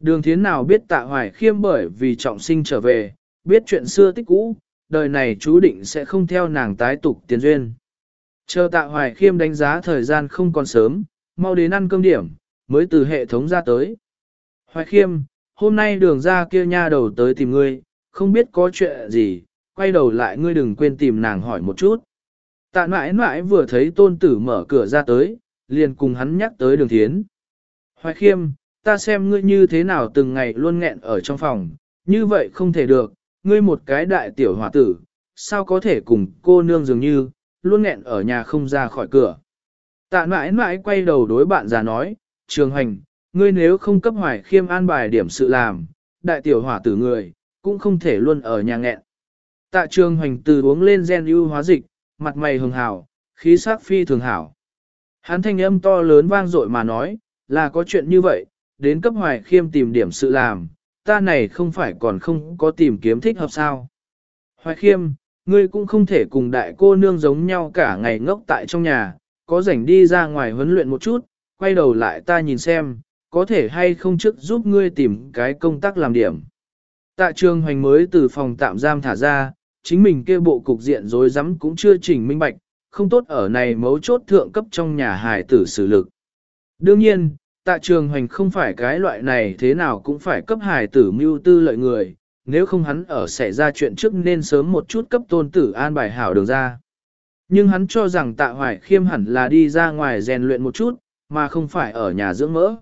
Đường thiến nào biết tạ hoài khiêm bởi vì trọng sinh trở về, biết chuyện xưa tích cũ, đời này chú định sẽ không theo nàng tái tục tiền duyên. Chờ tạ hoài khiêm đánh giá thời gian không còn sớm, mau đến ăn cơm điểm, mới từ hệ thống ra tới. Hoài khiêm, hôm nay đường ra kia nha đầu tới tìm ngươi, không biết có chuyện gì, quay đầu lại ngươi đừng quên tìm nàng hỏi một chút. Tạ mãi mãi vừa thấy tôn tử mở cửa ra tới, liền cùng hắn nhắc tới đường thiến. Hoài khiêm, ta xem ngươi như thế nào từng ngày luôn nghẹn ở trong phòng, như vậy không thể được, ngươi một cái đại tiểu hòa tử, sao có thể cùng cô nương dường như, luôn nghẹn ở nhà không ra khỏi cửa. Tạ mãi mãi quay đầu đối bạn già nói, trường hành, ngươi nếu không cấp hoài khiêm an bài điểm sự làm, đại tiểu hỏa tử người, cũng không thể luôn ở nhà nghẹn. Tạ trường hành từ uống lên gen ưu hóa dịch, mặt mày hường hảo, khí sắc phi thường hảo. Hắn thanh âm to lớn vang dội mà nói, là có chuyện như vậy, đến cấp hoài khiêm tìm điểm sự làm, ta này không phải còn không có tìm kiếm thích hợp sao. Hoài khiêm, ngươi cũng không thể cùng đại cô nương giống nhau cả ngày ngốc tại trong nhà, có rảnh đi ra ngoài huấn luyện một chút, quay đầu lại ta nhìn xem, có thể hay không trước giúp ngươi tìm cái công tác làm điểm. Tạ trường hoành mới từ phòng tạm giam thả ra, chính mình kia bộ cục diện rối rắm cũng chưa chỉnh minh bạch, không tốt ở này mấu chốt thượng cấp trong nhà hài tử xử lực. Đương nhiên, tạ trường hoành không phải cái loại này thế nào cũng phải cấp hài tử mưu tư lợi người, nếu không hắn ở xảy ra chuyện trước nên sớm một chút cấp tôn tử an bài hảo đường ra. Nhưng hắn cho rằng tạ hoài khiêm hẳn là đi ra ngoài rèn luyện một chút, mà không phải ở nhà dưỡng mỡ.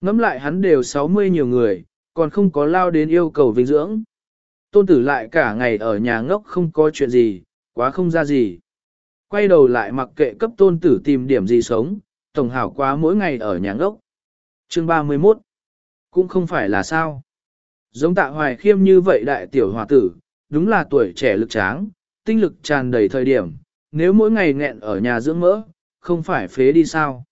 Ngắm lại hắn đều 60 nhiều người, còn không có lao đến yêu cầu vinh dưỡng. Tôn tử lại cả ngày ở nhà ngốc không có chuyện gì, quá không ra gì. Quay đầu lại mặc kệ cấp tôn tử tìm điểm gì sống, tổng hảo quá mỗi ngày ở nhà ngốc. Chương 31 Cũng không phải là sao. Giống tạ hoài khiêm như vậy đại tiểu hòa tử, đúng là tuổi trẻ lực tráng, tinh lực tràn đầy thời điểm, nếu mỗi ngày nghẹn ở nhà dưỡng mỡ, không phải phế đi sao.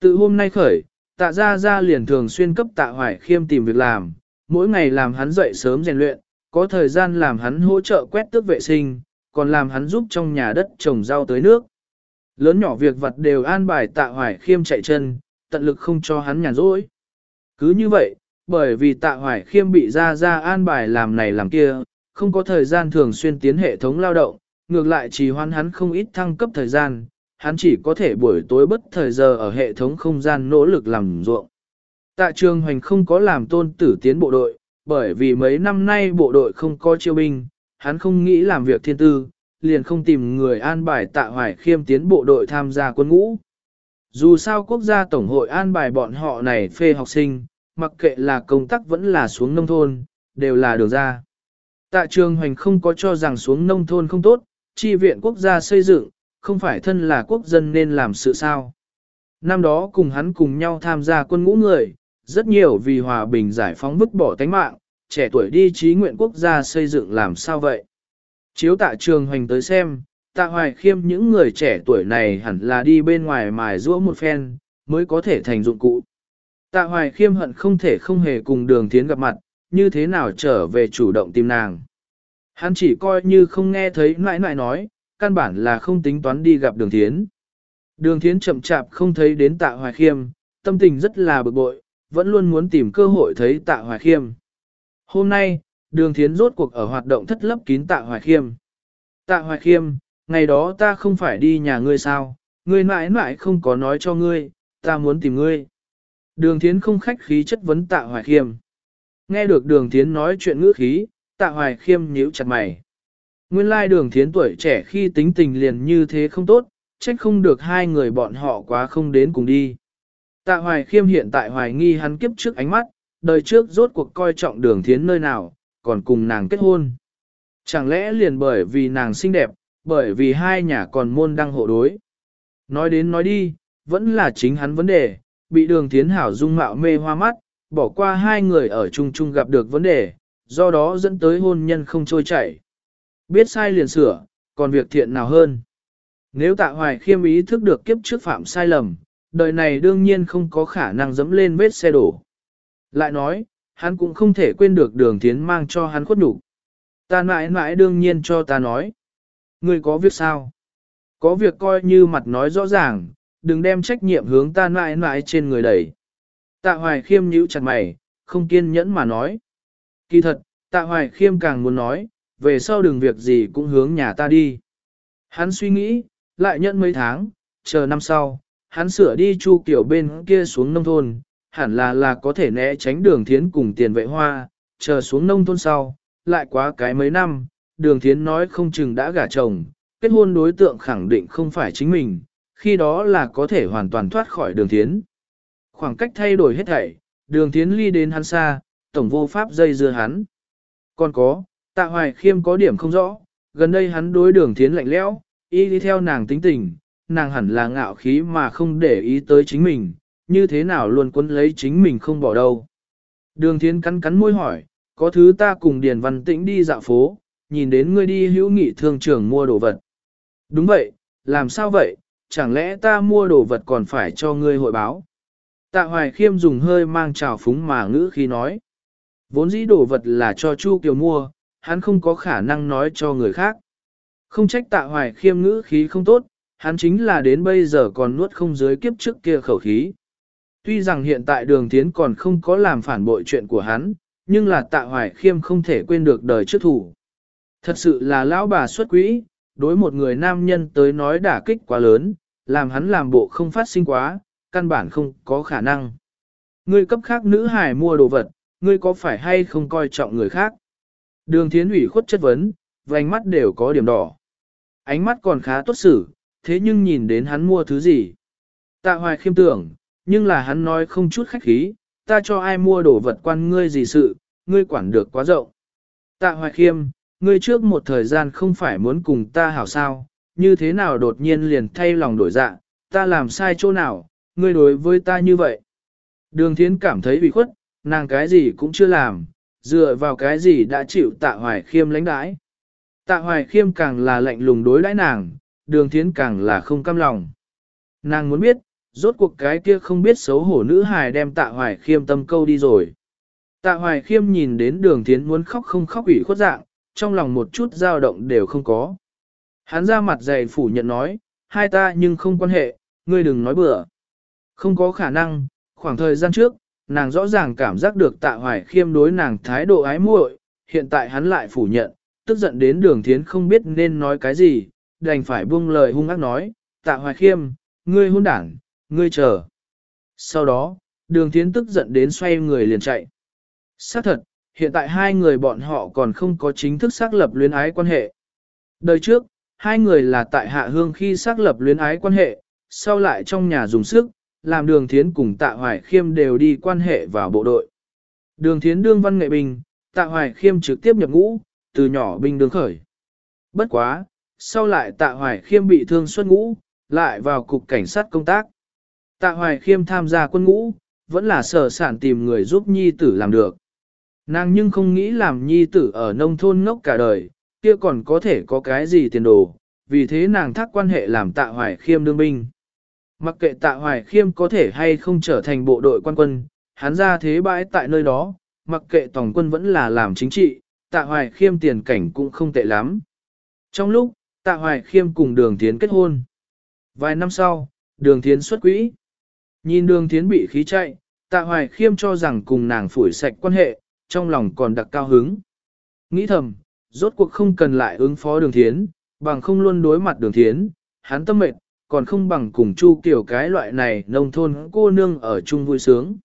Từ hôm nay khởi, tạ ra ra liền thường xuyên cấp tạ hoài khiêm tìm việc làm, mỗi ngày làm hắn dậy sớm rèn luyện, có thời gian làm hắn hỗ trợ quét tước vệ sinh, còn làm hắn giúp trong nhà đất trồng rau tới nước. Lớn nhỏ việc vật đều an bài tạ hoài khiêm chạy chân, tận lực không cho hắn nhàn rỗi. Cứ như vậy, bởi vì tạ hoài khiêm bị ra ra an bài làm này làm kia, không có thời gian thường xuyên tiến hệ thống lao động, ngược lại chỉ hoan hắn không ít thăng cấp thời gian, hắn chỉ có thể buổi tối bất thời giờ ở hệ thống không gian nỗ lực làm ruộng. Tạ trường hoành không có làm tôn tử tiến bộ đội, bởi vì mấy năm nay bộ đội không có chiêu binh, hắn không nghĩ làm việc thiên tư, liền không tìm người an bài tạ hoài khiêm tiến bộ đội tham gia quân ngũ. Dù sao quốc gia tổng hội an bài bọn họ này phê học sinh, mặc kệ là công tác vẫn là xuống nông thôn, đều là đường ra. Tạ trường hoành không có cho rằng xuống nông thôn không tốt, chi viện quốc gia xây dựng, không phải thân là quốc dân nên làm sự sao. Năm đó cùng hắn cùng nhau tham gia quân ngũ người, rất nhiều vì hòa bình giải phóng vứt bỏ tánh mạng, trẻ tuổi đi trí nguyện quốc gia xây dựng làm sao vậy. Chiếu tạ trường hoành tới xem, tạ hoài khiêm những người trẻ tuổi này hẳn là đi bên ngoài mài rũa một phen, mới có thể thành dụng cụ. Tạ hoài khiêm hận không thể không hề cùng đường thiến gặp mặt, như thế nào trở về chủ động tìm nàng. Hắn chỉ coi như không nghe thấy nãi nãi nói, căn bản là không tính toán đi gặp đường thiến. Đường thiến chậm chạp không thấy đến tạ hoài khiêm, tâm tình rất là bực bội, vẫn luôn muốn tìm cơ hội thấy tạ hoài khiêm. Hôm nay, đường thiến rốt cuộc ở hoạt động thất lấp kín tạ hoài khiêm. Tạ hoài khiêm, ngày đó ta không phải đi nhà ngươi sao, ngươi mãi mãi không có nói cho ngươi, ta muốn tìm ngươi. Đường thiến không khách khí chất vấn tạ hoài khiêm. Nghe được đường thiến nói chuyện ngữ khí, tạ hoài khiêm nhíu chặt mày. Nguyên lai đường thiến tuổi trẻ khi tính tình liền như thế không tốt, trách không được hai người bọn họ quá không đến cùng đi. Tạ Hoài Khiêm hiện tại hoài nghi hắn kiếp trước ánh mắt, đời trước rốt cuộc coi trọng đường thiến nơi nào, còn cùng nàng kết hôn. Chẳng lẽ liền bởi vì nàng xinh đẹp, bởi vì hai nhà còn môn đăng hộ đối. Nói đến nói đi, vẫn là chính hắn vấn đề, bị đường thiến hảo dung mạo mê hoa mắt, bỏ qua hai người ở chung chung gặp được vấn đề, do đó dẫn tới hôn nhân không trôi chảy. Biết sai liền sửa, còn việc thiện nào hơn. Nếu tạ hoài khiêm ý thức được kiếp trước phạm sai lầm, đời này đương nhiên không có khả năng dẫm lên vết xe đổ. Lại nói, hắn cũng không thể quên được đường tiến mang cho hắn khuất đủ Ta mãi mãi đương nhiên cho ta nói. Ngươi có việc sao? Có việc coi như mặt nói rõ ràng, đừng đem trách nhiệm hướng ta mãi mãi trên người đẩy. Tạ hoài khiêm nhíu chặt mày, không kiên nhẫn mà nói. Kỳ thật, tạ hoài khiêm càng muốn nói, về sau đừng việc gì cũng hướng nhà ta đi. Hắn suy nghĩ, lại nhận mấy tháng, chờ năm sau, hắn sửa đi chu kiểu bên kia xuống nông thôn, hẳn là là có thể né tránh đường thiến cùng tiền vệ hoa, chờ xuống nông thôn sau, lại quá cái mấy năm, đường thiến nói không chừng đã gả chồng, kết hôn đối tượng khẳng định không phải chính mình, khi đó là có thể hoàn toàn thoát khỏi đường thiến. Khoảng cách thay đổi hết thảy, đường thiến ly đến hắn xa, tổng vô pháp dây dưa hắn. Còn có, tạ hoài khiêm có điểm không rõ, gần đây hắn đối đường thiến lạnh lẽo, y đi theo nàng tính tình, nàng hẳn là ngạo khí mà không để ý tới chính mình, như thế nào luôn quấn lấy chính mình không bỏ đâu. Đường thiến cắn cắn môi hỏi, có thứ ta cùng Điền Văn Tĩnh đi dạo phố, nhìn đến ngươi đi hữu nghị thương trường mua đồ vật. Đúng vậy, làm sao vậy, chẳng lẽ ta mua đồ vật còn phải cho ngươi hội báo. Tạ Hoài Khiêm dùng hơi mang trào phúng mà ngữ khi nói. Vốn dĩ đồ vật là cho Chu Kiều mua, hắn không có khả năng nói cho người khác. Không trách tạ hoài khiêm ngữ khí không tốt, hắn chính là đến bây giờ còn nuốt không dưới kiếp trước kia khẩu khí. Tuy rằng hiện tại đường tiến còn không có làm phản bội chuyện của hắn, nhưng là tạ hoài khiêm không thể quên được đời trước thủ. Thật sự là lão bà xuất quỹ, đối một người nam nhân tới nói đả kích quá lớn, làm hắn làm bộ không phát sinh quá, căn bản không có khả năng. Ngươi cấp khác nữ hài mua đồ vật, ngươi có phải hay không coi trọng người khác? Đường thiến ủy khuất chất vấn, vành mắt đều có điểm đỏ. Ánh mắt còn khá tốt xử, thế nhưng nhìn đến hắn mua thứ gì. Tạ hoài khiêm tưởng, nhưng là hắn nói không chút khách khí, ta cho ai mua đồ vật quan ngươi gì sự, ngươi quản được quá rộng. Tạ hoài khiêm, ngươi trước một thời gian không phải muốn cùng ta hảo sao, như thế nào đột nhiên liền thay lòng đổi dạ, ta làm sai chỗ nào, ngươi đối với ta như vậy. Đường thiến cảm thấy bị khuất, nàng cái gì cũng chưa làm, dựa vào cái gì đã chịu tạ hoài khiêm lãnh đãi. Tạ hoài khiêm càng là lạnh lùng đối đãi nàng, đường thiến càng là không cam lòng. Nàng muốn biết, rốt cuộc cái kia không biết xấu hổ nữ hài đem tạ hoài khiêm tâm câu đi rồi. Tạ hoài khiêm nhìn đến đường thiến muốn khóc không khóc ủy khuất dạng, trong lòng một chút dao động đều không có. Hắn ra mặt dày phủ nhận nói, hai ta nhưng không quan hệ, ngươi đừng nói bừa. Không có khả năng, khoảng thời gian trước, nàng rõ ràng cảm giác được tạ hoài khiêm đối nàng thái độ ái muội, hiện tại hắn lại phủ nhận, tức giận đến đường thiến không biết nên nói cái gì, đành phải buông lời hung ác nói, tạ hoài khiêm, ngươi hôn đảng, ngươi chờ. Sau đó, đường thiến tức giận đến xoay người liền chạy. Xác thật, hiện tại hai người bọn họ còn không có chính thức xác lập luyến ái quan hệ. Đời trước, hai người là tại hạ hương khi xác lập luyến ái quan hệ, sau lại trong nhà dùng sức, làm đường thiến cùng tạ hoài khiêm đều đi quan hệ vào bộ đội. Đường thiến đương văn nghệ bình, tạ hoài khiêm trực tiếp nhập ngũ, từ nhỏ binh đường khởi. Bất quá, sau lại tạ hoài khiêm bị thương xuất ngũ, lại vào cục cảnh sát công tác. Tạ hoài khiêm tham gia quân ngũ, vẫn là sở sản tìm người giúp nhi tử làm được. Nàng nhưng không nghĩ làm nhi tử ở nông thôn ngốc cả đời, kia còn có thể có cái gì tiền đồ, vì thế nàng thác quan hệ làm tạ hoài khiêm đương binh. Mặc kệ tạ hoài khiêm có thể hay không trở thành bộ đội quan quân, hắn ra thế bãi tại nơi đó, mặc kệ tổng quân vẫn là làm chính trị, tạ hoài khiêm tiền cảnh cũng không tệ lắm. Trong lúc, tạ hoài khiêm cùng đường tiến kết hôn. Vài năm sau, đường tiến xuất quỹ. Nhìn đường tiến bị khí chạy, tạ hoài khiêm cho rằng cùng nàng phủi sạch quan hệ, trong lòng còn đặc cao hứng. Nghĩ thầm, rốt cuộc không cần lại ứng phó đường thiến, bằng không luôn đối mặt đường thiến, hắn tâm mệt, còn không bằng cùng chu kiểu cái loại này nông thôn cô nương ở chung vui sướng.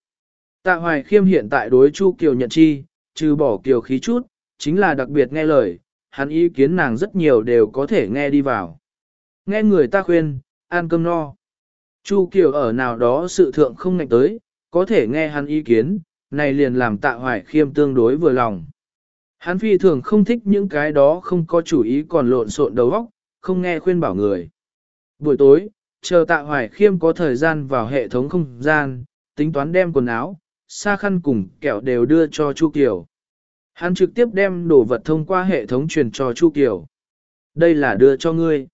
Tạ hoài khiêm hiện tại đối chu kiều nhận chi, trừ bỏ kiều khí chút, chính là đặc biệt nghe lời, hắn ý kiến nàng rất nhiều đều có thể nghe đi vào. Nghe người ta khuyên, ăn cơm no. Chu Kiều ở nào đó sự thượng không ngạch tới, có thể nghe hắn ý kiến, này liền làm tạ hoài khiêm tương đối vừa lòng. Hắn phi thường không thích những cái đó không có chủ ý còn lộn xộn đầu óc, không nghe khuyên bảo người. Buổi tối, chờ tạ hoài khiêm có thời gian vào hệ thống không gian, tính toán đem quần áo, xa khăn cùng kẹo đều đưa cho Chu Kiều. Hắn trực tiếp đem đồ vật thông qua hệ thống truyền cho Chu Kiều. Đây là đưa cho ngươi.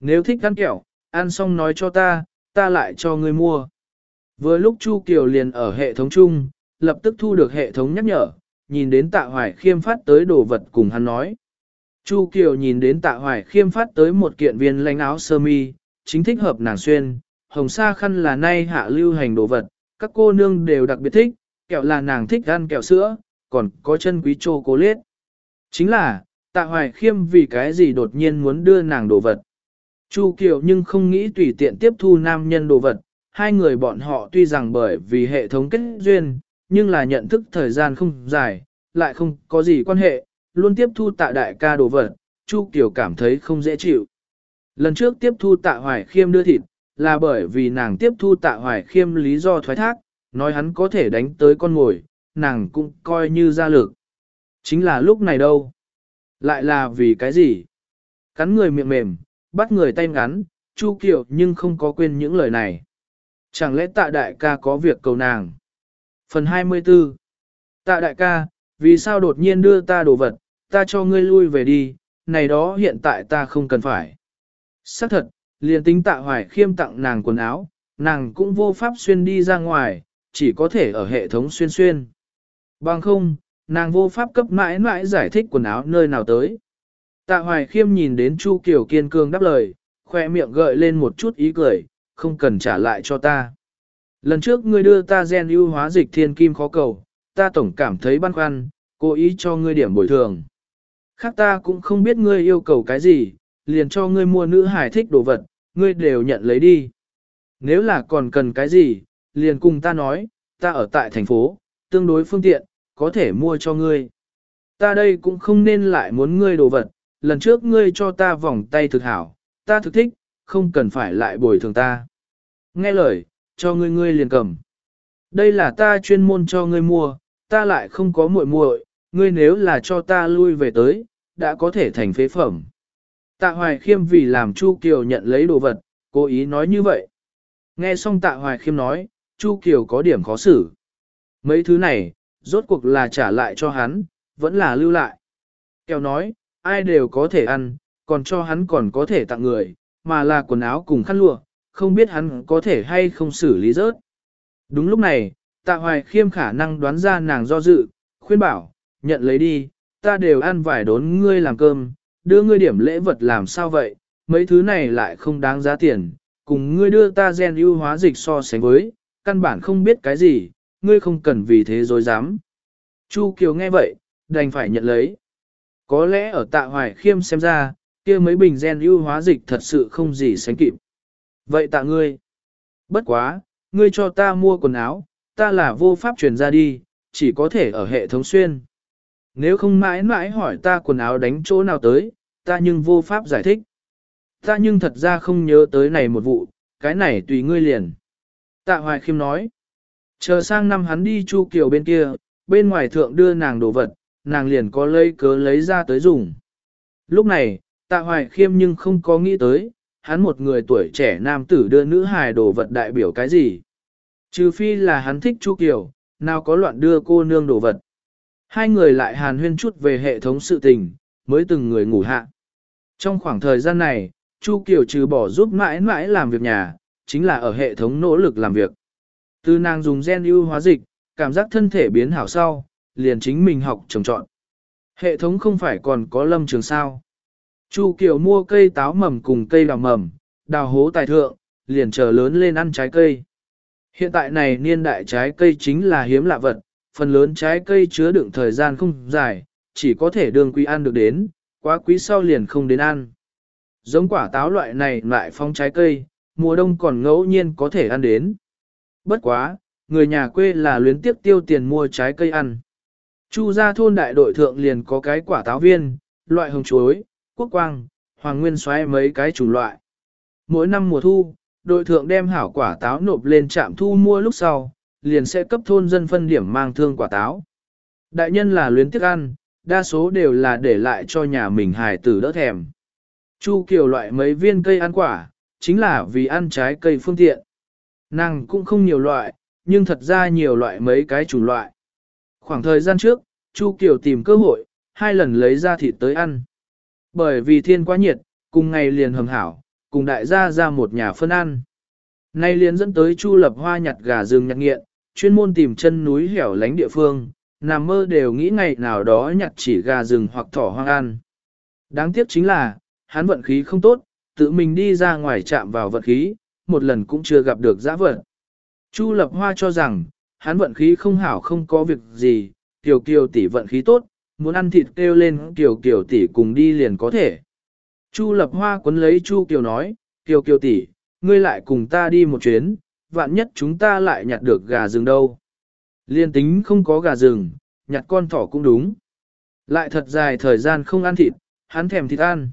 Nếu thích ăn kẹo, ăn xong nói cho ta, ta lại cho ngươi mua. Vừa lúc Chu Kiều liền ở hệ thống chung, lập tức thu được hệ thống nhắc nhở, nhìn đến tạ hoài khiêm phát tới đồ vật cùng hắn nói. Chu Kiều nhìn đến tạ hoài khiêm phát tới một kiện viên lanh áo sơ mi, chính thích hợp nàng xuyên, hồng sa khăn là nay hạ lưu hành đồ vật, các cô nương đều đặc biệt thích, kẹo là nàng thích ăn kẹo sữa, còn có chân quý chô cố lết. Chính là, tạ hoài khiêm vì cái gì đột nhiên muốn đưa nàng đồ vật. Chu Kiều nhưng không nghĩ tùy tiện tiếp thu nam nhân đồ vật, hai người bọn họ tuy rằng bởi vì hệ thống kết duyên, nhưng là nhận thức thời gian không dài, lại không có gì quan hệ, luôn tiếp thu tạ đại ca đồ vật, Chu Kiều cảm thấy không dễ chịu. Lần trước tiếp thu tạ hoài khiêm đưa thịt, là bởi vì nàng tiếp thu tạ hoài khiêm lý do thoái thác, nói hắn có thể đánh tới con ngồi, nàng cũng coi như ra lực. Chính là lúc này đâu? Lại là vì cái gì? Cắn người miệng mềm, bắt người tay ngắn, Chu Kiều nhưng không có quên những lời này. Chẳng lẽ tạ đại ca có việc cầu nàng? Phần 24 Tạ đại ca, vì sao đột nhiên đưa ta đồ vật, ta cho ngươi lui về đi, này đó hiện tại ta không cần phải. Xác thật, liền tính tạ hoài khiêm tặng nàng quần áo, nàng cũng vô pháp xuyên đi ra ngoài, chỉ có thể ở hệ thống xuyên xuyên. Bằng không, nàng vô pháp cấp mãi mãi giải thích quần áo nơi nào tới. Tạ hoài khiêm nhìn đến Chu Kiều kiên cương đáp lời, khoe miệng gợi lên một chút ý cười, không cần trả lại cho ta. Lần trước ngươi đưa ta gen ưu hóa dịch thiên kim khó cầu, ta tổng cảm thấy băn khoăn, cố ý cho ngươi điểm bồi thường. Khác ta cũng không biết ngươi yêu cầu cái gì, liền cho ngươi mua nữ hải thích đồ vật, ngươi đều nhận lấy đi. Nếu là còn cần cái gì, liền cùng ta nói, ta ở tại thành phố, tương đối phương tiện, có thể mua cho ngươi. Ta đây cũng không nên lại muốn ngươi đồ vật, lần trước ngươi cho ta vòng tay thực hảo, ta thực thích, không cần phải lại bồi thường ta. Nghe lời, cho ngươi ngươi liền cầm. Đây là ta chuyên môn cho ngươi mua, ta lại không có muội muội, ngươi nếu là cho ta lui về tới, đã có thể thành phế phẩm. Tạ Hoài Khiêm vì làm Chu Kiều nhận lấy đồ vật, cố ý nói như vậy. Nghe xong Tạ Hoài Khiêm nói, Chu Kiều có điểm khó xử. Mấy thứ này, rốt cuộc là trả lại cho hắn, vẫn là lưu lại. Kèo nói, ai đều có thể ăn, còn cho hắn còn có thể tặng người, mà là quần áo cùng khăn lụa, không biết hắn có thể hay không xử lý rớt. Đúng lúc này, tạ hoài khiêm khả năng đoán ra nàng do dự, khuyên bảo, nhận lấy đi, ta đều ăn vài đốn ngươi làm cơm, đưa ngươi điểm lễ vật làm sao vậy, mấy thứ này lại không đáng giá tiền, cùng ngươi đưa ta gen ưu hóa dịch so sánh với, căn bản không biết cái gì, ngươi không cần vì thế dối dám. Chu Kiều nghe vậy, đành phải nhận lấy. Có lẽ ở tạ hoài khiêm xem ra, kia mấy bình gen ưu hóa dịch thật sự không gì sánh kịp. Vậy tạ ngươi. Bất quá, ngươi cho ta mua quần áo, ta là vô pháp truyền ra đi, chỉ có thể ở hệ thống xuyên. Nếu không mãi mãi hỏi ta quần áo đánh chỗ nào tới, ta nhưng vô pháp giải thích. Ta nhưng thật ra không nhớ tới này một vụ, cái này tùy ngươi liền. Tạ Hoài Khiêm nói, chờ sang năm hắn đi Chu Kiều bên kia, bên ngoài thượng đưa nàng đồ vật, nàng liền có lấy cớ lấy ra tới dùng. Lúc này, Tạ Hoài Khiêm nhưng không có nghĩ tới, hắn một người tuổi trẻ nam tử đưa nữ hài đồ vật đại biểu cái gì. Trừ phi là hắn thích Chu Kiều, nào có loạn đưa cô nương đồ vật. Hai người lại hàn huyên chút về hệ thống sự tình, mới từng người ngủ hạ. Trong khoảng thời gian này, Chu Kiều trừ bỏ giúp mãi mãi làm việc nhà, chính là ở hệ thống nỗ lực làm việc. Từ nàng dùng gen ưu hóa dịch, cảm giác thân thể biến hảo sau, liền chính mình học trồng trọn. Hệ thống không phải còn có lâm trường sao. Chu Kiều mua cây táo mầm cùng cây đào mầm, đào hố tài thượng, liền chờ lớn lên ăn trái cây. Hiện tại này niên đại trái cây chính là hiếm lạ vật, phần lớn trái cây chứa đựng thời gian không dài, chỉ có thể đường quý ăn được đến, quá quý sau liền không đến ăn. Giống quả táo loại này lại phong trái cây, mùa đông còn ngẫu nhiên có thể ăn đến. Bất quá, người nhà quê là luyến tiếp tiêu tiền mua trái cây ăn. Chu ra thôn đại đội thượng liền có cái quả táo viên, loại hồng chuối, quốc quang, hoàng nguyên xoáy mấy cái chủng loại. Mỗi năm mùa thu, đội thượng đem hảo quả táo nộp lên trạm thu mua lúc sau, liền sẽ cấp thôn dân phân điểm mang thương quả táo. Đại nhân là luyến tiếc ăn, đa số đều là để lại cho nhà mình hài tử đỡ thèm. Chu Kiều loại mấy viên cây ăn quả, chính là vì ăn trái cây phương tiện. Nàng cũng không nhiều loại, nhưng thật ra nhiều loại mấy cái chủng loại. Khoảng thời gian trước, Chu Kiều tìm cơ hội, hai lần lấy ra thịt tới ăn. Bởi vì thiên quá nhiệt, cùng ngày liền hầm hảo, cùng đại gia ra một nhà phân ăn. Nay liền dẫn tới Chu Lập Hoa nhặt gà rừng nhặt nghiện, chuyên môn tìm chân núi hẻo lánh địa phương, nằm mơ đều nghĩ ngày nào đó nhặt chỉ gà rừng hoặc thỏ hoang ăn. Đáng tiếc chính là, hắn vận khí không tốt, tự mình đi ra ngoài chạm vào vận khí, một lần cũng chưa gặp được giã vận. Chu Lập Hoa cho rằng, hắn vận khí không hảo không có việc gì, Kiều Kiều tỷ vận khí tốt, muốn ăn thịt kêu lên Kiều Kiều tỷ cùng đi liền có thể. Chu Lập Hoa quấn lấy Chu Kiều nói, Kiều Kiều tỷ, ngươi lại cùng ta đi một chuyến, vạn nhất chúng ta lại nhặt được gà rừng đâu. Liên tính không có gà rừng, nhặt con thỏ cũng đúng. Lại thật dài thời gian không ăn thịt, hắn thèm thịt ăn.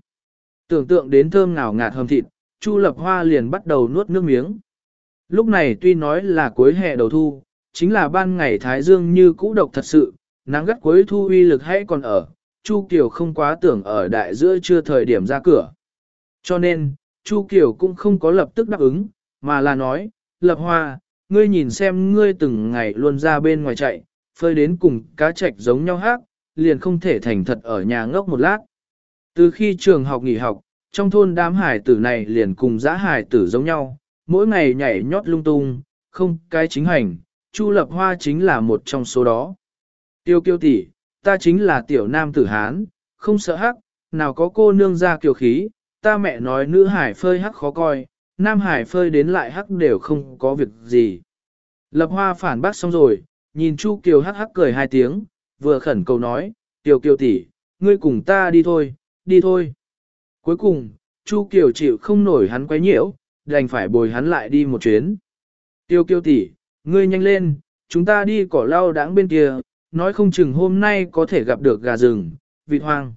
Tưởng tượng đến thơm ngào ngạt hầm thịt, Chu Lập Hoa liền bắt đầu nuốt nước miếng. Lúc này tuy nói là cuối hè đầu thu, chính là ban ngày Thái Dương như cũ độc thật sự, nắng gắt cuối thu uy lực hãy còn ở, Chu Kiều không quá tưởng ở đại giữa chưa thời điểm ra cửa. Cho nên, Chu Kiều cũng không có lập tức đáp ứng, mà là nói, Lập Hoa, ngươi nhìn xem ngươi từng ngày luôn ra bên ngoài chạy, phơi đến cùng cá trạch giống nhau hát, liền không thể thành thật ở nhà ngốc một lát. Từ khi trường học nghỉ học, trong thôn đám hải tử này liền cùng giã hải tử giống nhau, mỗi ngày nhảy nhót lung tung, không cái chính hành, Chu Lập Hoa chính là một trong số đó. Tiêu kiêu tỷ, ta chính là tiểu nam tử Hán, không sợ hắc, nào có cô nương ra kiều khí, ta mẹ nói nữ hải phơi hắc khó coi, nam hải phơi đến lại hắc đều không có việc gì. Lập Hoa phản bác xong rồi, nhìn Chu Kiều hắc hắc cười hai tiếng, vừa khẩn cầu nói, Tiêu Kiều tỷ, ngươi cùng ta đi thôi, đi thôi. Cuối cùng, Chu Kiều chịu không nổi hắn quấy nhiễu, đành phải bồi hắn lại đi một chuyến. Tiêu kiêu tỷ, ngươi nhanh lên, chúng ta đi cỏ lau đáng bên kia, nói không chừng hôm nay có thể gặp được gà rừng, vịt hoang.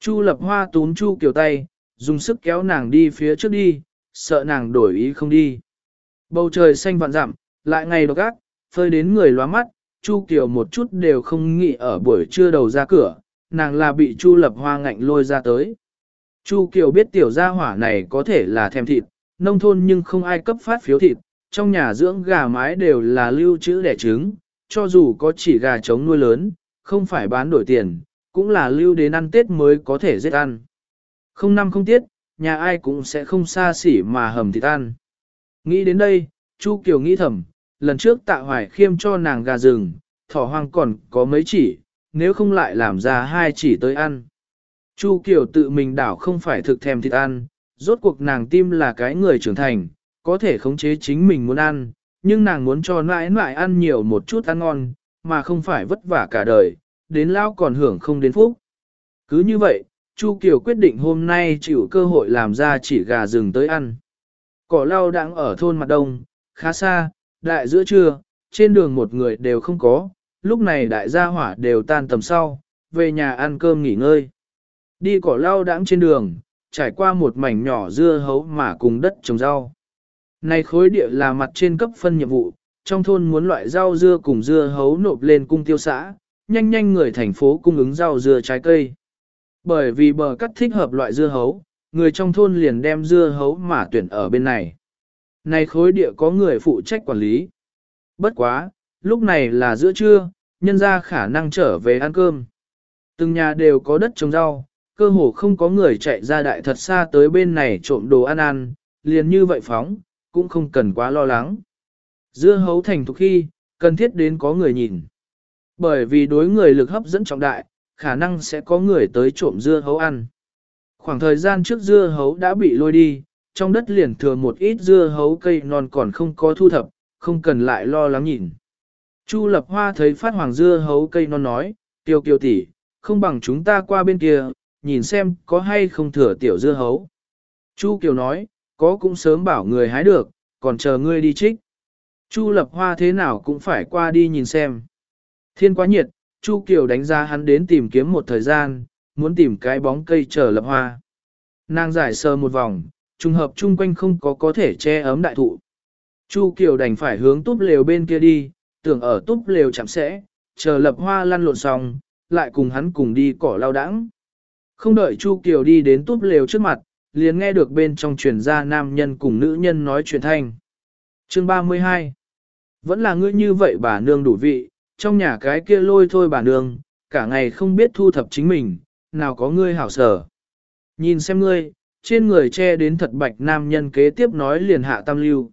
Chu lập hoa tún Chu Kiều tay, dùng sức kéo nàng đi phía trước đi, sợ nàng đổi ý không đi. Bầu trời xanh vạn dặm, lại ngày độc ác, phơi đến người loa mắt, Chu Kiều một chút đều không nghĩ ở buổi trưa đầu ra cửa, nàng là bị Chu lập hoa ngạnh lôi ra tới. Chu Kiều biết tiểu gia hỏa này có thể là thèm thịt, nông thôn nhưng không ai cấp phát phiếu thịt, trong nhà dưỡng gà mái đều là lưu trữ đẻ trứng, cho dù có chỉ gà trống nuôi lớn, không phải bán đổi tiền, cũng là lưu đến ăn Tết mới có thể giết ăn. Không năm không tiết, nhà ai cũng sẽ không xa xỉ mà hầm thịt ăn. Nghĩ đến đây, Chu Kiều nghĩ thầm, lần trước tạ hoài khiêm cho nàng gà rừng, thỏ hoang còn có mấy chỉ, nếu không lại làm ra hai chỉ tới ăn. Chu Kiều tự mình đảo không phải thực thèm thịt ăn, rốt cuộc nàng tim là cái người trưởng thành, có thể khống chế chính mình muốn ăn, nhưng nàng muốn cho nãi nãi ăn nhiều một chút ăn ngon, mà không phải vất vả cả đời, đến lao còn hưởng không đến phúc. Cứ như vậy, Chu Kiều quyết định hôm nay chịu cơ hội làm ra chỉ gà rừng tới ăn. Cỏ lao đang ở thôn mặt đông, khá xa, đại giữa trưa, trên đường một người đều không có, lúc này đại gia hỏa đều tan tầm sau, về nhà ăn cơm nghỉ ngơi. Đi cỏ lao đãng trên đường, trải qua một mảnh nhỏ dưa hấu mà cùng đất trồng rau. Này khối địa là mặt trên cấp phân nhiệm vụ, trong thôn muốn loại rau dưa cùng dưa hấu nộp lên cung tiêu xã, nhanh nhanh người thành phố cung ứng rau dưa trái cây. Bởi vì bờ cắt thích hợp loại dưa hấu, người trong thôn liền đem dưa hấu mà tuyển ở bên này. Này khối địa có người phụ trách quản lý. Bất quá, lúc này là giữa trưa, nhân ra khả năng trở về ăn cơm. Từng nhà đều có đất trồng rau, cơ hồ không có người chạy ra đại thật xa tới bên này trộm đồ ăn ăn, liền như vậy phóng, cũng không cần quá lo lắng. Dưa hấu thành thục khi, cần thiết đến có người nhìn. Bởi vì đối người lực hấp dẫn trọng đại, khả năng sẽ có người tới trộm dưa hấu ăn. Khoảng thời gian trước dưa hấu đã bị lôi đi, trong đất liền thừa một ít dưa hấu cây non còn không có thu thập, không cần lại lo lắng nhìn. Chu lập hoa thấy phát hoàng dưa hấu cây non nói, tiêu kiều tỷ, không bằng chúng ta qua bên kia, nhìn xem có hay không thừa tiểu dưa hấu. Chu Kiều nói, có cũng sớm bảo người hái được, còn chờ ngươi đi trích. Chu lập hoa thế nào cũng phải qua đi nhìn xem. Thiên quá nhiệt, Chu Kiều đánh ra hắn đến tìm kiếm một thời gian, muốn tìm cái bóng cây chờ lập hoa. Nàng giải sơ một vòng, trùng hợp chung quanh không có có thể che ấm đại thụ. Chu Kiều đành phải hướng túp lều bên kia đi, tưởng ở túp lều chạm sẽ, chờ lập hoa lăn lộn xong, lại cùng hắn cùng đi cỏ lao đãng. Không đợi Chu Kiều đi đến túp lều trước mặt, liền nghe được bên trong truyền ra nam nhân cùng nữ nhân nói chuyện thanh. Chương 32 Vẫn là ngươi như vậy bà nương đủ vị, trong nhà cái kia lôi thôi bà nương, cả ngày không biết thu thập chính mình, nào có ngươi hảo sở. Nhìn xem ngươi, trên người che đến thật bạch nam nhân kế tiếp nói liền hạ tam lưu.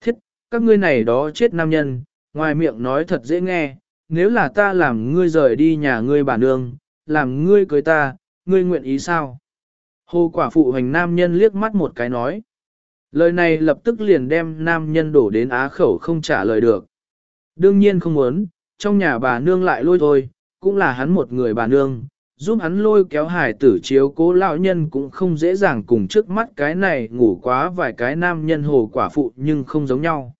Thiết, các ngươi này đó chết nam nhân, ngoài miệng nói thật dễ nghe, nếu là ta làm ngươi rời đi nhà ngươi bà nương, làm ngươi cưới ta, ngươi nguyện ý sao? Hồ quả phụ hành nam nhân liếc mắt một cái nói. Lời này lập tức liền đem nam nhân đổ đến á khẩu không trả lời được. Đương nhiên không muốn, trong nhà bà nương lại lôi thôi, cũng là hắn một người bà nương, giúp hắn lôi kéo hải tử chiếu cố lão nhân cũng không dễ dàng cùng trước mắt cái này ngủ quá vài cái nam nhân hồ quả phụ nhưng không giống nhau.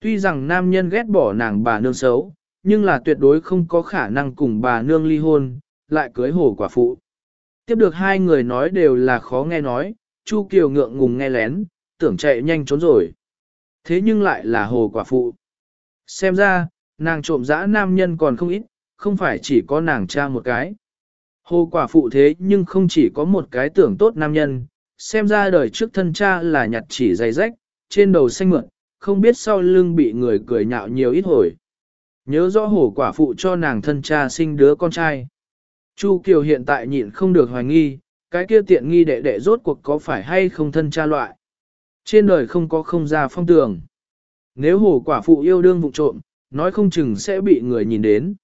Tuy rằng nam nhân ghét bỏ nàng bà nương xấu, nhưng là tuyệt đối không có khả năng cùng bà nương ly hôn, lại cưới hồ quả phụ. Tiếp được hai người nói đều là khó nghe nói, Chu Kiều ngượng ngùng nghe lén, tưởng chạy nhanh trốn rồi. Thế nhưng lại là hồ quả phụ. Xem ra, nàng trộm dã nam nhân còn không ít, không phải chỉ có nàng cha một cái. Hồ quả phụ thế nhưng không chỉ có một cái tưởng tốt nam nhân, xem ra đời trước thân cha là nhặt chỉ dày rách, trên đầu xanh mượn, không biết sau lưng bị người cười nhạo nhiều ít hồi. Nhớ rõ hồ quả phụ cho nàng thân cha sinh đứa con trai. Chu Kiều hiện tại nhịn không được hoài nghi, cái kia tiện nghi đệ đệ rốt cuộc có phải hay không thân cha loại. Trên đời không có không ra phong tường. Nếu hồ quả phụ yêu đương vụ trộm, nói không chừng sẽ bị người nhìn đến.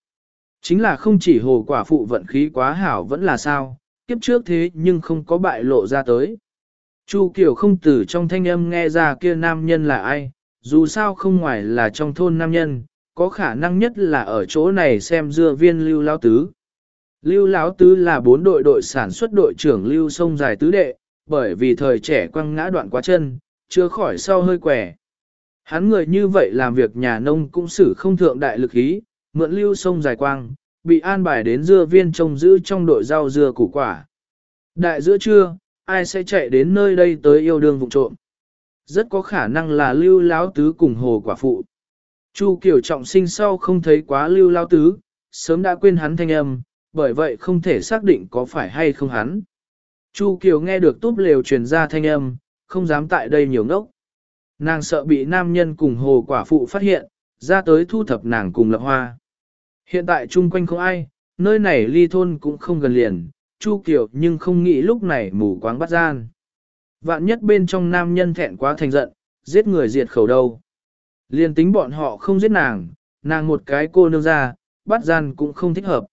Chính là không chỉ hồ quả phụ vận khí quá hảo vẫn là sao, kiếp trước thế nhưng không có bại lộ ra tới. Chu Kiều không từ trong thanh âm nghe ra kia nam nhân là ai, dù sao không ngoài là trong thôn nam nhân, có khả năng nhất là ở chỗ này xem dưa viên lưu lao tứ. Lưu Lão Tứ là bốn đội đội sản xuất đội trưởng Lưu Sông Dài Tứ Đệ, bởi vì thời trẻ quăng ngã đoạn quá chân, chưa khỏi sau hơi quẻ. Hắn người như vậy làm việc nhà nông cũng xử không thượng đại lực ý, mượn Lưu Sông Dài Quang, bị an bài đến dưa viên trông giữ trong đội rau dưa củ quả. Đại giữa trưa, ai sẽ chạy đến nơi đây tới yêu đương vụ trộm? Rất có khả năng là Lưu Lão Tứ cùng hồ quả phụ. Chu Kiều trọng sinh sau không thấy quá Lưu Lão Tứ, sớm đã quên hắn thanh âm, bởi vậy không thể xác định có phải hay không hắn. Chu Kiều nghe được túp lều truyền ra thanh âm, không dám tại đây nhiều ngốc. Nàng sợ bị nam nhân cùng hồ quả phụ phát hiện, ra tới thu thập nàng cùng lập hoa. Hiện tại chung quanh không ai, nơi này ly thôn cũng không gần liền, Chu Kiều nhưng không nghĩ lúc này mù quáng bắt gian. Vạn nhất bên trong nam nhân thẹn quá thành giận, giết người diệt khẩu đâu. Liên tính bọn họ không giết nàng, nàng một cái cô nương ra, bắt gian cũng không thích hợp.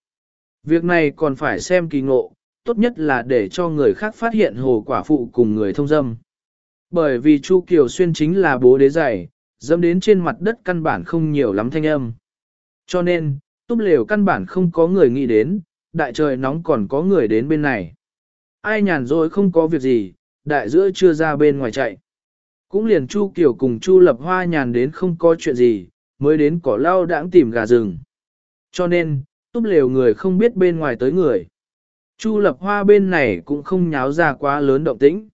Việc này còn phải xem kỳ ngộ, tốt nhất là để cho người khác phát hiện hồ quả phụ cùng người thông dâm. Bởi vì Chu Kiều Xuyên chính là bố đế giày, dâm đến trên mặt đất căn bản không nhiều lắm thanh âm. Cho nên, túp lều căn bản không có người nghĩ đến, đại trời nóng còn có người đến bên này. Ai nhàn rồi không có việc gì, đại giữa chưa ra bên ngoài chạy. Cũng liền Chu Kiều cùng Chu Lập Hoa nhàn đến không có chuyện gì, mới đến cỏ lau đãng tìm gà rừng. Cho nên, túp lều người không biết bên ngoài tới người. Chu lập hoa bên này cũng không nháo ra quá lớn động tĩnh.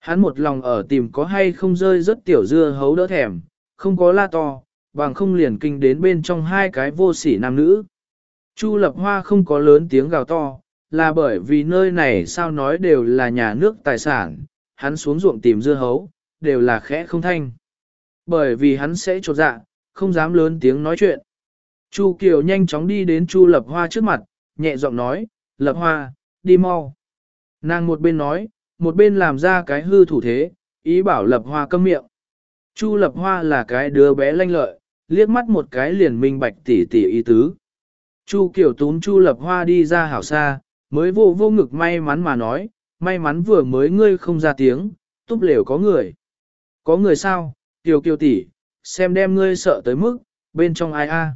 Hắn một lòng ở tìm có hay không rơi rất tiểu dưa hấu đỡ thèm, không có la to, bằng không liền kinh đến bên trong hai cái vô sỉ nam nữ. Chu lập hoa không có lớn tiếng gào to, là bởi vì nơi này sao nói đều là nhà nước tài sản, hắn xuống ruộng tìm dưa hấu, đều là khẽ không thanh. Bởi vì hắn sẽ trột dạ, không dám lớn tiếng nói chuyện. Chu Kiều nhanh chóng đi đến Chu Lập Hoa trước mặt, nhẹ giọng nói, Lập Hoa, đi mau. Nàng một bên nói, một bên làm ra cái hư thủ thế, ý bảo Lập Hoa câm miệng. Chu Lập Hoa là cái đứa bé lanh lợi, liếc mắt một cái liền minh bạch tỉ tỉ ý tứ. Chu Kiều tún Chu Lập Hoa đi ra hảo xa, mới vô vô ngực may mắn mà nói, may mắn vừa mới ngươi không ra tiếng, túp lều có người. Có người sao, Kiều Kiều tỷ, xem đem ngươi sợ tới mức, bên trong ai a?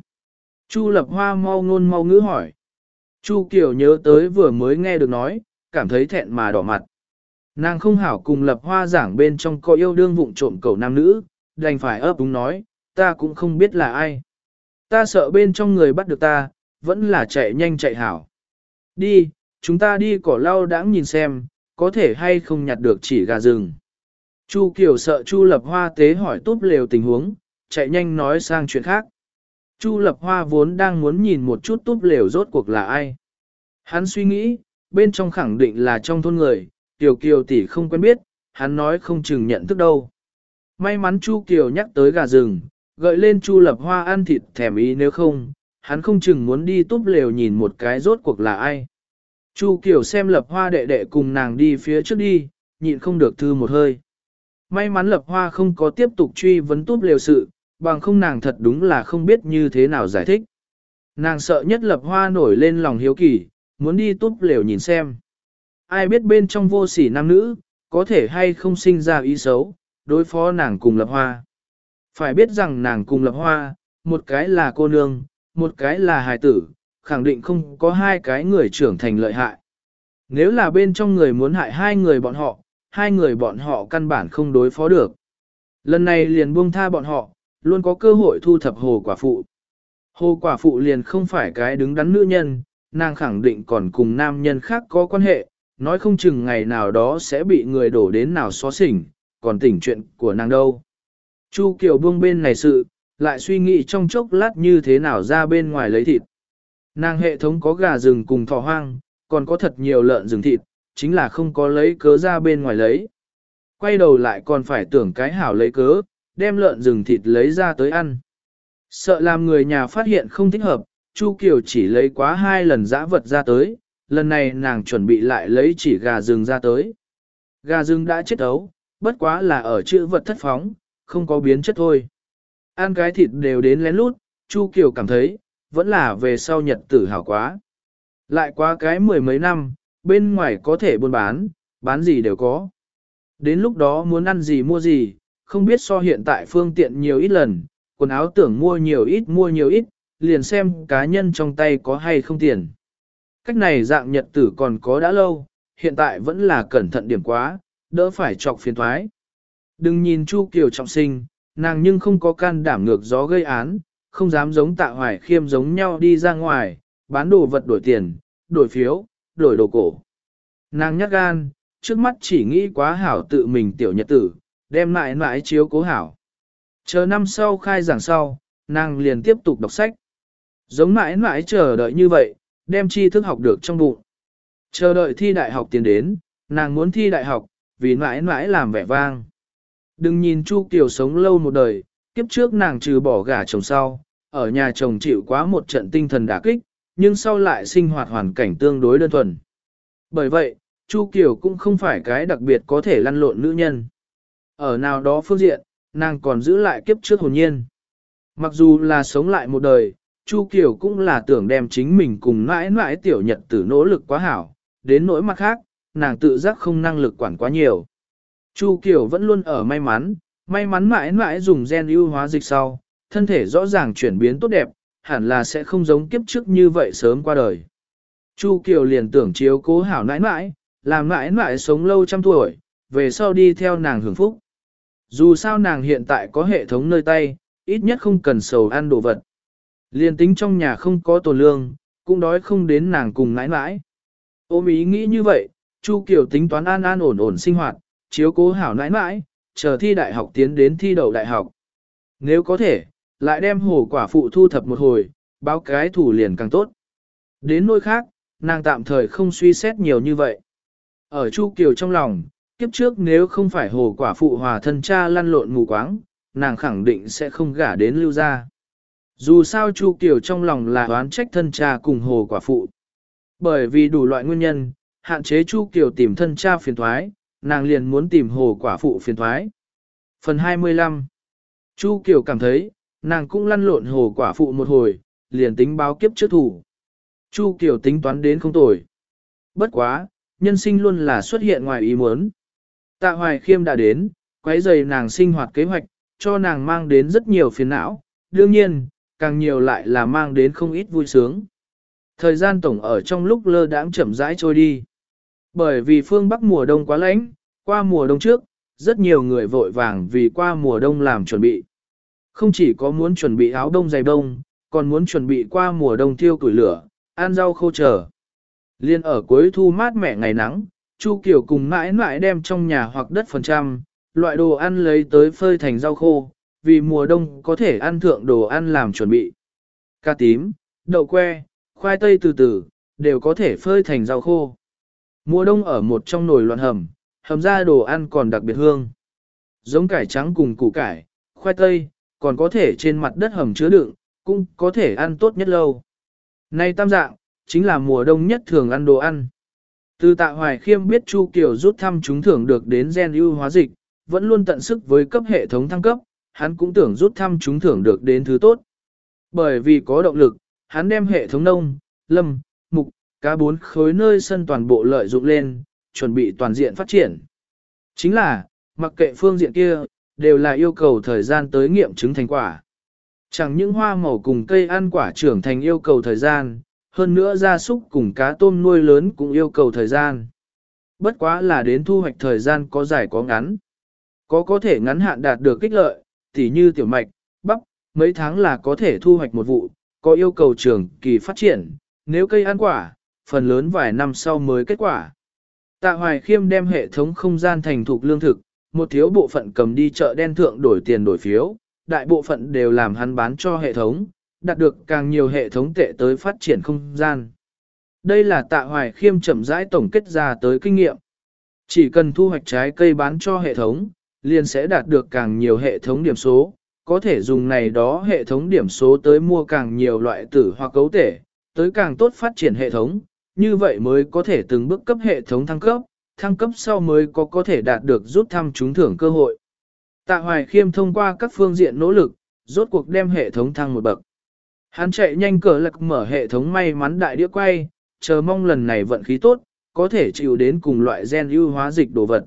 Chu lập hoa mau ngôn mau ngữ hỏi. Chu Kiều nhớ tới vừa mới nghe được nói, cảm thấy thẹn mà đỏ mặt. Nàng không hảo cùng lập hoa giảng bên trong có yêu đương vụng trộm cầu nam nữ, đành phải ấp đúng nói, ta cũng không biết là ai. Ta sợ bên trong người bắt được ta, vẫn là chạy nhanh chạy hảo. Đi, chúng ta đi cỏ lau đãng nhìn xem, có thể hay không nhặt được chỉ gà rừng. Chu Kiều sợ Chu Lập Hoa tế hỏi túp lều tình huống, chạy nhanh nói sang chuyện khác. Chu Lập Hoa vốn đang muốn nhìn một chút túp lều rốt cuộc là ai. Hắn suy nghĩ, bên trong khẳng định là trong thôn người, Tiểu Kiều tỷ không quen biết, hắn nói không chừng nhận thức đâu. May mắn Chu Kiều nhắc tới gà rừng, gợi lên Chu Lập Hoa ăn thịt thèm ý nếu không, hắn không chừng muốn đi túp lều nhìn một cái rốt cuộc là ai. Chu Kiều xem Lập Hoa đệ đệ cùng nàng đi phía trước đi, nhịn không được thư một hơi. May mắn Lập Hoa không có tiếp tục truy vấn túp lều sự, bằng không nàng thật đúng là không biết như thế nào giải thích. Nàng sợ nhất Lập Hoa nổi lên lòng hiếu kỳ, muốn đi túp lều nhìn xem. Ai biết bên trong vô sỉ nam nữ, có thể hay không sinh ra ý xấu, đối phó nàng cùng Lập Hoa. Phải biết rằng nàng cùng Lập Hoa, một cái là cô nương, một cái là hài tử, khẳng định không có hai cái người trưởng thành lợi hại. Nếu là bên trong người muốn hại hai người bọn họ, hai người bọn họ căn bản không đối phó được. Lần này liền buông tha bọn họ, luôn có cơ hội thu thập hồ quả phụ. Hồ quả phụ liền không phải cái đứng đắn nữ nhân, nàng khẳng định còn cùng nam nhân khác có quan hệ, nói không chừng ngày nào đó sẽ bị người đổ đến nào xóa xỉnh, còn tỉnh chuyện của nàng đâu. Chu Kiều buông bên này sự, lại suy nghĩ trong chốc lát như thế nào ra bên ngoài lấy thịt. Nàng hệ thống có gà rừng cùng thỏ hoang, còn có thật nhiều lợn rừng thịt, chính là không có lấy cớ ra bên ngoài lấy. Quay đầu lại còn phải tưởng cái hảo lấy cớ, đem lợn rừng thịt lấy ra tới ăn. Sợ làm người nhà phát hiện không thích hợp, Chu Kiều chỉ lấy quá hai lần dã vật ra tới, lần này nàng chuẩn bị lại lấy chỉ gà rừng ra tới. Gà rừng đã chết ấu, bất quá là ở chữ vật thất phóng, không có biến chất thôi. Ăn cái thịt đều đến lén lút, Chu Kiều cảm thấy, vẫn là về sau nhật tử hảo quá. Lại quá cái mười mấy năm, bên ngoài có thể buôn bán, bán gì đều có. Đến lúc đó muốn ăn gì mua gì, không biết so hiện tại phương tiện nhiều ít lần, quần áo tưởng mua nhiều ít mua nhiều ít, liền xem cá nhân trong tay có hay không tiền. Cách này dạng nhật tử còn có đã lâu, hiện tại vẫn là cẩn thận điểm quá, đỡ phải chọc phiền thoái. Đừng nhìn Chu Kiều trọng sinh, nàng nhưng không có can đảm ngược gió gây án, không dám giống tạ hoài khiêm giống nhau đi ra ngoài, bán đồ vật đổi tiền, đổi phiếu, đổi đồ cổ. Nàng nhắc gan, trước mắt chỉ nghĩ quá hảo tự mình tiểu nhật tử, đem lại mãi chiếu cố hảo. Chờ năm sau khai giảng sau, nàng liền tiếp tục đọc sách. Giống mãi mãi chờ đợi như vậy, đem tri thức học được trong bụng. Chờ đợi thi đại học tiến đến, nàng muốn thi đại học, vì mãi mãi làm vẻ vang. Đừng nhìn Chu Kiều sống lâu một đời, kiếp trước nàng trừ bỏ gả chồng sau, ở nhà chồng chịu quá một trận tinh thần đả kích, nhưng sau lại sinh hoạt hoàn cảnh tương đối đơn thuần. Bởi vậy, Chu Kiều cũng không phải cái đặc biệt có thể lăn lộn nữ nhân. Ở nào đó phương diện, nàng còn giữ lại kiếp trước hồn nhiên. Mặc dù là sống lại một đời, Chu Kiều cũng là tưởng đem chính mình cùng mãi mãi tiểu nhật tử nỗ lực quá hảo, đến nỗi mặt khác, nàng tự giác không năng lực quản quá nhiều. Chu Kiều vẫn luôn ở may mắn, may mắn mãi mãi dùng gen ưu hóa dịch sau, thân thể rõ ràng chuyển biến tốt đẹp, hẳn là sẽ không giống kiếp trước như vậy sớm qua đời. Chu Kiều liền tưởng chiếu cố hảo nãi nãi, làm nãi nãi sống lâu trăm tuổi, về sau đi theo nàng hưởng phúc. Dù sao nàng hiện tại có hệ thống nơi tay, ít nhất không cần sầu ăn đồ vật. Liên tính trong nhà không có tổ lương, cũng đói không đến nàng cùng nãi nãi. Ôm ý nghĩ như vậy, Chu Kiều tính toán an an ổn ổn sinh hoạt, chiếu cố hảo nãi nãi, chờ thi đại học tiến đến thi đầu đại học. Nếu có thể, lại đem hồ quả phụ thu thập một hồi, báo cái thủ liền càng tốt. Đến nơi khác, nàng tạm thời không suy xét nhiều như vậy. Ở Chu Kiều trong lòng, kiếp trước nếu không phải hồ quả phụ hòa thân cha lăn lộn mù quáng, nàng khẳng định sẽ không gả đến lưu gia. Dù sao Chu Kiều trong lòng là đoán trách thân cha cùng hồ quả phụ. Bởi vì đủ loại nguyên nhân, hạn chế Chu Kiều tìm thân cha phiền thoái, nàng liền muốn tìm hồ quả phụ phiền thoái. Phần 25 Chu Kiều cảm thấy, nàng cũng lăn lộn hồ quả phụ một hồi, liền tính báo kiếp trước thủ. Chu Kiều tính toán đến không tồi. Bất quá, nhân sinh luôn là xuất hiện ngoài ý muốn. Tạ Hoài Khiêm đã đến, quấy rầy nàng sinh hoạt kế hoạch, cho nàng mang đến rất nhiều phiền não, đương nhiên, càng nhiều lại là mang đến không ít vui sướng. Thời gian tổng ở trong lúc lơ đãng chậm rãi trôi đi. Bởi vì phương Bắc mùa đông quá lạnh, qua mùa đông trước, rất nhiều người vội vàng vì qua mùa đông làm chuẩn bị. Không chỉ có muốn chuẩn bị áo đông dày đông, còn muốn chuẩn bị qua mùa đông thiêu củi lửa, ăn rau khô chờ. Liên ở cuối thu mát mẻ ngày nắng, Chu Kiều cùng mãi mãi đem trong nhà hoặc đất phần trăm, loại đồ ăn lấy tới phơi thành rau khô, vì mùa đông có thể ăn thượng đồ ăn làm chuẩn bị. Cà tím, đậu que, khoai tây từ từ, đều có thể phơi thành rau khô. Mùa đông ở một trong nồi loạn hầm, hầm ra đồ ăn còn đặc biệt hương. Giống cải trắng cùng củ cải, khoai tây, còn có thể trên mặt đất hầm chứa đựng, cũng có thể ăn tốt nhất lâu. nay tam dạng, chính là mùa đông nhất thường ăn đồ ăn. Từ tạ hoài khiêm biết Chu Kiều rút thăm chúng thưởng được đến gen ưu hóa dịch, vẫn luôn tận sức với cấp hệ thống thăng cấp, hắn cũng tưởng rút thăm chúng thưởng được đến thứ tốt. Bởi vì có động lực, hắn đem hệ thống nông, lâm, mục, cá bốn khối nơi sân toàn bộ lợi dụng lên, chuẩn bị toàn diện phát triển. Chính là, mặc kệ phương diện kia, đều là yêu cầu thời gian tới nghiệm chứng thành quả. Chẳng những hoa màu cùng cây ăn quả trưởng thành yêu cầu thời gian, hơn nữa gia súc cùng cá tôm nuôi lớn cũng yêu cầu thời gian. Bất quá là đến thu hoạch thời gian có dài có ngắn. Có có thể ngắn hạn đạt được kích lợi, tỉ như tiểu mạch, bắp, mấy tháng là có thể thu hoạch một vụ, có yêu cầu trường kỳ phát triển, nếu cây ăn quả, phần lớn vài năm sau mới kết quả. Tạ Hoài Khiêm đem hệ thống không gian thành thục lương thực, một thiếu bộ phận cầm đi chợ đen thượng đổi tiền đổi phiếu, đại bộ phận đều làm hắn bán cho hệ thống, đạt được càng nhiều hệ thống tệ tới phát triển không gian. Đây là tạ hoài khiêm chậm rãi tổng kết ra tới kinh nghiệm. Chỉ cần thu hoạch trái cây bán cho hệ thống, liền sẽ đạt được càng nhiều hệ thống điểm số, có thể dùng này đó hệ thống điểm số tới mua càng nhiều loại tử hoặc cấu thể, tới càng tốt phát triển hệ thống, như vậy mới có thể từng bước cấp hệ thống thăng cấp, thăng cấp sau mới có có thể đạt được rút thăm trúng thưởng cơ hội. Tạ Hoài Khiêm thông qua các phương diện nỗ lực, rốt cuộc đem hệ thống thăng một bậc. Hắn chạy nhanh cờ lạc mở hệ thống may mắn đại đĩa quay, chờ mong lần này vận khí tốt, có thể chịu đến cùng loại gen ưu hóa dịch đồ vật.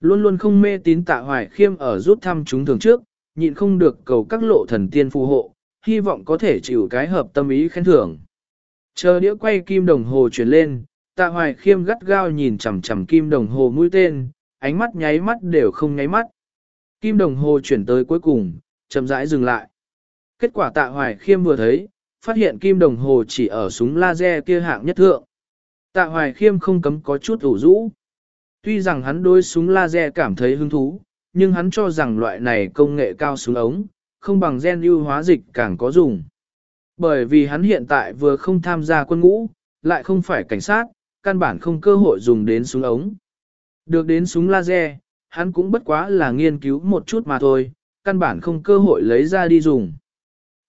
Luôn luôn không mê tín tạ hoài khiêm ở rút thăm chúng thường trước, nhịn không được cầu các lộ thần tiên phù hộ, hy vọng có thể chịu cái hợp tâm ý khen thưởng. Chờ đĩa quay kim đồng hồ chuyển lên, tạ hoài khiêm gắt gao nhìn chằm chằm kim đồng hồ mũi tên, ánh mắt nháy mắt đều không nháy mắt. Kim đồng hồ chuyển tới cuối cùng, chậm rãi dừng lại. Kết quả tạ hoài khiêm vừa thấy, phát hiện kim đồng hồ chỉ ở súng laser kia hạng nhất thượng. Tạ hoài khiêm không cấm có chút ủ rũ. Tuy rằng hắn đối súng laser cảm thấy hứng thú, nhưng hắn cho rằng loại này công nghệ cao súng ống, không bằng gen ưu hóa dịch càng có dùng. Bởi vì hắn hiện tại vừa không tham gia quân ngũ, lại không phải cảnh sát, căn bản không cơ hội dùng đến súng ống. Được đến súng laser, hắn cũng bất quá là nghiên cứu một chút mà thôi, căn bản không cơ hội lấy ra đi dùng.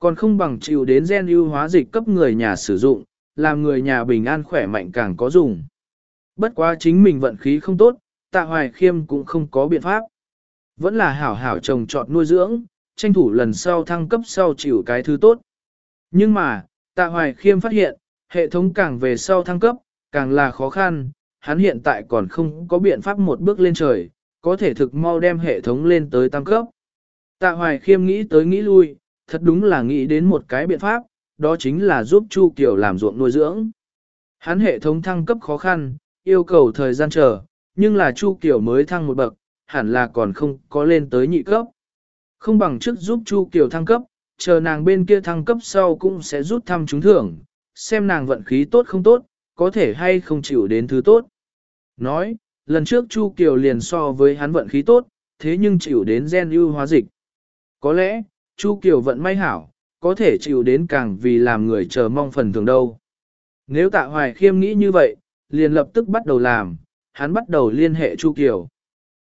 Còn không bằng chịu đến gen ưu hóa dịch cấp người nhà sử dụng, làm người nhà bình an khỏe mạnh càng có dùng. Bất quá chính mình vận khí không tốt, tạ hoài khiêm cũng không có biện pháp. Vẫn là hảo hảo trồng trọt nuôi dưỡng, tranh thủ lần sau thăng cấp sau chịu cái thứ tốt. Nhưng mà, tạ hoài khiêm phát hiện, hệ thống càng về sau thăng cấp, càng là khó khăn, hắn hiện tại còn không có biện pháp một bước lên trời, có thể thực mau đem hệ thống lên tới tăng cấp. Tạ hoài khiêm nghĩ tới nghĩ lui, thật đúng là nghĩ đến một cái biện pháp, đó chính là giúp Chu Kiều làm ruộng nuôi dưỡng. Hắn hệ thống thăng cấp khó khăn, yêu cầu thời gian chờ, nhưng là Chu Kiều mới thăng một bậc, hẳn là còn không có lên tới nhị cấp. Không bằng trước giúp Chu Kiều thăng cấp, chờ nàng bên kia thăng cấp sau cũng sẽ rút thăm trúng thưởng, xem nàng vận khí tốt không tốt, có thể hay không chịu đến thứ tốt. Nói, lần trước Chu Kiều liền so với hắn vận khí tốt, thế nhưng chịu đến gen ưu hóa dịch. Có lẽ, Chu Kiều vận may hảo, có thể chịu đến càng vì làm người chờ mong phần thường đâu. Nếu tạ hoài khiêm nghĩ như vậy, liền lập tức bắt đầu làm, hắn bắt đầu liên hệ Chu Kiều.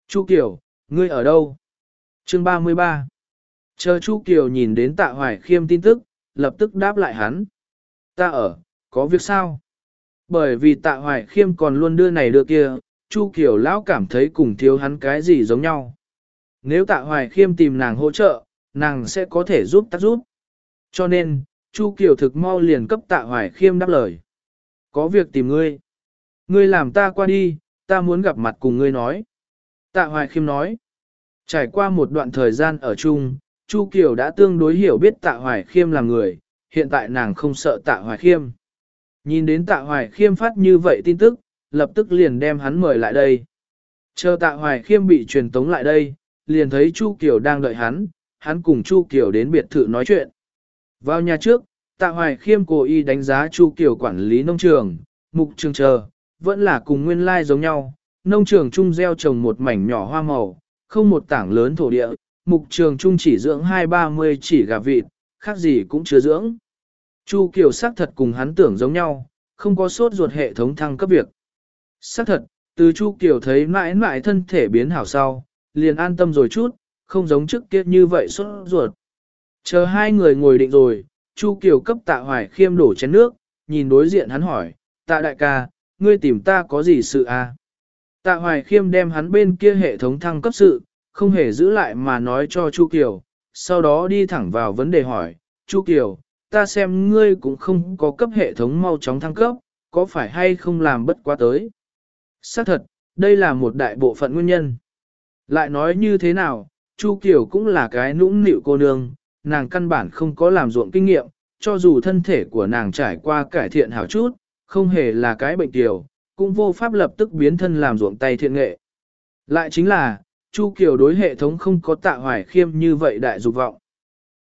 Chu Kiều, ngươi ở đâu? Chương 33 Chờ Chu Kiều nhìn đến tạ hoài khiêm tin tức, lập tức đáp lại hắn. Ta ở, có việc sao? Bởi vì tạ hoài khiêm còn luôn đưa này đưa kia, Chu Kiều lão cảm thấy cùng thiếu hắn cái gì giống nhau. Nếu tạ hoài khiêm tìm nàng hỗ trợ, nàng sẽ có thể giúp tác giúp. Cho nên, Chu Kiều thực mau liền cấp tạ hoài khiêm đáp lời. Có việc tìm ngươi. Ngươi làm ta qua đi, ta muốn gặp mặt cùng ngươi nói. Tạ hoài khiêm nói. Trải qua một đoạn thời gian ở chung, Chu Kiều đã tương đối hiểu biết tạ hoài khiêm là người, hiện tại nàng không sợ tạ hoài khiêm. Nhìn đến tạ hoài khiêm phát như vậy tin tức, lập tức liền đem hắn mời lại đây. Chờ tạ hoài khiêm bị truyền tống lại đây, liền thấy Chu Kiều đang đợi hắn, hắn cùng Chu Kiều đến biệt thự nói chuyện. Vào nhà trước, Tạ Hoài Khiêm cố ý đánh giá Chu Kiều quản lý nông trường, mục trường chờ, vẫn là cùng nguyên lai giống nhau, nông trường chung gieo trồng một mảnh nhỏ hoa màu, Không một tảng lớn thổ địa, mục trường trung chỉ dưỡng hai ba mươi chỉ gà vịt, khác gì cũng chưa dưỡng. Chu Kiều xác thật cùng hắn tưởng giống nhau, không có sốt ruột hệ thống thăng cấp việc. Xác thật, từ Chu Kiều thấy mãi mãi thân thể biến hảo sau, liền an tâm rồi chút, không giống trước kia như vậy sốt ruột. Chờ hai người ngồi định rồi, Chu Kiều cấp tạ hoài khiêm đổ chén nước, nhìn đối diện hắn hỏi, tạ đại ca, ngươi tìm ta có gì sự à? Tạ hoài khiêm đem hắn bên kia hệ thống thăng cấp sự, không hề giữ lại mà nói cho Chu Kiều, sau đó đi thẳng vào vấn đề hỏi, Chu Kiều, ta xem ngươi cũng không có cấp hệ thống mau chóng thăng cấp, có phải hay không làm bất quá tới? Xác thật, đây là một đại bộ phận nguyên nhân. Lại nói như thế nào, Chu Kiều cũng là cái nũng nịu cô nương, nàng căn bản không có làm ruộng kinh nghiệm, cho dù thân thể của nàng trải qua cải thiện hảo chút, không hề là cái bệnh tiểu, cũng vô pháp lập tức biến thân làm ruộng tay thiện nghệ. Lại chính là, Chu Kiều đối hệ thống không có tạ hoài khiêm như vậy đại dục vọng.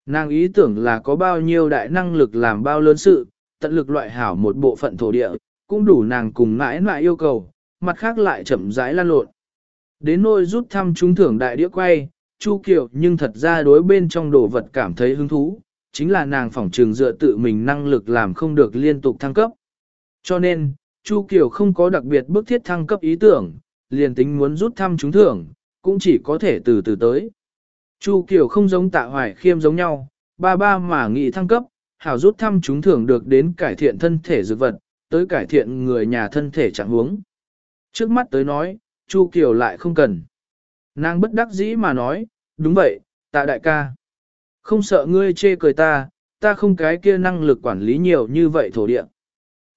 Nàng ý tưởng là có bao nhiêu đại năng lực làm bao lớn sự, tận lực loại hảo một bộ phận thổ địa, cũng đủ nàng cùng mãi mãi yêu cầu, mặt khác lại chậm rãi lan lộn. Đến nôi rút thăm trúng thưởng đại đĩa quay, Chu Kiều nhưng thật ra đối bên trong đồ vật cảm thấy hứng thú, chính là nàng phỏng trường dựa tự mình năng lực làm không được liên tục thăng cấp. Cho nên, Chu Kiều không có đặc biệt bức thiết thăng cấp ý tưởng, liền tính muốn rút thăm trúng thưởng, cũng chỉ có thể từ từ tới. Chu Kiều không giống tạ hoài khiêm giống nhau, ba ba mà nghị thăng cấp, hảo rút thăm trúng thưởng được đến cải thiện thân thể dược vật, tới cải thiện người nhà thân thể trạng huống. Trước mắt tới nói, Chu Kiều lại không cần. Nàng bất đắc dĩ mà nói, đúng vậy, tạ đại ca. Không sợ ngươi chê cười ta, ta không cái kia năng lực quản lý nhiều như vậy thổ địa.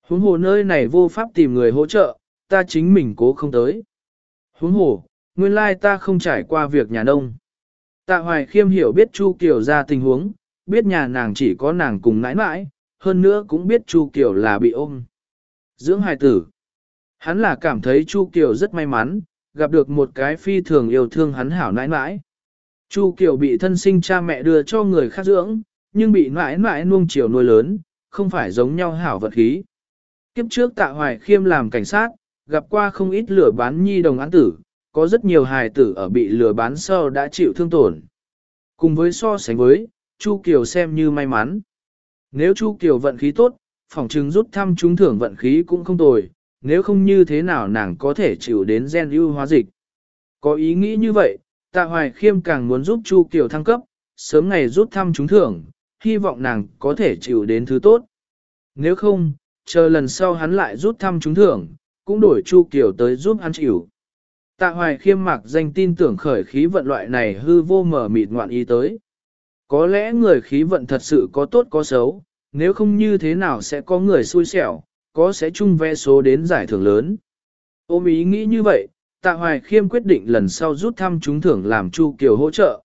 Huống hồ nơi này vô pháp tìm người hỗ trợ, ta chính mình cố không tới. Huống hồ, nguyên lai ta không trải qua việc nhà nông. Tạ Hoài Khiêm hiểu biết Chu Kiều ra tình huống, biết nhà nàng chỉ có nàng cùng nãi nãi, hơn nữa cũng biết Chu Kiều là bị ôm. Dưỡng hài tử. Hắn là cảm thấy Chu Kiều rất may mắn, gặp được một cái phi thường yêu thương hắn hảo nãi nãi. Chu Kiều bị thân sinh cha mẹ đưa cho người khác dưỡng, nhưng bị nãi nãi nuông chiều nuôi lớn, không phải giống nhau hảo vật khí. Kiếp trước tạ hoài khiêm làm cảnh sát, gặp qua không ít lửa bán nhi đồng án tử, có rất nhiều hài tử ở bị lừa bán sau đã chịu thương tổn. Cùng với so sánh với, Chu Kiều xem như may mắn. Nếu Chu Kiều vận khí tốt, phòng chứng rút thăm trúng thưởng vận khí cũng không tồi, nếu không như thế nào nàng có thể chịu đến gen ưu hóa dịch. Có ý nghĩ như vậy, Tạ Hoài Khiêm càng muốn giúp Chu Kiều thăng cấp, sớm ngày rút thăm trúng thưởng, hy vọng nàng có thể chịu đến thứ tốt. Nếu không, chờ lần sau hắn lại rút thăm trúng thưởng, cũng đổi Chu Kiều tới giúp hắn chịu. Tạ hoài khiêm mặc danh tin tưởng khởi khí vận loại này hư vô mở mịt ngoạn ý tới. Có lẽ người khí vận thật sự có tốt có xấu, nếu không như thế nào sẽ có người xui xẻo, có sẽ chung vé số đến giải thưởng lớn. Ôm ý nghĩ như vậy, tạ hoài khiêm quyết định lần sau rút thăm trúng thưởng làm Chu Kiều hỗ trợ.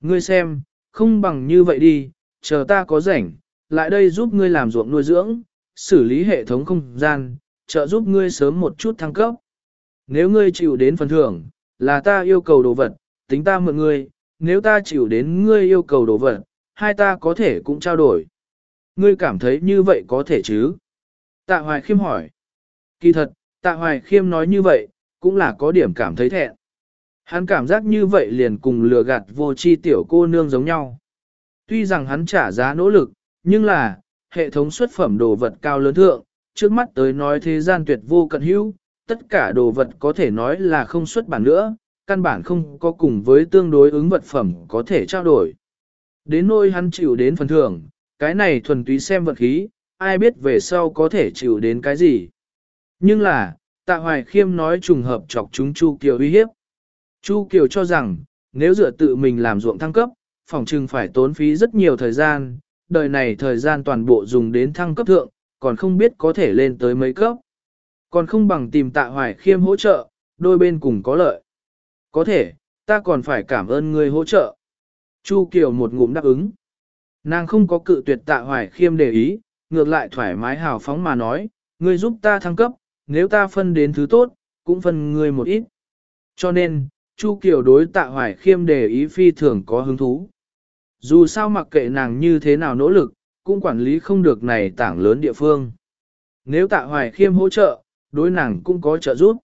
Ngươi xem, không bằng như vậy đi, chờ ta có rảnh, lại đây giúp ngươi làm ruộng nuôi dưỡng, xử lý hệ thống không gian, trợ giúp ngươi sớm một chút thăng cấp nếu ngươi chịu đến phần thưởng, là ta yêu cầu đồ vật, tính ta mượn ngươi, nếu ta chịu đến ngươi yêu cầu đồ vật, hai ta có thể cũng trao đổi. Ngươi cảm thấy như vậy có thể chứ? Tạ Hoài Khiêm hỏi. Kỳ thật, Tạ Hoài Khiêm nói như vậy, cũng là có điểm cảm thấy thẹn. Hắn cảm giác như vậy liền cùng lừa gạt vô chi tiểu cô nương giống nhau. Tuy rằng hắn trả giá nỗ lực, nhưng là, hệ thống xuất phẩm đồ vật cao lớn thượng, trước mắt tới nói thế gian tuyệt vô cận hữu, tất cả đồ vật có thể nói là không xuất bản nữa, căn bản không có cùng với tương đối ứng vật phẩm có thể trao đổi. Đến nôi hắn chịu đến phần thưởng, cái này thuần túy xem vật khí, ai biết về sau có thể chịu đến cái gì. Nhưng là, tạ hoài khiêm nói trùng hợp chọc chúng Chu Kiều uy hiếp. Chu Kiều cho rằng, nếu dựa tự mình làm ruộng thăng cấp, phòng trừng phải tốn phí rất nhiều thời gian, đời này thời gian toàn bộ dùng đến thăng cấp thượng, còn không biết có thể lên tới mấy cấp. Còn không bằng tìm tạ hoài khiêm hỗ trợ, đôi bên cùng có lợi. Có thể, ta còn phải cảm ơn người hỗ trợ. Chu Kiều một ngụm đáp ứng. Nàng không có cự tuyệt tạ hoài khiêm để ý, ngược lại thoải mái hào phóng mà nói, ngươi giúp ta thăng cấp, nếu ta phân đến thứ tốt, cũng phân ngươi một ít. Cho nên, Chu Kiều đối tạ hoài khiêm để ý phi thường có hứng thú. Dù sao mặc kệ nàng như thế nào nỗ lực, cũng quản lý không được này tảng lớn địa phương. Nếu tạ hoài khiêm hỗ trợ, đối nàng cũng có trợ giúp.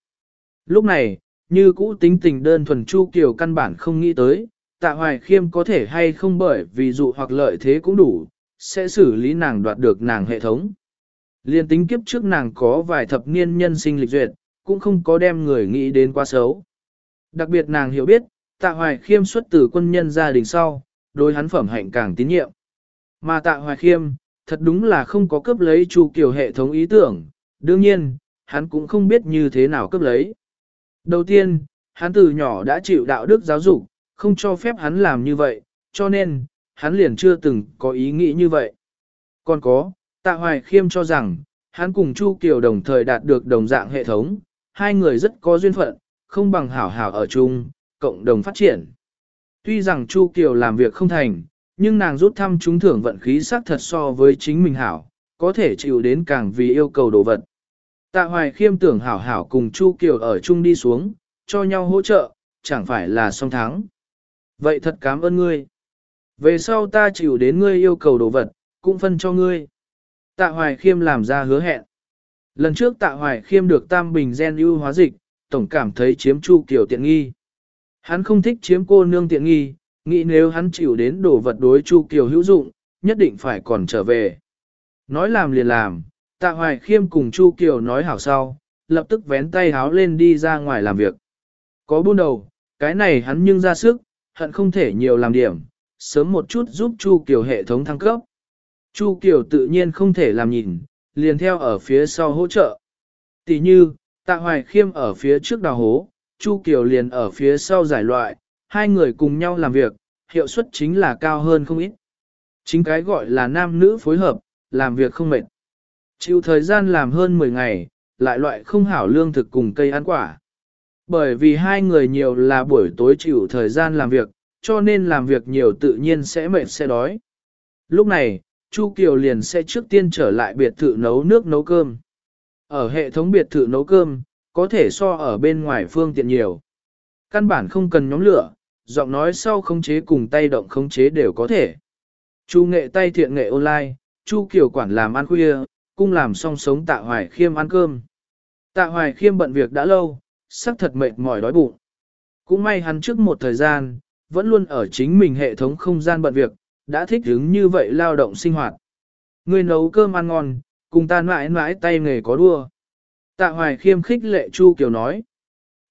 Lúc này, như cũ tính tình đơn thuần Chu Kiều căn bản không nghĩ tới, tạ hoài khiêm có thể hay không bởi vì dụ hoặc lợi thế cũng đủ, sẽ xử lý nàng đoạt được nàng hệ thống. Liên tính kiếp trước nàng có vài thập niên nhân sinh lịch duyệt, cũng không có đem người nghĩ đến quá xấu. Đặc biệt nàng hiểu biết, tạ hoài khiêm xuất từ quân nhân gia đình sau, đối hắn phẩm hạnh càng tín nhiệm. Mà tạ hoài khiêm, thật đúng là không có cướp lấy Chu kiểu hệ thống ý tưởng, đương nhiên, hắn cũng không biết như thế nào cướp lấy. Đầu tiên, hắn từ nhỏ đã chịu đạo đức giáo dục, không cho phép hắn làm như vậy, cho nên, hắn liền chưa từng có ý nghĩ như vậy. Còn có, Tạ Hoài Khiêm cho rằng, hắn cùng Chu Kiều đồng thời đạt được đồng dạng hệ thống, hai người rất có duyên phận, không bằng hảo hảo ở chung, cộng đồng phát triển. Tuy rằng Chu Kiều làm việc không thành, nhưng nàng rút thăm trúng thưởng vận khí sắc thật so với chính mình hảo, có thể chịu đến càng vì yêu cầu đồ vật. Tạ Hoài Khiêm tưởng hảo hảo cùng Chu Kiều ở chung đi xuống, cho nhau hỗ trợ, chẳng phải là song thắng. Vậy thật cảm ơn ngươi. Về sau ta chịu đến ngươi yêu cầu đồ vật, cũng phân cho ngươi. Tạ Hoài Khiêm làm ra hứa hẹn. Lần trước Tạ Hoài Khiêm được tam bình gen ưu hóa dịch, tổng cảm thấy chiếm Chu Kiều tiện nghi. Hắn không thích chiếm cô nương tiện nghi, nghĩ nếu hắn chịu đến đồ vật đối Chu Kiều hữu dụng, nhất định phải còn trở về. Nói làm liền làm, Tạ Hoài Khiêm cùng Chu Kiều nói hảo sau, lập tức vén tay háo lên đi ra ngoài làm việc. Có buôn đầu, cái này hắn nhưng ra sức, hận không thể nhiều làm điểm, sớm một chút giúp Chu Kiều hệ thống thăng cấp. Chu Kiều tự nhiên không thể làm nhìn, liền theo ở phía sau hỗ trợ. Tỷ như, Tạ Hoài Khiêm ở phía trước đào hố, Chu Kiều liền ở phía sau giải loại, hai người cùng nhau làm việc, hiệu suất chính là cao hơn không ít. Chính cái gọi là nam nữ phối hợp, làm việc không mệt. Chịu thời gian làm hơn 10 ngày, lại loại không hảo lương thực cùng cây ăn quả. Bởi vì hai người nhiều là buổi tối chịu thời gian làm việc, cho nên làm việc nhiều tự nhiên sẽ mệt sẽ đói. Lúc này, Chu Kiều liền sẽ trước tiên trở lại biệt thự nấu nước nấu cơm. Ở hệ thống biệt thự nấu cơm, có thể so ở bên ngoài phương tiện nhiều. Căn bản không cần nhóm lửa, giọng nói sau khống chế cùng tay động khống chế đều có thể. Chu nghệ tay thiện nghệ online, Chu Kiều quản làm ăn khuya, cung làm song sống tạ hoài khiêm ăn cơm. Tạ hoài khiêm bận việc đã lâu, sắc thật mệt mỏi đói bụng. Cũng may hắn trước một thời gian, vẫn luôn ở chính mình hệ thống không gian bận việc, đã thích ứng như vậy lao động sinh hoạt. Người nấu cơm ăn ngon, cùng ta mãi mãi tay nghề có đua. Tạ hoài khiêm khích lệ Chu Kiều nói.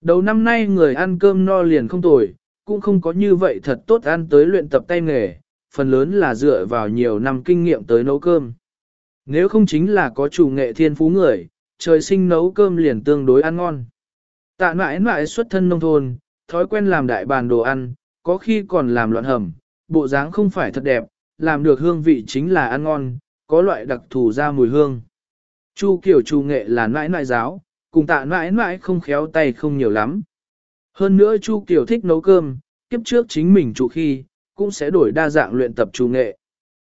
Đầu năm nay người ăn cơm no liền không tồi, cũng không có như vậy thật tốt ăn tới luyện tập tay nghề, phần lớn là dựa vào nhiều năm kinh nghiệm tới nấu cơm. Nếu không chính là có chủ nghệ thiên phú người, trời sinh nấu cơm liền tương đối ăn ngon. Tạ mãi mãi xuất thân nông thôn, thói quen làm đại bàn đồ ăn, có khi còn làm loạn hầm, bộ dáng không phải thật đẹp, làm được hương vị chính là ăn ngon, có loại đặc thù ra mùi hương. Chu kiểu chu nghệ là nãi nãi giáo, cùng tạ nãi nãi không khéo tay không nhiều lắm. Hơn nữa Chu kiểu thích nấu cơm, kiếp trước chính mình chủ khi, cũng sẽ đổi đa dạng luyện tập chu nghệ.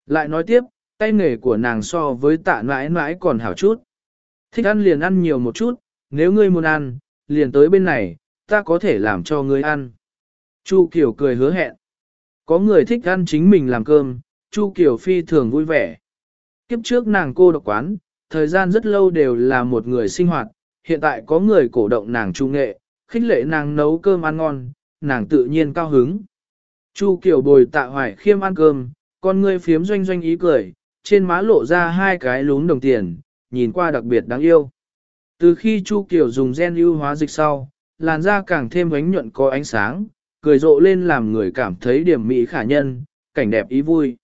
Lại nói tiếp, tay nghề của nàng so với tạ nãi nãi còn hảo chút. Thích ăn liền ăn nhiều một chút, nếu ngươi muốn ăn, liền tới bên này, ta có thể làm cho ngươi ăn. Chu Kiều cười hứa hẹn. Có người thích ăn chính mình làm cơm, Chu Kiều phi thường vui vẻ. Kiếp trước nàng cô độc quán, thời gian rất lâu đều là một người sinh hoạt, hiện tại có người cổ động nàng trung nghệ, khích lệ nàng nấu cơm ăn ngon, nàng tự nhiên cao hứng. Chu Kiều bồi tạ hoài khiêm ăn cơm, con ngươi phiếm doanh doanh ý cười, trên má lộ ra hai cái lún đồng tiền, nhìn qua đặc biệt đáng yêu. Từ khi Chu Kiều dùng gen ưu hóa dịch sau, làn da càng thêm ánh nhuận có ánh sáng, cười rộ lên làm người cảm thấy điểm mỹ khả nhân, cảnh đẹp ý vui.